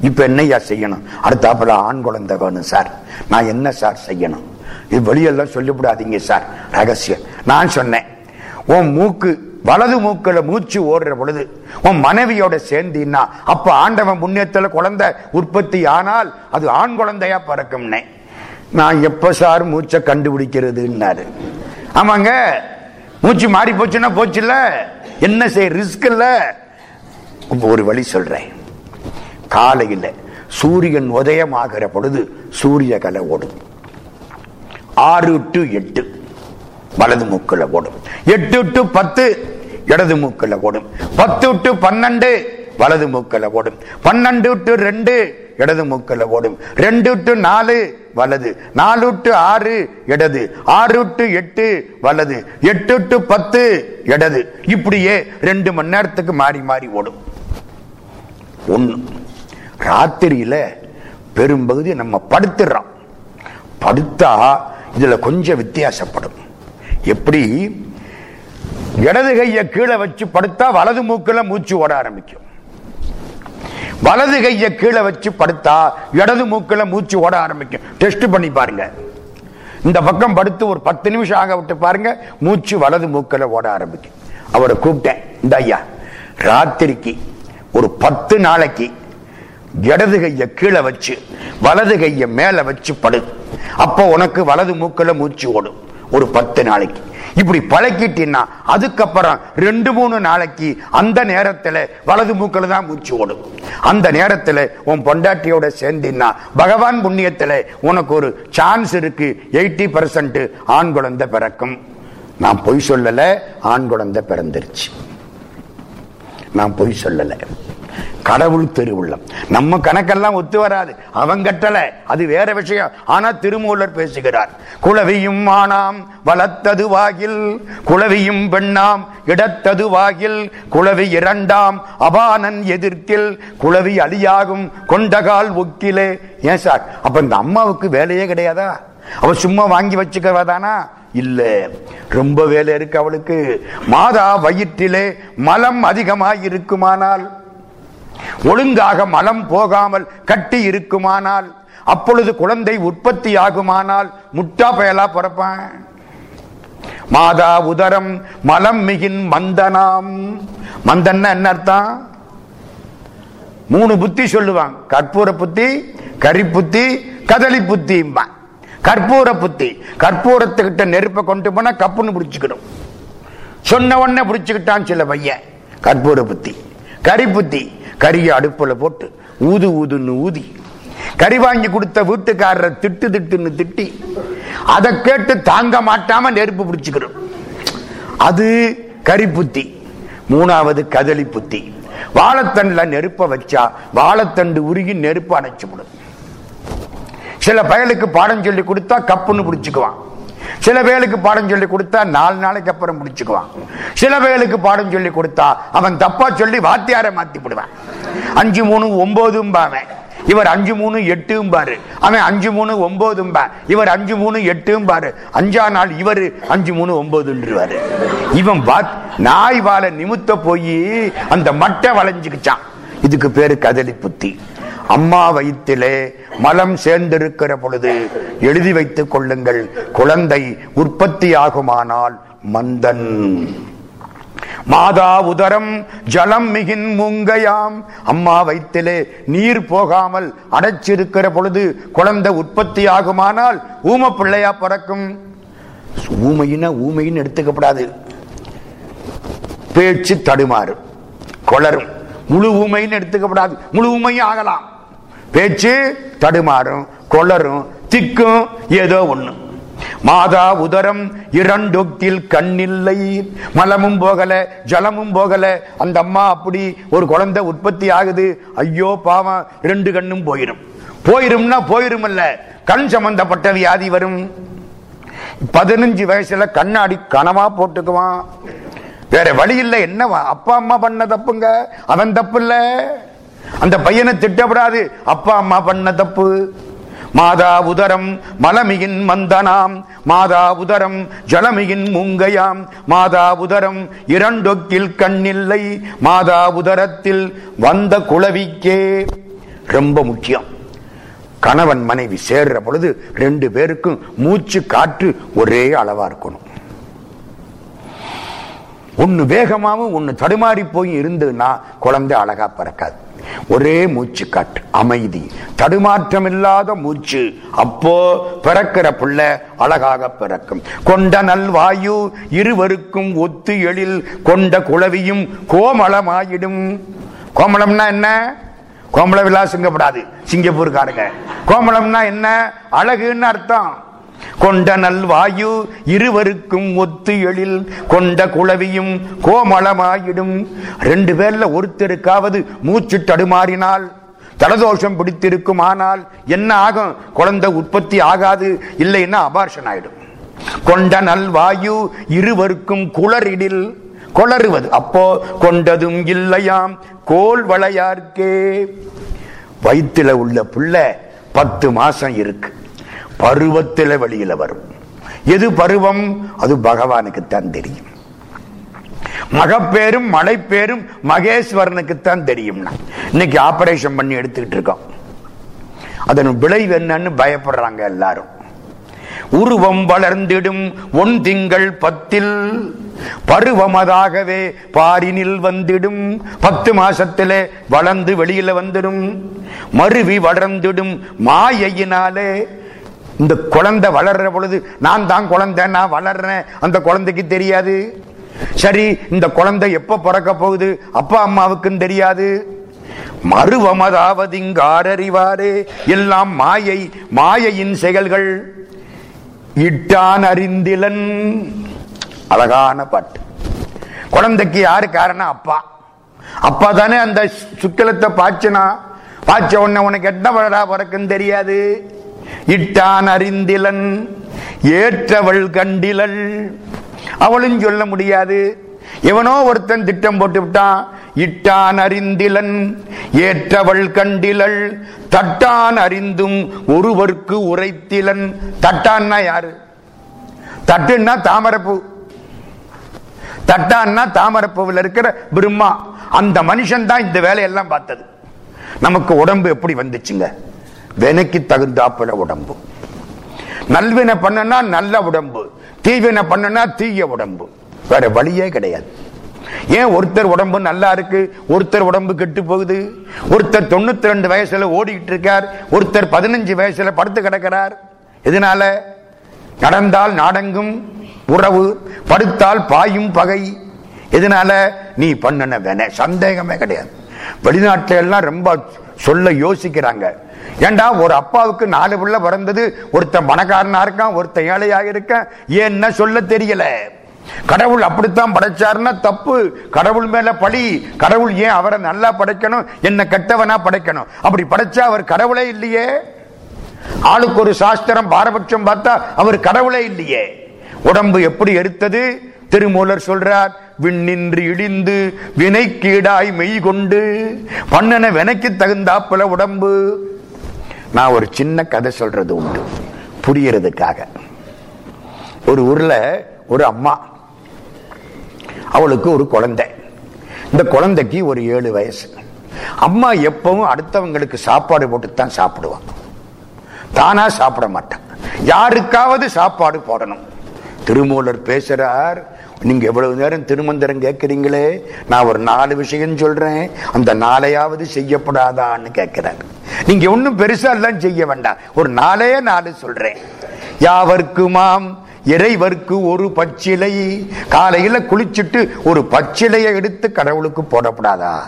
இப்ப என்னையா செய்யணும்? அடுத்தாப்புல ஆண் குழந்தை வேணும் சார். நான் என்ன சார் செய்யணும்? இது வெளியெல்லாம் சொல்லிவிடாதீங்க சார். ரகசியம். நான் சொன்னேன். உன் மூக்கு வலது மூக்கில் மூச்சு ஓடுற பொழுது உன் மனைவியோட சேர்ந்தின்னா அப்ப ஆண்டவன் புண்ணியத்துல குழந்தை உற்பத்தி ஆனால் அது ஆண் குழந்தையா பிறக்கும்னே. நான் எப்ப சார் மூச்சை கண்டுபிடிக்கிறதுன்னாரு. ஆமாங்க. மூச்சு மாறி போச்சுன்னா போச்சுல்ல? என்ன செய்ய ரிஸ்க் இல்ல? ஒரு வழி சொல்றேன். காலையில் சூரியன் உதயமாகிற பொழுது சூரிய கலை ஓடும். ஆறு டு எட்டு வலது மூக்கில் ஓடும். எட்டு டு பத்து இடது மூக்கில் ஓடும். பத்து டு பன்னெண்டு வலது மூக்கில் ஓடும். பன்னெண்டு டு ரெண்டு இடது மூக்கில் ஓடும். ரெண்டு டு நாலு வலது. நாலு டு ஆறு இடது. ஆறு டு எட்டு வலது. எட்டு டு பத்து இடது. இப்படியே ரெண்டு மணி நேரத்துக்கு மாறி மாறி ஓடும். ஒண்ணு. ராத்திரியில பெரும்பகுதி நம்ம படுத்துறோம். படுத்தா இதுல கொஞ்சம் வித்தியாசப்படும். எப்படி? இடது கையை கீழே வச்சு படுத்தா வலது மூக்கில் மூச்சு ஓட ஆரம்பிக்கும். வலது கையை கீழே வச்சு படுத்தா இடது மூக்கில் மூச்சு ஓட ஆரம்பிக்கும். டெஸ்ட் பண்ணி பாருங்க. இந்த பக்கம் படுத்து ஒரு பத்து நிமிஷம் ஆக விட்டு பாருங்க மூச்சு வலது மூக்கில் ஓட ஆரம்பிக்கும். அவரை கூப்பிட்டேன் இந்த ஐயா ராத்திரிக்கு ஒரு பத்து நாளைக்கு இடது கைய கீழே வச்சு வலது கைய மேல வச்சு படு. அப்போ உனக்கு வலது மூக்கில் மூச்சு ஓடும். ஒரு பத்து நாளைக்கு. இப்படி பழக்கிட்டீங்கன்னா அதுக்கப்புறம் ரெண்டு மூணு நாளைக்கு அந்த நேரத்துல வலது மூக்குல தான் மூச்சு ஓடும். அந்த நேரத்துல உன் பொண்டாட்டியோட சேர்ந்தின்னா பகவான் புண்ணியத்துல உனக்கு ஒரு சான்ஸ் இருக்கு. எயிட்டி பர்சன்ட் ஆண் குழந்தை பிறக்கும். நான் பொய் சொல்லல ஆண் குழந்தை பிறந்துருச்சு. நான் பொய் சொல்லலை. கடவுள் திருவுள்ளம். நம்ம கணக்கெல்லாம் ஒத்து வராது. அவன் கட்டளை. அது வேற விஷயம். ஆனா திருமூலர் பேசுகிறார். குளவியும் ஆனாம் வளர்த்தது வாகில் குளவியும் பெண்ணாம் இடத்தது வாகில் குளவி இரண்டாம் அபானன் எதிர்க்கில் குளவி அழியாகும் கொண்டகால் ஒக்கிலே. ஏன் சார்? அப்ப இந்த அம்மாவுக்கு வேலையே கிடையாதா? அவ சும்மா வாங்கி வச்சுக்கவாதானா இல்ல. ரொம்ப வேலை இருக்கு அவளுக்கு. மாதா வயிற்றிலே மலம் அதிகமாக இருக்குமானால் ஒழுங்காக மலம் போகாமல் கட்டி இருக்குமானால் அப்பொழுது குழந்தை உற்பத்தி ஆகுமானால் முட்டா பயலா பிறப்பான். மாதா உதரம் மலம் மிகின் மந்தனாம். மந்தன்னா என்ன அர்த்தம்? மூணு புத்தி சொல்லுவாங்க. கற்பூர புத்தி கரி புத்தி கதலி புத்திம்பான். கற்பூர புத்தி. கற்பூரத்துக்கிட்ட நெருப்பை கொண்டு போனா கப்புன்னு பிடிச்சுக்கிடும். சொன்ன உடனே பிடிச்சுக்கிட்டான் சில பையன். கற்பூர புத்தி. கரி புத்தி. கரிய அடுப்புல போட்டு ஊது ஊதுன்னு ஊதி. கறி வாங்கி கொடுத்த வீட்டுக்காரரை திட்டு திட்டுன்னு திட்டி அதை கேட்டு தாங்க மாட்டாம நெருப்பு பிடிச்சுக்கிறோம். அது கரி புத்தி. மூணாவது கதலி புத்தி. வாழைத்தண்டுல நெருப்ப வச்சா வாழைத்தண்டு உருகி நெருப்பு அணைச்சுவிடும் சில பயலுக்கு பாடம் சொல்லி கொடுத்தா கப்புன்னு பிடிச்சுக்குவான். சில பேருக்கு பாடம் சொல்லி கொடுத்தா நாலு நாளைக்கு அப்புறம் முடிச்சுக்குவான். சில பேருக்கு பாடம் சொல்லி கொடுத்தா அவன் தப்பா சொல்லி வாத்தியாரை மாத்தி விடுவான் அஞ்சு மூணு ஒன்பதும் பாவன் இவர் அஞ்சு மூணு எட்டும் பாரு அவன் அஞ்சு மூணு ஒன்பதும் பா இவர் அஞ்சு மூணு எட்டும் பாரு அஞ்சா நாள் இவர் அஞ்சு மூணு ஒன்பதுன்றுவாரு இவன் வாத் நாய் வாழ நிமித்த போய் அந்த மட்டை வளைஞ்சுக்கிச்சான். இதுக்கு பேரு கதலி புத்தி. அம்மா வயிற்றிலே மலம் சேர்ந்திருக்கிற பொழுது எழுதி வைத்துக் கொள்ளுங்கள். குழந்தை உற்பத்தி ஆகுமானால் மந்தன். மாதா உதரம் ஜலம் மிகின் மூங்கையாம். அம்மா வயிற்றிலே நீர் போகாமல் அடைச்சிருக்கிற பொழுது குழந்தை உற்பத்தி ஆகுமானால் ஊம பிள்ளையா பிறக்கும். ஊமையின ஊமைன்னு எடுத்துக்கப்படாது. பேச்சு தடுமாறும். கொளரும் முழு ஊமைன்னு எடுத்துக்கப்படாது. முழு ஊமையும் ஆகலாம் பேச்சு தடுமாறும் கொளரும் திக்கும் ஏதோ ஒண்ணு. மாதா உதரம் இரண்டொக்கில் கண்ணில்லை. மலமும் போகல ஜலமும் போகல. அந்த அம்மா அப்படி ஒரு குழந்தை உற்பத்தி ஆகுது. ஐயோ பாவம் ரெண்டு கண்ணும் போயிடும் போயிரும்னா போயிரும் இல்ல கண் சம்பந்தப்பட்ட வியாதி வரும். பதினஞ்சு வயசுல கண்ணாடி கனவா போட்டுக்குவான். வேற வழி இல்லை. என்னவா அப்பா அம்மா பண்ண தப்புங்க? அவன் தப்பு இல்ல. அந்த பையனை திட்டப்படாது. அப்பா அம்மா பண்ண தப்பு. மாதா உதரம் மலமியின் மந்தனாம். மாதா உதரம் ஜலமியின் மூங்கையாம். மாதா உதரம் இரண்டொக்கில் கண்ணில்லை. மாதா உதரத்தில் வந்த குளவிக்கே. ரொம்ப முக்கியம். கணவன் மனைவி சேர்ற பொழுது ரெண்டு பேருக்கும் மூச்சு காற்று ஒரே அளவா இருக்கணும். ஒன்னு வேகமாவும் ஒன்னு தடுமாறி போய் இருந்ததுன்னா குழந்தை அழகா பிறக்காது. ஒரே மூச்சு காற்று அமைதி. தடுமாற்றம் இல்லாத மூச்சு. அப்போ பிறக்கிற பிள்ளை அழகாக பிறக்கும். கொண்ட நல்வாயு இருவருக்கும் ஒத்து எழில். கொண்ட குளவியும் கோமளமாயிடும். கோமளம்னா என்ன? கோமள விழா சிங்கப்படாது. சிங்கப்பூருக்காருங்க கோமளம்னா என்ன? அழகுன்னு அர்த்தம். கொண்ட நல்வாயு இருவருக்கும் ஒத்து எழில். கொண்ட குளவியும் கோமளமாயிடும். ரெண்டு பேர்ல ஒருத்தருக்காவது மூச்சு தடுமாறினால். தலதோஷம் பிடித்திருக்கும் ஆனால் என்ன ஆகும்? குழந்தை உற்பத்தி ஆகாது. இல்லைன்னா அபார்ஷன் ஆயிடும். கொண்ட நல்வாயு இருவருக்கும் குளறிடில். கொளறுவது. அப்போ கொண்டதும் இல்லையாம். கோல் வளையார்க்கே. வயிற்றுல உள்ள புள்ள பத்து மாசம் இருக்கு. பருவத்தில வெளியில வரும். எது பருவம்? அது பகவானுக்குத்தான் தெரியும். மகப்பேரும் மலைப்பேரும் மகேஸ்வரனுக்குத்தான் தெரியும் இன்னைக்கு ஆபரேஷன் பண்ணி எடுத்துக்கிட்டு இருக்கோம். அதன் விளைவு என்னன்னு பயப்படுறாங்க எல்லாரும். உருவம் வளர்ந்திடும் ஒன் திங்கள் பத்தில் பருவமதாகவே பாரினில் வந்திடும். பத்து மாசத்திலே வளர்ந்து வெளியில வந்துடும். மருவி வளர்ந்திடும் மாயையினாலே இந்த குழந்தை வளர்ற பொழுது நான் தான் குழந்தை நான் வளர்றேன். அந்த குழந்தைக்கு தெரியாது. சரி இந்த குழந்தை எப்ப பிறக்க போகுது? அப்பா அம்மாவுக்கும் தெரியாது. மறுவமதாவது இங்காரறிவாரே எல்லாம் மாயை மாயையின் செயல்கள். இட்டான் அறிந்திலன். அழகான பாட்டு. குழந்தைக்கு யாரு காரணம்? அப்பா. அப்பா தானே அந்த சுக்கிலத்தை பாய்ச்சினா. பாய்ச்ச உடனே உனக்கு என்ன வளரா பிறக்குன்னு தெரியாது. இட்டான் அறிந்திலன் ஏற்றவள் கண்டிலள். அவளும் சொல்ல முடியாது. எவனோ ஒருத்தன் திட்டம் போட்டு விட்டான் இட்டான் அறிந்திலன் ஏற்றவள் கண்டிலள். தட்டான் அறிந்தும் ஒருவருக்கு உரைத்திலன். தட்டான்னா யாரு? தட்டுன்னா தாமரப்பூ. தட்டான்னா தாமரப்பூவில் இருக்கிற பிரம்மா. அந்த மனுஷன் தான் இந்த வேலையெல்லாம் பார்த்தது. நமக்கு உடம்பு எப்படி வந்துச்சுங்க? வினைக்கு தகுந்தாப்புல உடம்பு. நல்வினை பண்ணனா நல்ல உடம்பு. தீவினை பண்ணனா தீய உடம்பு. வேற வழியே கிடையாது. ஏன் ஒருத்தர் உடம்பு நல்லா இருக்கு ஒருத்தர் உடம்பு கெட்டு போகுது? ஒருத்தர் தொண்ணூத்தி ரெண்டு வயசுல ஓடிக்கிட்டு இருக்கார் ஒருத்தர் பதினஞ்சு வயசுல படுத்து கிடக்கிறார். இதனால நடந்தால் நாடங்கும் உறவு படுத்தால் பாயும் பகை. இதனால நீ பண்ணன வேண சந்தேகமே கிடையாது. வெளிநாட்டுல எல்லாம் ரொம்ப சொல்ல யோசிக்கிறாங்க. ஏண்டா ஒரு அப்பாவுக்கு நாலு பிள்ளை பிறந்தது ஒருத்தன் பணக்காரனா இருக்கான் ஒருத்தன் ஏழையாக இருக்கான் ஏன்னா சொல்ல தெரியல. கடவுள் அப்படித்தான் படைச்சாருன்னா தப்பு. கடவுள் மேல பழி. கடவுள் ஏன் அவரை நல்லா படைக்கணும்? என்ன கெட்டவனா படைக்கணும்? அப்படி படைச்சா அவர் கடவுளே இல்லையே? ஆளுக்கு ஒரு சாஸ்திரம் பாரபட்சம் பார்த்தா அவர் கடவுளே இல்லையே. உடம்பு எப்படி எடுத்தது? திருமூலர் சொல்றார் விண்ணின்று இடிந்து வினைக்கீடாய் மெய் கொண்டு பண்ணன வினைக்கு தகுந்தாப்புல உடம்பு. நான் ஒரு சின்ன கதை சொல்றது உண்டு. புரியறதுக்காக. ஒரு ஊர்ல ஒரு அம்மா. அவளுக்கு ஒரு குழந்தை. இந்த குழந்தைக்கு ஒரு ஏழு வயசு. அம்மா எப்பவும் அடுத்தவங்களுக்கு சாப்பாடு போட்டுத்தான் சாப்பிடுவான் தானா சாப்பிட மாட்டான் யாருக்காவது சாப்பாடு போடணும். திருமூலர் பேசுறார் நீங்க எவ்வளவு நேரம் திருமந்திரம் கேட்கிறீங்களே? நான் ஒரு நாலு விஷயம் சொல்றேன். அந்த நாளையாவது செய்யப்படாதான்னு கேட்கிறார் நீங்க ஒன்னும் பெருசா எல்லாம் செய்ய வேண்டாம். ஒரு நாளே நாலு சொல்றேன். யாவர்க்குமாம்? இறைவர்க்கு ஒரு பச்சிலை. காலையில குளிச்சுட்டு ஒரு பச்சிலையை எடுத்து கடவுளுக்கு போடப்படாதா?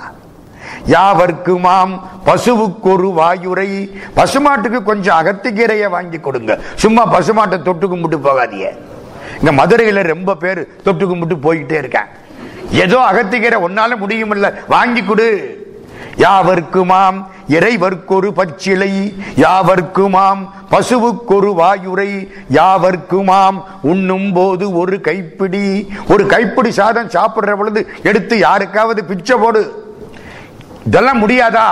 யாவர்க்குமாம்? பசுவுக்கு ஒரு வாயுரை. பசுமாட்டுக்கு கொஞ்சம் அகத்திக்கீரையை வாங்கி கொடுங்க. சும்மா பசுமாட்டை தொட்டு கும்பிட்டு போகாதீங்க. இங்க மதுரையில ரொம்ப பேர் தொட்டு கும்பிட்டு போய்கிட்டே இருக்கேன். ஏதோ அகத்திக்கிற ஒன்னால முடியும் இல்ல வாங்கி கொடு. யாவர்க்குமாம் இறைவர்க்கொரு பச்சிலை யாவர்க்குமாம் பசுவுக்கொரு வாயுரை யாவர்க்குமாம் உண்ணும் போது ஒரு கைப்பிடி. ஒரு கைப்பிடி சாதம் சாப்பிடுற பொழுது எடுத்து யாருக்காவது பிச்சை போடு. இதெல்லாம் முடியாதா?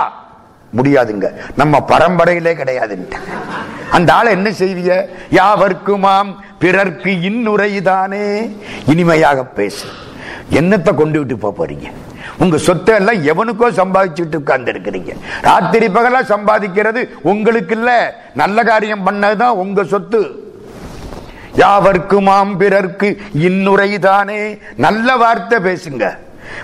முடியாதுங்க. நம்ம பரம்பரையிலே கிடையாதுன்ட்டு. அந்த ஆளை என்ன செய்வீங்க யாவர்க்குமாம் பிறர்க்கு இன்னுரைதானே? இனிமையாக பேசு. என்னத்தை கொண்டு விட்டு போறீங்க? உங்க சொத்தை எல்லாம் எவனுக்கோ சம்பாதிச்சுட்டு உட்கார்ந்து இருக்கிறீங்க ராத்திரி பகலா சம்பாதிக்கிறது உங்களுக்கு இல்ல நல்ல காரியம் பண்ணதுதான் உங்க சொத்து. யாவர்க்குமாம் பிறர்க்கு இன்னுரைதானே? நல்ல வார்த்தை பேசுங்க.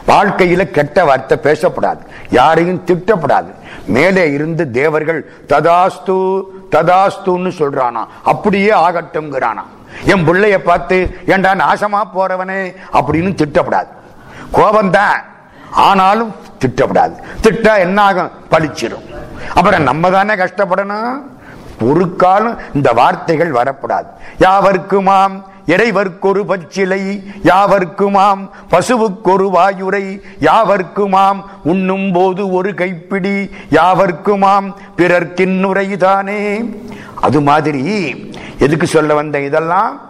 வாழ்க்கையில கெட்ட வார்த்தை பேசப்படாது. யாரையும் திட்டப்படாது. மேலே இருந்து தேவர்கள் ததாஸ்து ததாஸ்துன்னு சொல்றானா. அப்படியே ஆகட்டும்ங்கிறானா. என் பிள்ளைய பார்த்து ஏண்டா நாசமா போறவனே? அப்படின்னு திட்டப்படாது. கோபம்தான். ஆனாலும் திட்டப்படாது. திட்டா என்ன ஆகும் பழிச்சிடும் அப்புறம் நம்ம தானே கஷ்டப்படணும்? ஒரு காலம் இந்த வார்த்தைகள் வரப்படாது. யாவருக்குமாம் இறைவர்க்கொரு பச்சிலை யாவர்க்குமாம்? பசுவுக்கொரு வாயுரை யாவர்க்குமாம்? உண்ணும் போது ஒரு கைப்பிடி யாவர்க்குமாம்? பிறர்க்கின்னுரைதானே அது மாதிரி எதுக்கு சொல்ல வந்த இதெல்லாம்?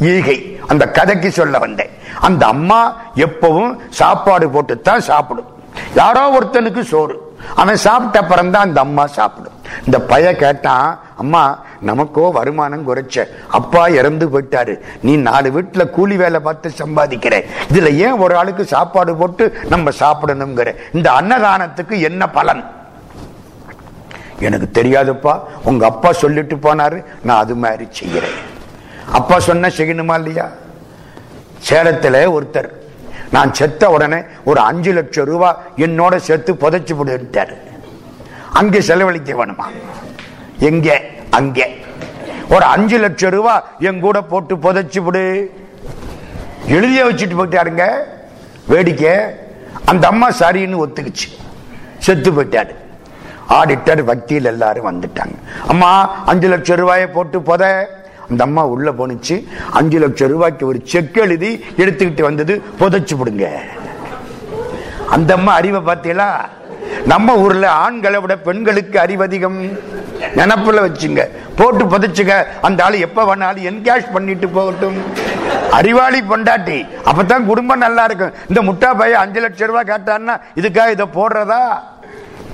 ஈகை அந்த கதைக்கு சொல்ல வந்தேன். அந்த அம்மா எப்பவும் சாப்பாடு போட்டுத்தான் சாப்பிடும். யாரோ ஒருத்தனுக்கு சோறு. அவன் சாப்பிட்ட அப்புறம் தான் அந்த அம்மா சாப்பிடும். இந்த பைய கேட்டான் அம்மா நமக்கோ வருமானம் குறைச்ச. அப்பா இறந்து போயிட்டாரு. நீ நாலு வீட்டுல கூலி வேலை பார்த்து சம்பாதிக்கிற. இதுல ஏன் ஒரு ஆளுக்கு சாப்பாடு போட்டு நம்ம சாப்பிடணுங்கிற? இந்த அன்னதானத்துக்கு என்ன பலன்? எனக்கு தெரியாதுப்பா. உங்க அப்பா சொல்லிட்டு போனாரு. நான் அது மாதிரி செய்யறேன். அப்பா சொன்ன செய்யணுமா இல்லையா? சேலத்துல ஒருத்தர் நான் செத்த உடனே ஒரு அஞ்சு லட்சம் ரூபாய் என்னோட சேர்த்து புதைச்சு விடுட்டாரு அங்கே செலவழிக்க வேணுமா? எங்க? அங்கே. ஒரு அஞ்சு லட்சம் ரூபாய் என் கூட போட்டு புதைச்சு விடு எழுதிய வச்சுட்டு போயிட்டாருங்க. வேடிக்கை. அந்த அம்மா சரின்னு ஒத்துக்குச்சு. செத்து போயிட்டாரு. ஆடிட்டர் வக்கீல் எல்லாரும் வந்துட்டாங்க. அம்மா அஞ்சு லட்சம் ரூபாயை போட்டு புத. அந்த அம்மா உள்ள போனுச்சு அஞ்சு லட்சம் ரூபாய்க்கு ஒரு செக் எழுதி எடுத்துக்கிட்டு வந்தது புதைச்சு விடுங்க. அந்த அம்மா அறிவை பார்த்தீங்களா? நம்ம ஊர்ல ஆண்களை விட பெண்களுக்கு அறிவதிகம் நினப்புல வச்சுங்க. போட்டு புதைச்சுங்க. அந்த ஆளு எப்ப வேணாலும் என்கேஷ் பண்ணிட்டு போகட்டும். அறிவாளி பொண்டாட்டி. அப்பதான் குடும்பம் நல்லா இருக்கும். இந்த முட்டா பையன் அஞ்சு லட்சம் ரூபாய் கேட்டான்னா இதுக்காக இதை போடுறதா?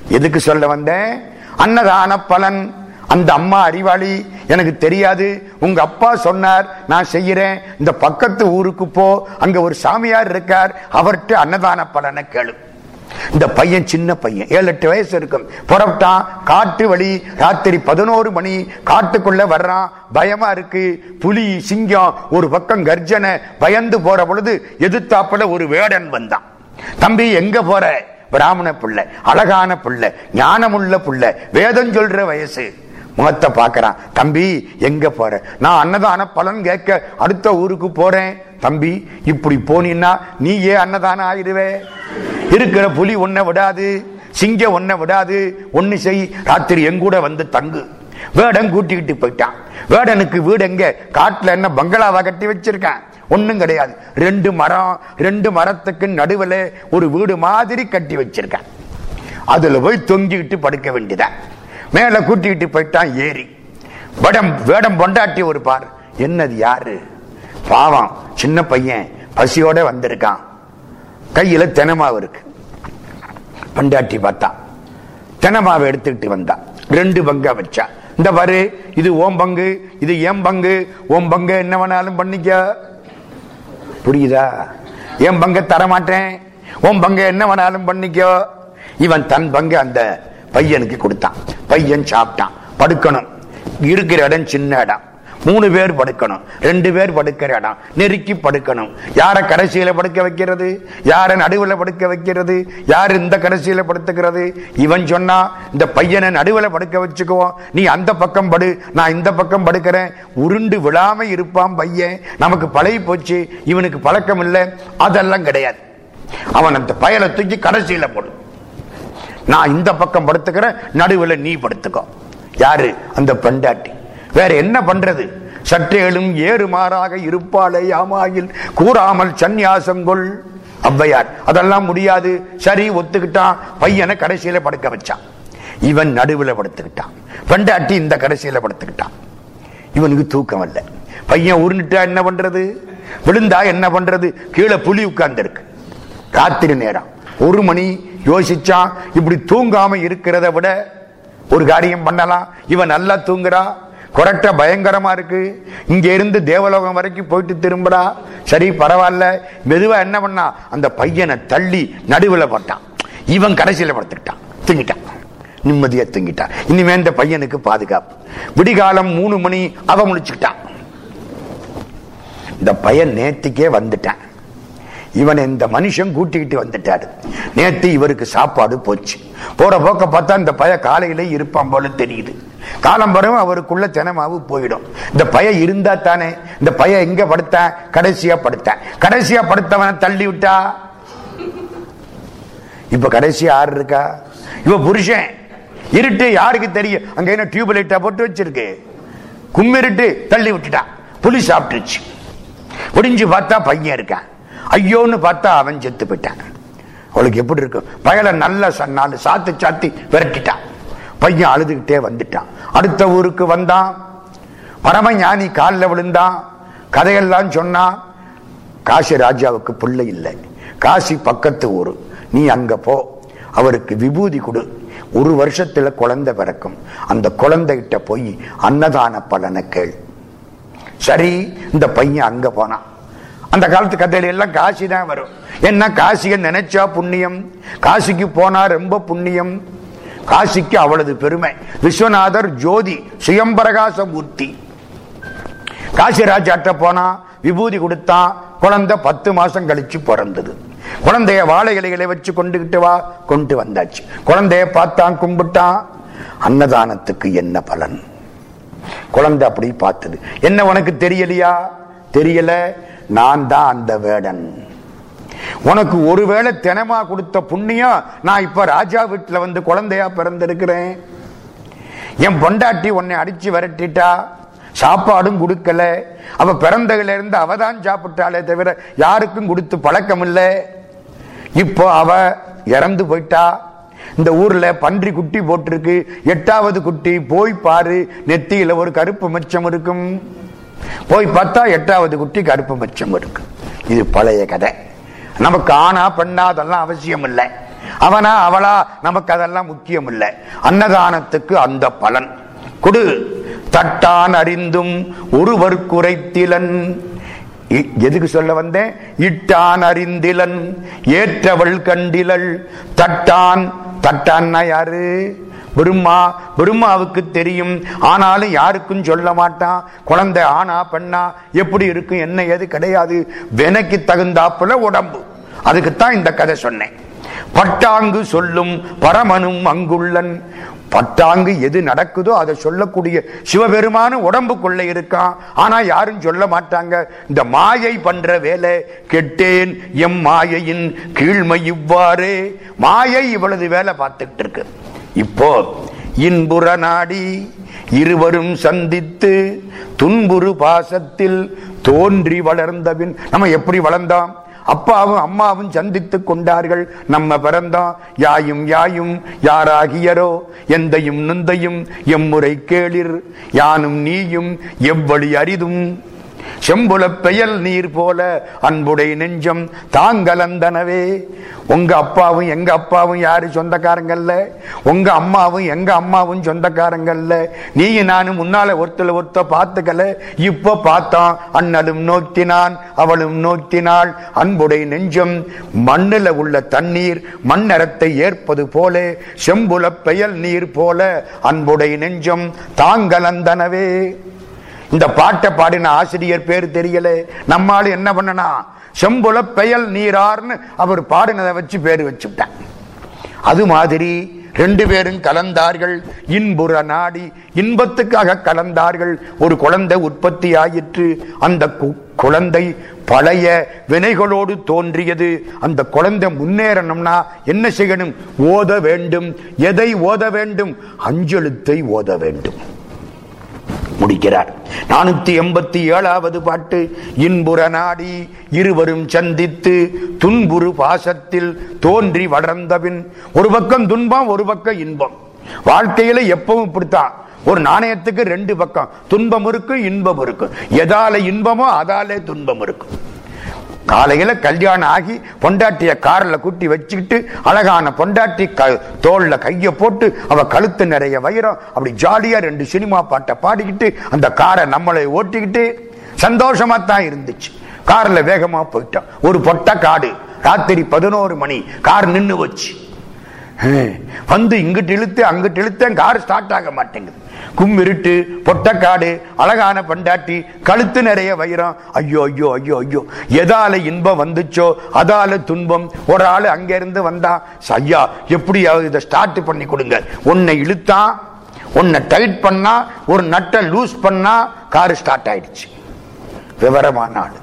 எதுக்கு சொல்ல வந்தேன்? அன்னதான பலன். அந்த அம்மா அறிவாளி எனக்கு தெரியாது. உங்க அப்பா சொன்னார் நான் செய்யறேன் இந்த பக்கத்து ஊருக்கு போ. அங்க ஒரு சாமியார் இருக்கார். அவர்கிட்ட அன்னதான பலனை கேளு. இந்த பையன் சின்ன பையன். ஏழு எட்டு வயசு இருக்கும். புறப்பட்டான். காட்டு வழி. ராத்திரி பதினோரு மணி. காட்டுக்குள்ள வர்றான். பயமா இருக்கு. புலி சிங்கம் ஒரு பக்கம் கர்ஜனை. பயந்து போற பொழுது எதிர்த்தாப்புல ஒரு வேடன் வந்தான். தம்பி எங்க போற? பிராமண பிள்ளை. அழகான பிள்ளை. ஞானமுள்ள பிள்ளை. வேதம் சொல்ற வயசு. முகத்தை பார்க்கறான். தம்பி எங்க போற? நான் அன்னதான பலன் கேட்க அடுத்த ஊருக்கு போறேன். தம்பி இப்படி போனீன்னா நீ ஏன் அன்னதானம் ஆயிடுவே? இருக்கிற புலி ஒன்ன விடாது சிங்கம் ஒன்ன விடாது. ஒன்னு செய் ராத்திரி எங்கூட வந்து தங்கு. வேடன் கூட்டிக்கிட்டு போயிட்டான். வேடனுக்கு வீடு எங்க? காட்டுல என்ன பங்களாவா கட்டி வச்சிருக்கான்? ஒன்றும் கிடையாது. ரெண்டு மரம் ரெண்டு மரத்துக்கு நடுவுல ஒரு வீடு மாதிரி கட்டி வச்சிருக்கான். அதுல போய் தொங்கிக்கிட்டு படுக்க வேண்டியதான் மேல கூட்டிக்கிட்டு போயிட்டான் ஏறி. வடம் வேடம் பொண்டாட்டி ஒரு பார். என்னது யாரு? பாவம் சின்ன பையன் பசியோட வந்திருக்கான். கையில தெனமாவு இருக்கு. பொண்டாட்டி பார்த்தான். தெனமாவை எடுத்துக்கிட்டு வந்தான் ரெண்டு பங்கா வச்சா. இந்த பாரு இது ஓம் பங்கு இது ஏன் பங்கு. ஓம் பங்கு என்ன வேணாலும் பண்ணிக்க. புரியுதா? என் பங்க தரமாட்டேன். ஓம் பங்க என்ன வேணாலும் பண்ணிக்கோ. இவன் தன் பங்கு அந்த பையனுக்கு கொடுத்தான். பையன் சாப்பிட்டான். படுக்கணும். இருக்கிற இடம் சின்ன இடம். மூணு பேர் படுக்கணும். ரெண்டு பேர் படுக்கிற இடம். நெருக்கி படுக்கணும். யார கடைசியில படுக்க வைக்கிறது? யார நடுவில் படுக்க வைக்கிறது? யார் இந்த கடைசியில படுத்துக்கிறது இவன் சொன்னா இந்த பையனை நடுவில் படுக்க வச்சுக்குவோம். நீ அந்த பக்கம் படு. நான் இந்த பக்கம் படுக்கிறேன். உருண்டு விழாம இருப்பான் பையன். நமக்கு பழகி போச்சு. இவனுக்கு பழக்கம் இல்லை. அதெல்லாம் கிடையாது. அவன் அந்த பயலை தூக்கி கடைசியில போடும் நான் இந்த பக்கம் படுத்துக்கிறேன் நடுவுல நீ படுத்துக்கோ. யாரு? அந்த பெண்டாட்டி. வேற என்ன பண்றது? சற்றேலும் ஏறுமாறாக இருப்பாளே யாமாயில். கூறாமல் சன்னியாசங்கொள் அவ்வையார் அதெல்லாம் முடியாது. சரி ஒத்துக்கிட்டான். பையனை கடைசியில படுக்க வச்சான். இவன் நடுவுல படுத்துக்கிட்டான். பெண்டாட்டி இந்த கடைசியில படுத்துக்கிட்டான். இவனுக்கு தூக்கம் இல்லை பையன் உருண்டுட்டா என்ன பண்றது? விழுந்தா என்ன பண்றது? கீழே புலி உட்கார்ந்து இருக்கு ராத்திரி நேரம். ஒரு மணி யோசிச்சான் இப்படி தூங்காம இருக்கிறத விட ஒரு காரியம் பண்ணலாம். இவன் நல்லா தூங்குறா கொரட்ட பயங்கரமா இருக்கு. இங்க இருந்து தேவலோகம் வரைக்கும் போயிட்டு திரும்புறா. சரி பரவாயில்ல. மெதுவா என்ன பண்ணா அந்த பையனை தள்ளி நடுவில் போட்டான். இவன் கடைசியில் படுத்துக்கிட்டான். தூங்கிட்டான். நிம்மதியா தூங்கிட்டான். இனிமே இந்த பையனுக்கு பாதுகாப்பு. விடிகாலம் மூணு மணி அவ முடிச்சுக்கிட்டான் இந்த பையன் நேத்திக்கே வந்துட்டான். இவன் இந்த மனுஷன் கூட்டிக்கிட்டு வந்துட்டாரு. நேத்து இவருக்கு சாப்பாடு போச்சு. போற போக்க பார்த்தா இந்த பய காலையில இருப்பான் போல தெரியுது. காலம் வரும் அவருக்குள்ள தினமாவு போயிடும். இந்த பய இருந்தா தானே. இந்த பய எங்க படுத்தான் கடைசியா படுத்தான் கடைசியா படுத்தவன தள்ளி விட்டா? இப்ப கடைசியா யாரு இருக்கா? இவ புருஷன். இருட்டு யாருக்கு தெரியும்? அங்க என்ன டியூப் லைட்டா போட்டு வச்சிருக்கு? கும்மிருட்டு தள்ளி விட்டுட்டான் புலி சாப்பிட்டுச்சு முடிஞ்சு பார்த்தா பையன் இருக்கான். ஐயோன்னு பார்த்தா அவன் செத்து போயிட்டான். அவளுக்கு எப்படி இருக்கும்? பயலை நல்ல ச- நாலு சாத்து சாத்தி விரட்டிட்டான். பையன் அழுதுகிட்டே வந்துட்டான். அடுத்த ஊருக்கு வந்தான். பரமஞானி காலில் விழுந்தான். கதையெல்லாம் சொன்னான் காசி ராஜாவுக்கு பிள்ளை இல்லை. காசி பக்கத்து ஊரு. நீ அங்க போ. அவருக்கு விபூதி கொடு. ஒரு வருஷத்துல குழந்தை பிறக்கும். அந்த குழந்தைகிட்ட போய் அன்னதான பலனை கேள். சரி இந்த பையன் அங்க போனான். அந்த காலத்து கதையில எல்லாம் காசி தான் வரும். என்ன காசியை நினைச்சா புண்ணியம்? காசிக்கு போனா ரொம்ப புண்ணியம். காசிக்கு அவளது பெருமை. விஸ்வநாதர் ஜோதி சுயம்பிரகாச மூர்த்தி காசி ராஜாட்ட போனா விபூதி கொடுத்தான் குழந்தை பத்து மாசம் கழிச்சு பிறந்தது. குழந்தைய வாழை இலைகளை வச்சு கொண்டுகிட்டு வா கொண்டு வந்தாச்சு. குழந்தைய பார்த்தான் கும்பிட்டான். அன்னதானத்துக்கு என்ன பலன்? குழந்தை அப்படி பார்த்தது. என்ன உனக்கு தெரியலையா? தெரியல. நான் தான் அந்த வேடன். உனக்கு ஒருவேளை தினமா கொடுத்த புண்ணியம் நான் இப்ப ராஜா வீட்டில் வந்து குழந்தையா பிறந்திருக்கிறேன். என் பொண்டாட்டி உன்னை அடிச்சு விரட்டிட்டா சாப்பாடும் கொடுக்கல. அவ பிறந்ததுல இருந்து அவதான் சாப்பிட்டாலே தவிர யாருக்கும் கொடுத்து பழக்கம் இல்லை இப்போ அவ இறந்து போயிட்டா. இந்த ஊர்ல பன்றி குட்டி போட்டிருக்கு. எட்டாவது குட்டி போய் பாரு நெத்தியில ஒரு கருப்பு மச்சம் இருக்கும். போய் பார்த்தா எட்டாவது குட்டி கருப்பு மச்சம் இருக்கு. இது பழைய கதை. நமக்கு ஆனா பெண்ணா அதெல்லாம் அவசியம் இல்லை. அவனா அவளா நமக்கு அதெல்லாம் முக்கியம் இல்லை. அன்னதானத்துக்கு அந்த பலன். கொடு. தட்டான் அறிந்தும் ஒருவர் குறைத்திலன். எதுக்கு சொல்ல வந்தேன்? இட்டான் அறிந்திலன். ஏற்றவள் கண்டிலள். தட்டான் தட்டான்னா யாரு? பிரம்மா பிரம்மாவுக்கு தெரியும். ஆனாலும் யாருக்கும் சொல்ல மாட்டான் குழந்தை ஆனா பெண்ணா எப்படி இருக்கும் என்ன எது கிடையாது. வினைக்கு தகுந்தாப்புல உடம்பு. அதுக்குத்தான் இந்த கதை சொன்னேன். பட்டாங்கு சொல்லும் பரமனும் அங்குள்ளன். பட்டாங்கு எது நடக்குதோ அதை சொல்லக்கூடிய சிவபெருமான உடம்புக்குள்ள இருக்கான். ஆனா யாரும் சொல்ல மாட்டாங்க. இந்த மாயை பண்ற வேலை கெட்டேன் எம் மாயையின் கீழ்மை இவ்வாறே. மாயை இவ்வளவு வேலை பார்த்துக்கிட்டு இருக்கு. இப்போ இன்புற நாடி இருவரும் சந்தித்து துன்புறு பாசத்தில் தோன்றி வளர்ந்தபின் நம்ம எப்படி வளர்ந்தோம்? அப்பாவும் அம்மாவும் சந்தித்துக் கொண்டார்கள். நம்ம பிறந்தோம் யாயும் யாயும் யாராகியரோ? எந்தையும் நுந்தையும் எம்முறை கேளிர். யானும் நீயும் எவ்வழி அரிதும்? செம்புலப் பெயல் நீர் போல அன்புடை நெஞ்சம் தாங்கலந்தனவே. உங்க அப்பாவும் எங்க அப்பாவும் யாரு சொந்தக்காரங்கல்ல உங்க அம்மாவும் எங்க அம்மாவும் சொந்தக்காரங்கல்ல நீ நானும் முன்னால ஒருத்தல ஒருத்த பார்த்துக்கல. இப்ப பார்த்தான் அண்ணலும் நோக்கினான் அவளும் நோக்கினாள். அன்புடை நெஞ்சம் மண்ணில் உள்ள தண்ணீர் மண்ணரத்தை ஏற்பது போல. செம்புலப் பெயல் நீர் போல அன்புடை நெஞ்சம் தாங்கலந்தனவே. இந்த பாட்டை பாடின ஆசிரியர் பேர் தெரியல. நம்மால என்ன பண்ணனா? செம்புல பெயல் நீரார்னு அவர் பாடினதை வச்சு பேர் வச்சுட்டான் அது மாதிரி ரெண்டு பேரும் கலந்தார்கள். இன்புற நாடி இன்பத்துக்காக கலந்தார்கள். ஒரு குழந்தை உற்பத்தி ஆயிற்று. அந்த கு- குழந்தை பழைய வினைகளோடு தோன்றியது. அந்த குழந்தை முன்னேறணும்னா என்ன செய்யணும்? ஓத வேண்டும். எதை ஓத வேண்டும்? அஞ்செழுத்தை ஓத வேண்டும். முடிக்கிறார். நானூத்தி எண்பத்தி ஏழாவது பாட்டு இன்புற நாடி இருவரும் சந்தித்து துன்புறு பாசத்தில் தோன்றி வளர்ந்தபின் ஒரு பக்கம் துன்பம் ஒரு பக்கம் இன்பம். வாழ்க்கையில எப்பவும் இப்படித்தான். ஒரு நாணயத்துக்கு ரெண்டு பக்கம் துன்பம் இருக்கும் இன்பம் இருக்கும் எதால இன்பமோ அதாலே துன்பம் இருக்கும் காலையில கல்யாணம் ஆகி பொண்டாட்டிய கார்ல கூட்டி வச்சுக்கிட்டு அழகான பொண்டாட்டி க- தோல்ல கைய போட்டு அவ கழுத்து நிறைய வைரம் அப்படி ஜாலியா ரெண்டு சினிமா பாட்டை பாடிக்கிட்டு அந்த காரை நம்மளை ஓட்டிக்கிட்டு சந்தோஷமா தான் இருந்துச்சு. கார்ல வேகமா போயிட்டான். ஒரு பொட்ட காடு ராத்திரி பதினோரு மணி கார் நின்று வச்சு வந்து இங்கிட்டு இழுத்து அங்கிட்டு இழுத்தேன் கார் ஸ்டார்ட் ஆக மாட்டேங்குது. கும்மிருட்டு பொட்டக்காடு அழகான பண்டாட்டி கழுத்து நிறைய வைரம். ஐயோ ஐயோ ஐயோ ஐயோ. எதால இன்பம் வந்துச்சோ அதால துன்பம். ஒரு ஆள் அங்கிருந்து வந்தா ஐயா எப்படியாவது இதை ஸ்டார்ட் பண்ணி கொடுங்க. உன்னை இழுத்தா உன்னை டைட் பண்ணா ஒரு நட்டை லூஸ் பண்ணா காரு ஸ்டார்ட் ஆயிடுச்சு. விவரமான ஆள்.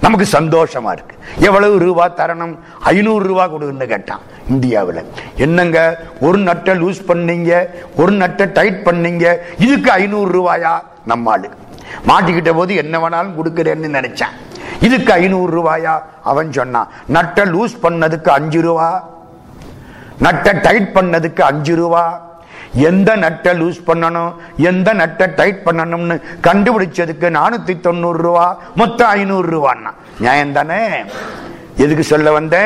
நமக்கு சந்தோஷமா இருக்கு. எவ்வளவு ரூபா தரணும்? ஐநூறு ரூபா கொடுன்னு கேட்டான். இந்தியாவில். என்னங்க? ஒரு நட்டை லூஸ் பண்ணீங்க ஒரு நட்டை டைட் பண்ணீங்க இதுக்கு ஐநூறு ரூபாயா? நம்மாளு. மாட்டிக்கிட்ட போது என்ன வேணாலும் கொடுக்குறேன்னு நினைச்சான். இதுக்கு ஐநூறு ரூபாயா? அவன் சொன்னான். நட்டை லூஸ் பண்ணதுக்கு அஞ்சு ரூபா? நட்டை டைட் பண்ணதுக்கு அஞ்சு ரூபா? எந்த நட்டை லூஸ் பண்ணணும்? எந்த நட்டை டைட் பண்ணணும்னு கண்டுபிடிச்சதுக்கு நானூத்தி தொண்ணூறு ரூபா? மொத்தம் ஐநூறு ரூபான்னா. நியாயம் தானே எதுக்கு சொல்ல வந்த?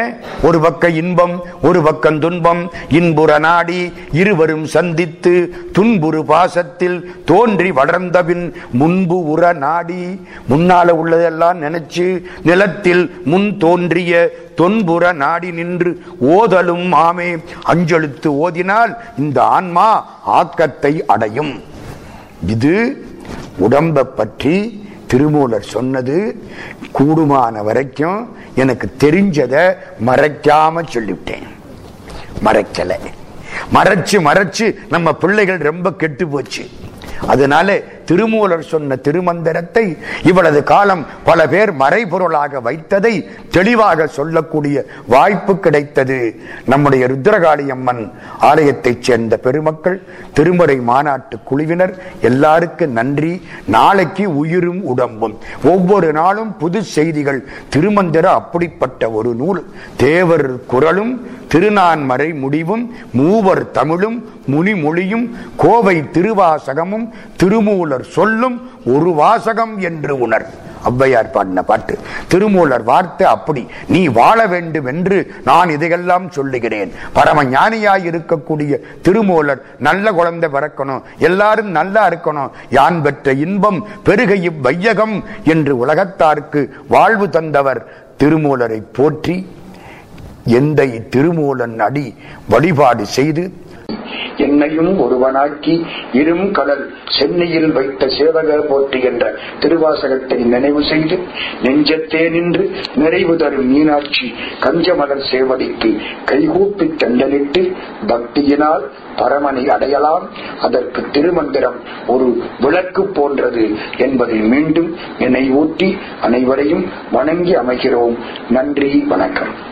ஒரு பக்கம் இன்பம் ஒரு பக்கம் துன்பம். இன்புற நாடி இருவரும் சந்தித்து துன்புறு பாசத்தில் தோன்றி வளர்ந்தபின் முன்பு உற நாடி முன்னால உள்ளதெல்லாம் நினைச்சு நிலத்தில் முன் தோன்றிய தொன்புற நாடி நின்று ஓதலும் ஆமே அஞ்செழுத்து ஓதினால் இந்த ஆன்மா ஆக்கத்தை அடையும். இது உடம்பை பற்றி திருமூலர் சொன்னது கூடுமான வரைக்கும் எனக்கு தெரிஞ்சதை மறைக்காம சொல்லிவிட்டேன். மறைக்கல. மறைச்சு மறைச்சு நம்ம பிள்ளைகள் ரொம்ப கெட்டு போச்சு. அதனாலே திருமூலர் சொன்ன திருமந்திரத்தை இவளது காலம் பல பேர் மறைபொருளாக வைத்ததை தெளிவாக சொல்லக்கூடிய வாய்ப்பு கிடைத்தது. நம்முடைய ருத்ரகாளி அம்மன் ஆலயத்தைச் சேர்ந்த பெருமக்கள் திருமுறை மாநாட்டு குழுவினர் எல்லாருக்கும் நன்றி. நாளைக்கு உயிரும் உடம்பும். ஒவ்வொரு நாளும் புது செய்திகள். திருமந்திர அப்படிப்பட்ட ஒரு நூல். தேவர் குரலும் திருநான்மறை முடிவும் மூவர் தமிழும் முனிமொழியும் கோவை திருவாசகமும் திருமூலர் சொல்லும் ஒரு வாசகம் என்று உணர். ஔவையார் பாடின பாட்டு. திருமூலர் வார்த்தை அப்படி நீ வாழ வேண்டும் என்று நான் இதையெல்லாம் சொல்லுகிறேன். பரம ஞானியாய் இருக்கக்கூடிய திருமூலர் நல்ல குழந்தை பிறக்கணும் எல்லாரும் நல்லா இருக்கணும். யான் பெற்ற இன்பம் பெருகையும் வையகம் என்று உலகத்தாருக்கு வாழ்வு தந்தவர் திருமூலரை போற்றி எந்தை திருமூலன் அடி வழிபாடு செய்து என்னையும் ஒருவனாக்கி இரும் கடல் சென்னையில் வைத்த சேவக போற்றி என்ற திருவாசகத்தை நினைவு செய்து நெஞ்சத்தே நின்று நிறைவு தரும் மீனாட்சி கஞ்சமலர் சேவடிக்கு கைகூப்பி தண்டலிட்டு பக்தியினால் பரமனை அடையலாம். அதற்கு திருமந்திரம் ஒரு விளக்கு போன்றது என்பதை மீண்டும் நினைவூட்டி அனைவரையும் வணங்கி அமைகிறோம். நன்றி வணக்கம்.